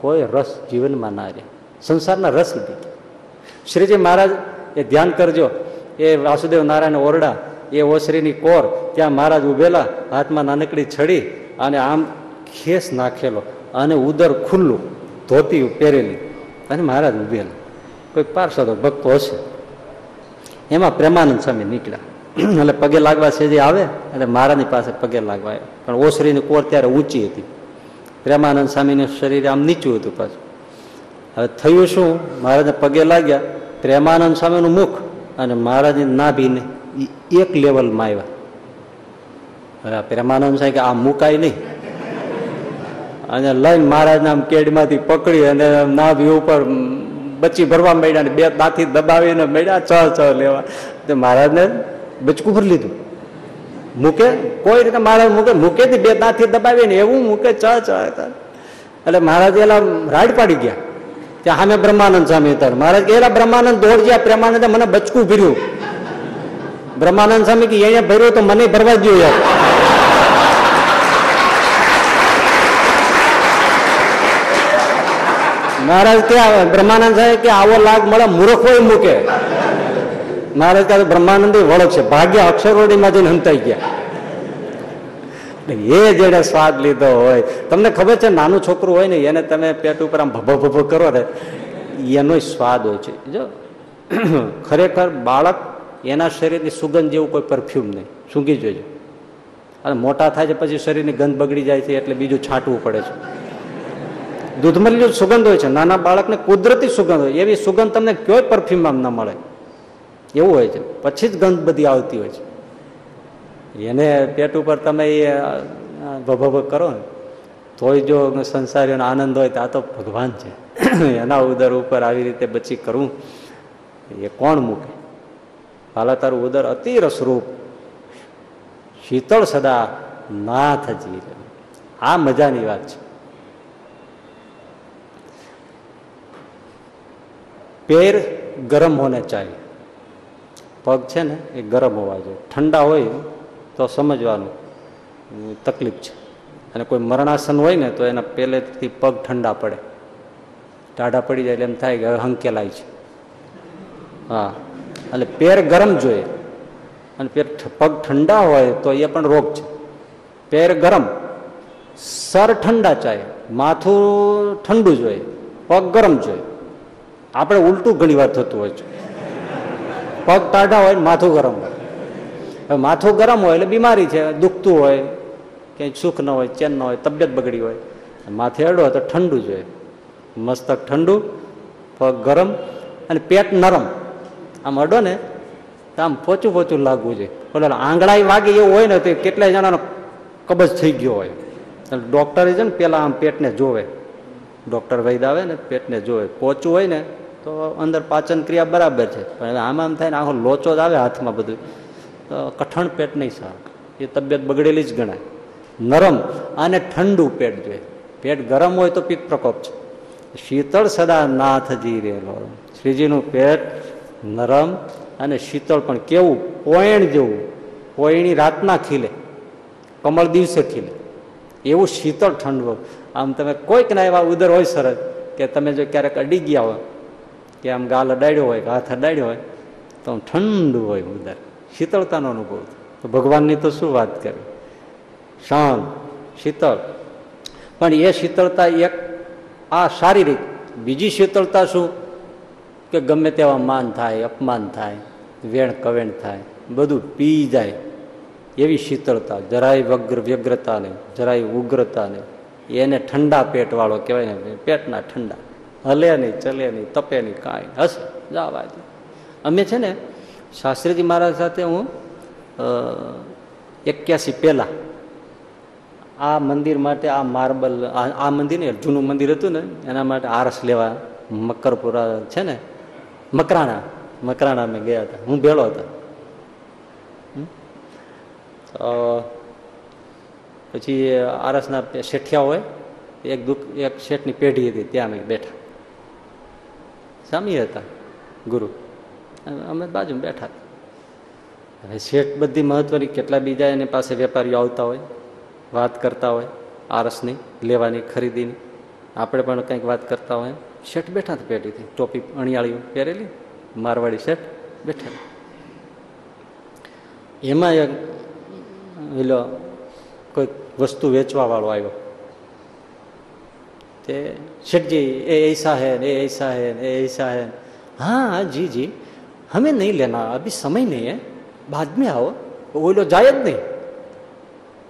કોઈ રસ જીવનમાં ના રહે. સંસારના રસ નથી. શ્રીજી મહારાજ, એ ધ્યાન કરજો. એ વાસુદેવ નારાયણ ઓરડા, એ ઓસરીની કોર, ત્યાં મહારાજ ઉભેલા, હાથમાં નાનકડી છડી અને આમ ખેસ નાખેલો અને ઉદર ખુલ્લું ધોતી પહેરેલી. અને મહારાજ ઉભેલ કોઈ પાર્ષદો, ભક્તો હશે. એમાં પ્રેમાનંદ સ્વામી નીકળ્યા. *clears throat* એટલે પગે લાગવા છે જે આવે, એટલે મહારાજની પાસે પગે લાગવા પણ ઓસરીની કોર ત્યારે ઊંચી હતી. પ્રેમાનંદ સ્વામીનું શરીર આમ નીચું હતું પાછું. હવે થયું શું? મહારાજને પગે લાગ્યા. પ્રેમાનંદ સ્વામીનું મુખ અને મહારાજની નાભીને એક લેવલમાં આવ્યા. હવે પ્રેમાનંદ સ્વામી કે આ મુકાય નહીં. અને લઈને મહારાજના કેડમાંથી પકડી અને નાભી ઉપર બચ્ચી ભરવા માંડ્યા ને બે દાંથી દબાવીને મળ્યા ચ ચ લેવા. તો મહારાજને બચકું ભરી લીધું. મૂકે, કોઈ રીતે મહારાજ મૂકે મૂકે બે દાંતથી દબાવીને એવું મૂકે ચ ચ એટલે મહારાજ એલા રાડ પાડી ગયા. ત્યાં સામે બ્રહ્માનંદ સ્વામી હતા મહારાજ એલા બ્રહ્માનંદ દોડ ગયા મને બચકું ભર્યું. બ્રહ્માનંદ સ્વામી કે, અહીંયા ભર્યું તો મને ભરવા જ યાર. મહારાજ ત્યાં બ્રહ્માનંદ સાહેબ કે આવો લાગ મળે, મૂર્ખ મૂકે. મહારાજ કહે બ્રહ્માનંદ વળખ છે. ભાગ્ય અક્ષરોડીમાં જઈને હંતાઈ ગયા. એ જેને સ્વાદ લીધો હોય. તમને ખબર છે, નાનું છોકરું હોય ને, એને તમે પેટ ઉપર આમ ભભો ભભો કરો ને, એનો સ્વાદ હોય છે. જો, ખરેખર બાળક એના શરીરની સુગંધ જેવું કોઈ પરફ્યુમ નહીં. સૂંઘી જોજો અને મોટા થાય છે, પછી શરીરની ગંધ બગડી જાય છે, એટલે બીજું છાંટવું પડે છે. દૂધમાં સુગંધ હોય છે. નાના બાળકને કુદરતી સુગંધ હોય. એવી સુગંધ તમને કોઈ પરફ્યુમમાં ન મળે. એવું હોય છે. પછી જ ગંધ બધી આવતી હોય છે. એને પેટ ઉપર તમે એ ભભભ કરો ને, તોય જો સંસારીઓનો આનંદ હોય તો આ તો ભગવાન છે. એના ઉદર ઉપર આવી રીતે બચી કરવું એ કોણ મૂકે? હાલા તારું ઉદર અતિ રસરૂપ. શીતળ સદા નાથજી આ મજાની વાત છે. પેર ગરમ હોને ચાહી પગ છે ને એ ગરમ હોવા જોઈએ. ઠંડા હોય તો સમજવાનું તકલીફ છે. અને કોઈ મરણાસન હોય ને તો એના પહેલેથી પગ ઠંડા પડે. ટાઢા પડી જાય એટલે એમ થાય કે હવે હંકેલાય છે. હા, એટલે પેર ગરમ જોઈએ. અને પેર પગ ઠંડા હોય તો એ પણ રોગ છે. પેર ગરમ, સર ઠંડા ચાય, માથું ઠંડુ જોઈએ, પગ ગરમ જોઈએ. આપણે ઉલટું ઘણી વાર થતું હોય છે. પગ ટાઢા હોય ને માથું ગરમ હોય. હવે માથું ગરમ હોય એટલે બીમારી છે. દુખતું હોય, ક્યાંય સુખ ન હોય, ચેન ન હોય, તબિયત બગડી હોય. માથે અડો તો ઠંડુ જોઈએ મસ્તક ઠંડુ, પગ ગરમ અને પેટ નરમ. આમ અડો ને તો આમ પોચું પોચું લાગવું જોઈએ. એટલે આંગળાઈ વાગે એવું હોય ને તો કેટલાય જણાનો કબજ થઈ ગયો હોય. ડૉક્ટરે છે ને પહેલાં આમ પેટને જોવે. ડૉક્ટર વૈદ આવે ને પેટને જોવે. પોચું હોય ને તો અંદર પાચન ક્રિયા બરાબર છે. પણ હવે આમ આમ થાય ને આખો લોચો જ આવે હાથમાં બધું. તો કઠણ પેટ નહીં સારું. એ તબિયત બગડેલી જ ગણાય. નરમ અને ઠંડુ પેટ જોઈએ. પેટ ગરમ હોય તો પીક પ્રકોપ છે. શીતળ સદા નાથજી રહેલો શ્રીજીનું પેટ નરમ અને શીતળ પણ કેવું પોયણ જેવું. પોયણી રાતના ખીલે. કમળ દિવસે ખીલે. એવું શીતળ ઠંડુ આમ તમે કોઈક ના એવા ઉદર હોય સરસ કે તમે જો ક્યારેક અડી ગયા હોય કે આમ ગાલ અડાડ્યો હોય કે હાથ અડાડ્યો હોય, તો આમ ઠંડુ હોય ઉદર. શીતળતાનો અનુભવ તો ભગવાનની તો શું વાત કરવી શાંત, શીતળ. પણ એ શીતળતા એક આ શારીરિક, બીજી શીતળતા શું? કે ગમે તેવા માન થાય, અપમાન થાય, વેણ કવેણ થાય, બધું પી જાય. એવી શીતળતા, જરાય વગ્ર વ્યગ્રતા નહીં, જરાય ઉગ્રતા નહીં. એને ઠંડા પેટવાળો કહેવાય ને, પેટના ઠંડા. હલે નહીં, ચલે નહીં, તપે નહીં, કાંઈ હશે, જવા દે. અમે છે ને, શાસ્ત્રીજી મહારાજ સાથે હું એક્યાસી પહેલાં આ મંદિર માટે આ માર્બલ, આ મંદિર ને જૂનું મંદિર હતું ને, એના માટે આરસ લેવા મકરપુરા છે ને, મકરાણા મકરાણા અમે ગયા હતા. હું ભેળો હતો. પછી આરસના શેઠિયા હોય, એક દુઃખ એક શેઠની પેઢી હતી, ત્યાં અમે બેઠા. સામી હતા ગુરુ. અમે બાજુ બેઠા હવે શેઠ બધી મહત્વની કેટલા બીજા એની પાસે વેપારીઓ આવતા હોય, વાત કરતા હોય, આરસની, લેવાની, ખરીદીની. આપણે પણ કંઈક વાત કરતા હોય શેઠ બેઠા હતા પેઢીથી. ટોપી અણિયાળી પહેરેલી. મારવાડી શેઠ બેઠા એમાં એક પેલો કોઈ વસ્તુ વેચવા વાળો ते शेठ जी, ए ऐसा है, ए ऐसा है, ए ऐसा है। हाँ जी जी, हमें नहीं लेना, अभी समय नहीं है, बाद में आओ। वो लोग जायद नहीं।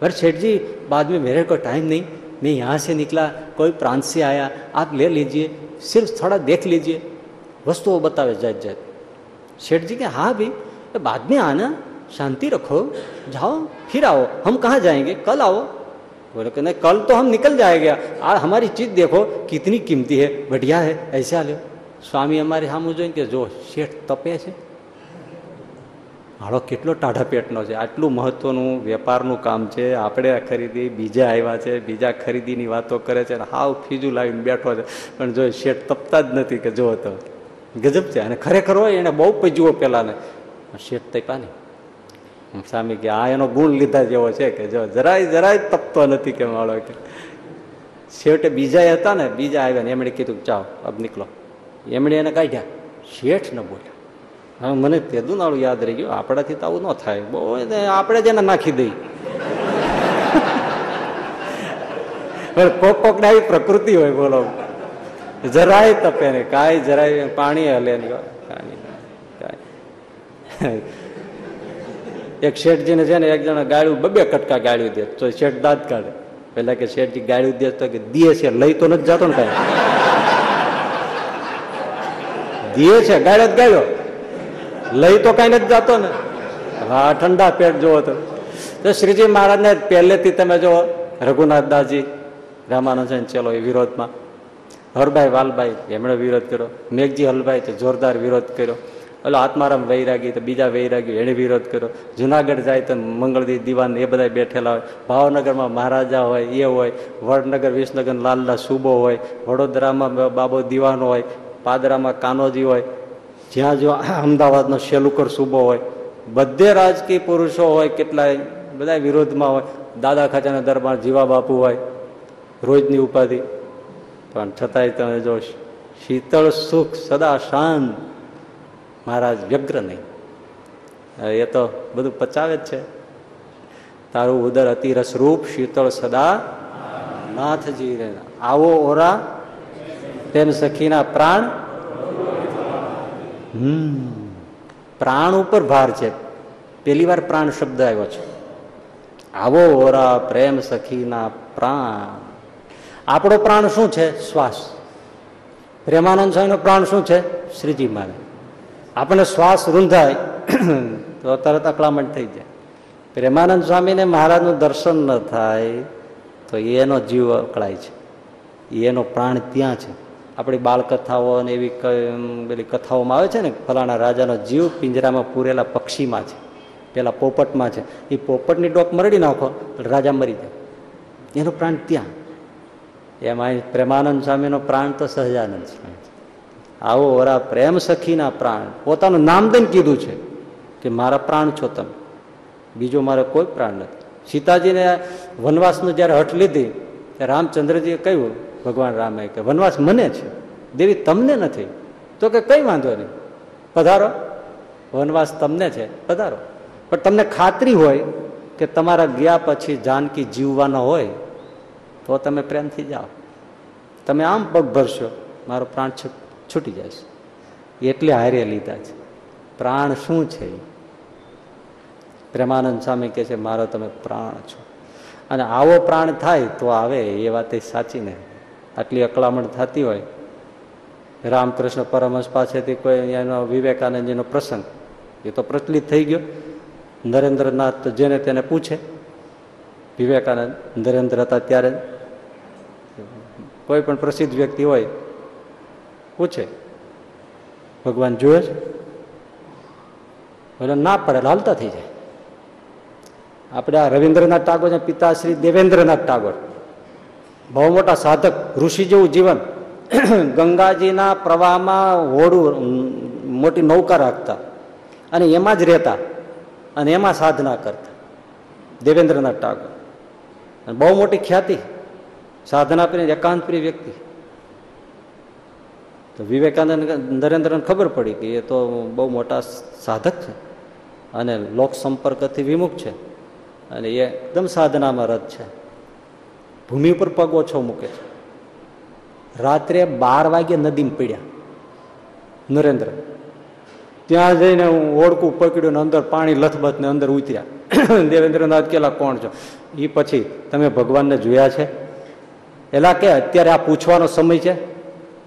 पर शेठ जी, बाद में मेरे को टाइम नहीं, मैं यहाँ से निकला, कोई प्रांत से आया, आप ले लीजिए, सिर्फ़ थोड़ा देख लीजिए। वस्तु वो बतावे जायद जायद। शेठ जी के हाँ भी तो बाद में आना, शांति रखो, जाओ, फिर आओ, हम कहाँ जाएँगे, कल आओ। बोले कि नहीं कल तो हम निकल जाएंगे आज हमारी चीज देखो कितनी कीमती है बढ़िया है ऐसे आ लो સ્વામી અમારે સામું જોઈને કે જો શેઠ તપે છે હાળો કેટલો ટાઢા પેટનો છે આટલું મહત્વનું વેપારનું કામ છે આપણે ખરીદી બીજા આવ્યા છે બીજા ખરીદીની વાતો કરે છે અને હાવ ફીજું લાવીને બેઠો છે પણ જો શેઠ તપતા જ નથી કે જો તો ગજબ છે અને ખરેખર હોય એને બહુ પજવો પેલા ને શેઠ તપ્યા નહીં સ્વામી કે આ એનો ગુણ લીધા જેવો છે કે જો જરાય જરાય તપતો નથી કે માળો કે. છેવટે બીજા હતા ને, બીજા આવ્યા ને, એમણે કીધું ચાલો અબ નીકળો. એમણે એને કાઢ્યા. શેઠ ન બોલ્યા, હવે મને તેદું નાળું યાદ રહી ગયું, આપણાથી તો આવું ન થાય. બહુ આપણે જ એને નાખી દઈ. *laughs* કોક કોક ને આવી પ્રકૃતિ હોય બોલો. જરાય તપે ને કાંઈ જરાય પાણી હલે ને કાંઈ કાંઈ એક શેઠજીને છે ને એક જણા ગાળ્યું, બબે કટકા ગાળ્યું દે, તો શેઠ દાંત કાઢે. પેલા કે શેઠજી ગાળ્યું દે તો કે, દીએ છે, લઈ તો નથી જતો ને કઈ. દીએ છે, ગાળ્યો જ ગાળ્યો. લઈ તો કઈ નથી જતો ને. હા ઠંડા પેટ જોવો તો. તો શ્રીજી મહારાજને પહેલેથી તમે જો રઘુનાથ દાસજી રામાનંદ ચેલો એ વિરોધમાં. હરભાઈ વાલભાઈ, એમણે વિરોધ કર્યો. મેઘજી હલભાઈ જોરદાર વિરોધ કર્યો. ઓલો આત્મારામ વૈરાગી તો બીજા વૈરાગી એણે વિરોધ કર્યો. જુનાગઢ જાય તો મંગળદી દિવાન એ બધા બેઠેલા હોય. ભાવનગરમાં મહારાજા હોય, એ હોય. વડનગર, વિસનગર, લાલલા સુબો હોય. વડોદરામાં બાબો દિવાન હોય. પાદરામાં કાનોજી હોય. જ્યાં જો અમદાવાદનો શેલુકર સુબો હોય. બધે રાજકીય પુરુષો હોય, કેટલાય બધા વિરોધમાં હોય. દાદા ખાચાના દરબાર જીવા બાપુ હોય. રોજની ઉપાધિ. પણ છતાંય તમે જો શીતળ સુખ સદા શાંત. મહારાજ વ્યગ્ર નહીં. એ તો બધું પચાવે જ છે. તારું ઉદર અતિરસરૂપ શીતળ સદા નાથજી આવો ઓરા, તેમ સખીના પ્રાણ. હમ, પ્રાણ ઉપર ભાર છે. પેલી વાર પ્રાણ શબ્દ આવ્યો છે. આવો ઓરા, પ્રેમ સખીના પ્રાણ. આપણો પ્રાણ શું છે? શ્વાસ. પ્રેમાનંદ સ્વામીનો પ્રાણ શું છે? શ્રીજી માને આપણને શ્વાસ રૂંધાય, તો તરત અકળામણ થઈ જાય. પ્રેમાનંદ સ્વામીને મહારાજનું દર્શન ન થાય, તો એનો જીવ અકળાય છે. એનો પ્રાણ ત્યાં છે. આપણી બાળકથાઓ અને એવી પેલી કથાઓમાં આવે છે ને, ફલાણા રાજાનો જીવ પિંજરામાં પૂરેલા પક્ષીમાં છે. પેલા પોપટમાં છે. એ પોપટની ડોક મરડી નાખો, રાજા મરી જાય. એનો પ્રાણ ત્યાં. એમાં પ્રેમાનંદ સ્વામીનો પ્રાણ તો સહજાનંદ સ્વામી. આવો વરા પ્રેમ સખીના પ્રાણ. પોતાનું નામ દઈને કીધું છે કે મારા પ્રાણ છો તમે. બીજો મારે કોઈ પ્રાણ નથી. સીતાજીને વનવાસનું જ્યારે હઠ લીધી, ત્યારે રામચંદ્રજીએ કહ્યું, ભગવાન રામે, કે વનવાસ મને છે. દેવી તમને નથી. તો કે કંઈ વાંધો નહીં. પધારો. વનવાસ તમને છે. પધારો. પણ તમને ખાતરી હોય કે તમારા ગયા પછી જાનકી જીવવાના હોય, તો તમે પ્રેમથી જાઓ. તમે આમ પગ ભરશો. મારો પ્રાણ છૂટી જશે એટલે હારે લીધા છે. પ્રાણ શું છે? પ્રેમાનંદ સ્વામી કહે છે, મારો તમે પ્રાણ છો. અને આવો પ્રાણ થાય તો આવે, એ વાત સાચી ને. આટલી અકળામણ થતી હોય. રામકૃષ્ણ પરમહંસ પાસેથી કોઈ એનો વિવેકાનંદજીનો પ્રસંગ, એ તો પ્રચલિત થઈ ગયો. નરેન્દ્રનાથ જેને તેને પૂછે, વિવેકાનંદ, નરેન્દ્ર હતા ત્યારે? કોઈ પણ પ્રસિદ્ધ વ્યક્તિ હોય પૂછે ભગવાન જુએ છે? એટલે ના પડે હાલતા થઈ જાય. આપણે આ રવિન્દ્રનાથ ટાગોર પિતા શ્રી દેવેન્દ્રનાથ ટાગોર. બહુ મોટા સાધક, ઋષિ જેવું જીવન. *clears throat* ગંગાજીના પ્રવાહમાં હોડું મોટી નૌકા રાખતા. અને એમાં જ રહેતા. અને એમાં સાધના કરતા. દેવેન્દ્રનાથ ટાગોર. બહુ મોટી ખ્યાતિ. સાધના પ્રિય એકાંત પ્રિય વ્યક્તિ. તો વિવેકાનંદ નરેન્દ્રને ખબર પડી કે એ તો બહુ મોટા સાધક છે અને લોક સંપર્કથી વિમુખ છે અને એ એકદમ સાધનામાં રત છે. ભૂમિ ઉપર પગ ઓછો મૂકે છે. રાત્રે બાર વાગે નદીમાં પીડ્યા નરેન્દ્ર. ત્યાં જઈને હું ઓળકું પકડ્યું ને અંદર પાણી લથબથ ને અંદર ઉતર્યા. *coughs* દેવેન્દ્રનાથ કેલા કોણ છો? એ પછી તમે ભગવાનને જોયા છે. એલા કે, અત્યારે આ પૂછવાનો સમય છે?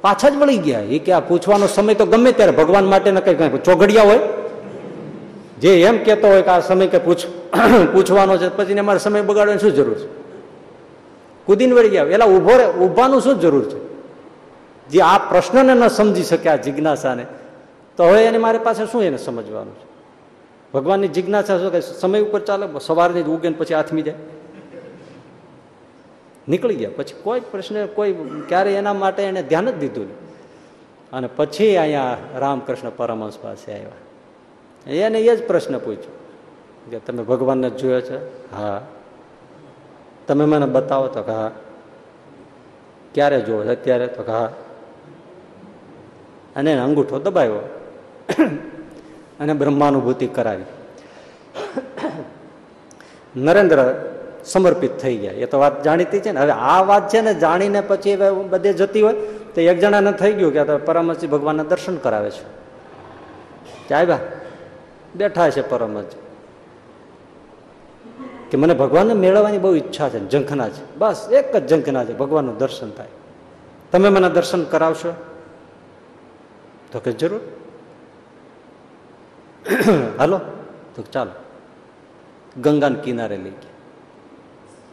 પાછા જ વળી ગયા. એ કે આ પૂછવાનો સમય તો ગમે ત્યારે ભગવાન માટે ને કઈ કઈ ચોઘડિયા હોય. જે એમ કેતો હોય કે આ સમય કે પૂછ, *clears throat* પૂછવાનો છે, પછી અમારે સમય બગાડવાની શું જરૂર છે? કુદીન વળી ગયા. એલા ઊભો રે ઉભાનું શું જરૂર છે? જે આ પ્રશ્નને ન સમજી શકે આ જિજ્ઞાસાને, તો હવે એને મારી પાસે શું એને સમજવાનું છે? ભગવાનની જિજ્ઞાસા શું કે સમય ઉપર ચાલે સવારની ઉગે પછી આથમી જાય. નીકળી ગયા. પછી કોઈ પ્રશ્ન, કોઈ ક્યારે એના માટે એને ધ્યાન જ દીધું નહીં. અને પછી અહીંયા રામકૃષ્ણ પરમહંસ પાસે આવ્યા. એને એ જ પ્રશ્ન પૂછ્યો કે તમે ભગવાનને જોયો છે? હા. તમે મને બતાવો તો હા. ક્યારે જોવો અત્યારે તો હા. અને અંગૂઠો દબાવ્યો અને બ્રહ્માનુભૂતિ કરાવી. નરેન્દ્ર સમર્પિત થઈ ગયા. એ તો વાત જાણીતી છે ને. હવે આ વાત છે ને જાણીને પછી બધે જતી હોય તો એક જણાને થઈ ગયું કે પરમજી ભગવાનના દર્શન કરાવે છે. આવ્યા? બેઠા છે પરમજ કે મને ભગવાનને મેળવવાની બહુ ઈચ્છા છે ઝંખના છે. બસ એક જ ઝંખના છે, ભગવાનનું દર્શન થાય. તમે મને દર્શન કરાવશો? તો કે જરૂર. *clears throat* હાલો, તો ચાલો. ગંગાના કિનારે લઈ ગયા.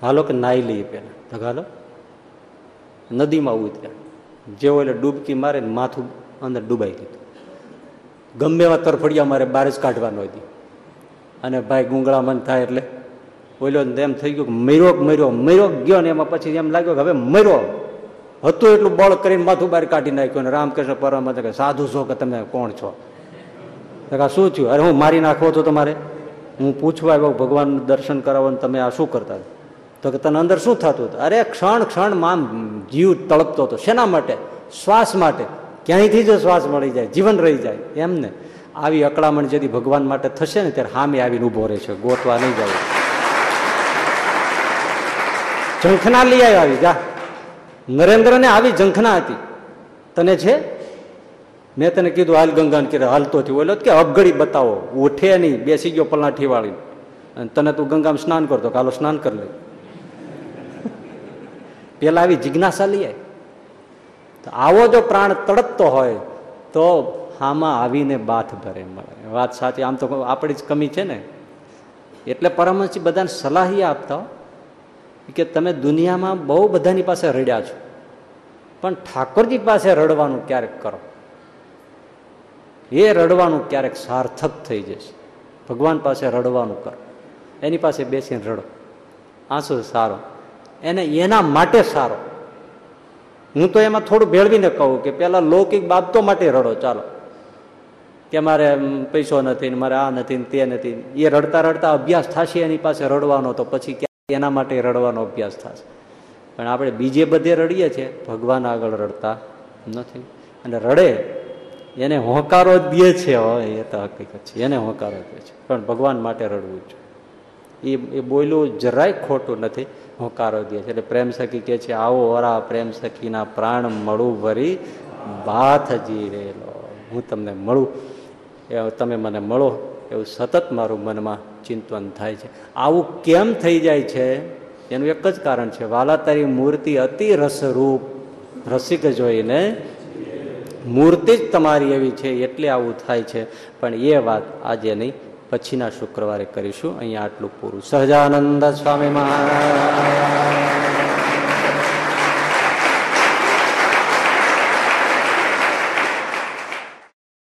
હાલો કે નાહી લઈએ પેલા તો હાલો નદીમાં ઉતર્યા જેવો એટલે ડૂબકી મારે માથું અંદર ડૂબાઈ દીધું ગમે એવા તરફડિયા મારે બહાર જ કાઢવાનો હતી અને ભાઈ ગુંગળા મન થાય એટલે ઓલો એમ થઈ ગયું કે મર્યો મર્યો મર્યો ગયો ને એમાં પછી એમ લાગ્યો કે હવે મર્યો. હતું એટલું બળ કરીને માથું બહાર કાઢી નાખ્યું અને રામકૃષ્ણ પરમ કે સાધુ છો કે તમે કોણ છો? શું થયું? અરે હું મારી નાખવો છો તમારે? હું પૂછવા આવ્યો ભગવાન દર્શન કરાવો તમે આ શું કરતા તો કે તને અંદર શું થતું હતું? અરે ક્ષણ ક્ષણમાં જીવ તળપતો હતો. શેના માટે? શ્વાસ માટે. ક્યાંયથી જ શ્વાસ મળી જાય, જીવન રહી જાય એમને આવી અકળામણ જેથી ભગવાન માટે થશે ને, ત્યારે હામે આવીને ઊભો રહે છે, ગોતવા નહીં જાય. ઝંખના લઈ આવ્યા આવી, જા. નરેન્દ્રને આવી ઝંખના હતી. તને છે? મેં તને કીધું, હાલ ગંગાને કીધું હાલતો થયું. ઓલો કે અબગડી બતાવો, ઉઠે નહીં, બેસી ગયો પલાઠી વાળી અને તને તું ગંગામાં સ્નાન કરતો કાલો સ્નાન કરી લે. પેલા આવી જિજ્ઞાસા લઈએ. તો આવો જો પ્રાણ તડપતો હોય, તો આમાં આવીને બાથ ભરે મળે. વાત સાચી, આમ તો આપણી જ કમી છે ને. એટલે પરમહંસજી બધાને સલાહ આપતા કે તમે દુનિયામાં બહુ બધાની પાસે રડ્યા છો. પણ ઠાકોરજી પાસે રડવાનું ક્યારેક કરો. એ રડવાનું ક્યારેક સાર્થક થઈ જશે. ભગવાન પાસે રડવાનું કરો. એની પાસે બેસીને રડો. આંસુ સારો. એને એના માટે સારો. હું તો એમાં થોડું ભેળવીને કહું કે પેલા લૌકિક બાબતો માટે રડો, ચાલો. કે મારે પૈસો નથી ને મારે આ નથી ને તે નથી એ રડતા રડતા અભ્યાસ થશે એની પાસે રડવાનો તો પછી એના માટે રડવાનો અભ્યાસ થશે. પણ આપણે બીજે બધે રડીએ છીએ, ભગવાન આગળ રડતા નથી. અને રડે, એને હોંકારો દે છે હવે એ તો હકીકત છે. એને હોંકારો દે છે. પણ ભગવાન માટે રડવું જોઈએ. એ એ બોલ્યું જરાય ખોટું નથી. હોંકારો દે છે. એટલે પ્રેમ સખી કે છે, આવો વરા પ્રેમ સખીના પ્રાણ મળું ભરી બાથ રહેલો હું તમને મળું, એ તમે મને મળો, એવું સતત મારું મનમાં ચિંતન થાય છે. આવું કેમ થઈ જાય છે? એનું એક જ કારણ છે, વાલા તારી મૂર્તિ અતિ રસરૂપ, રસિક જોઈને મૂર્તિ જ તમારી એવી છે, એટલે આવું થાય છે. પણ એ વાત આજે નહીં. પછીના શુક્રવારે કરીશું. અહીંયા આટલું પૂરું. સહજાનંદ સ્વામી મહારાજ.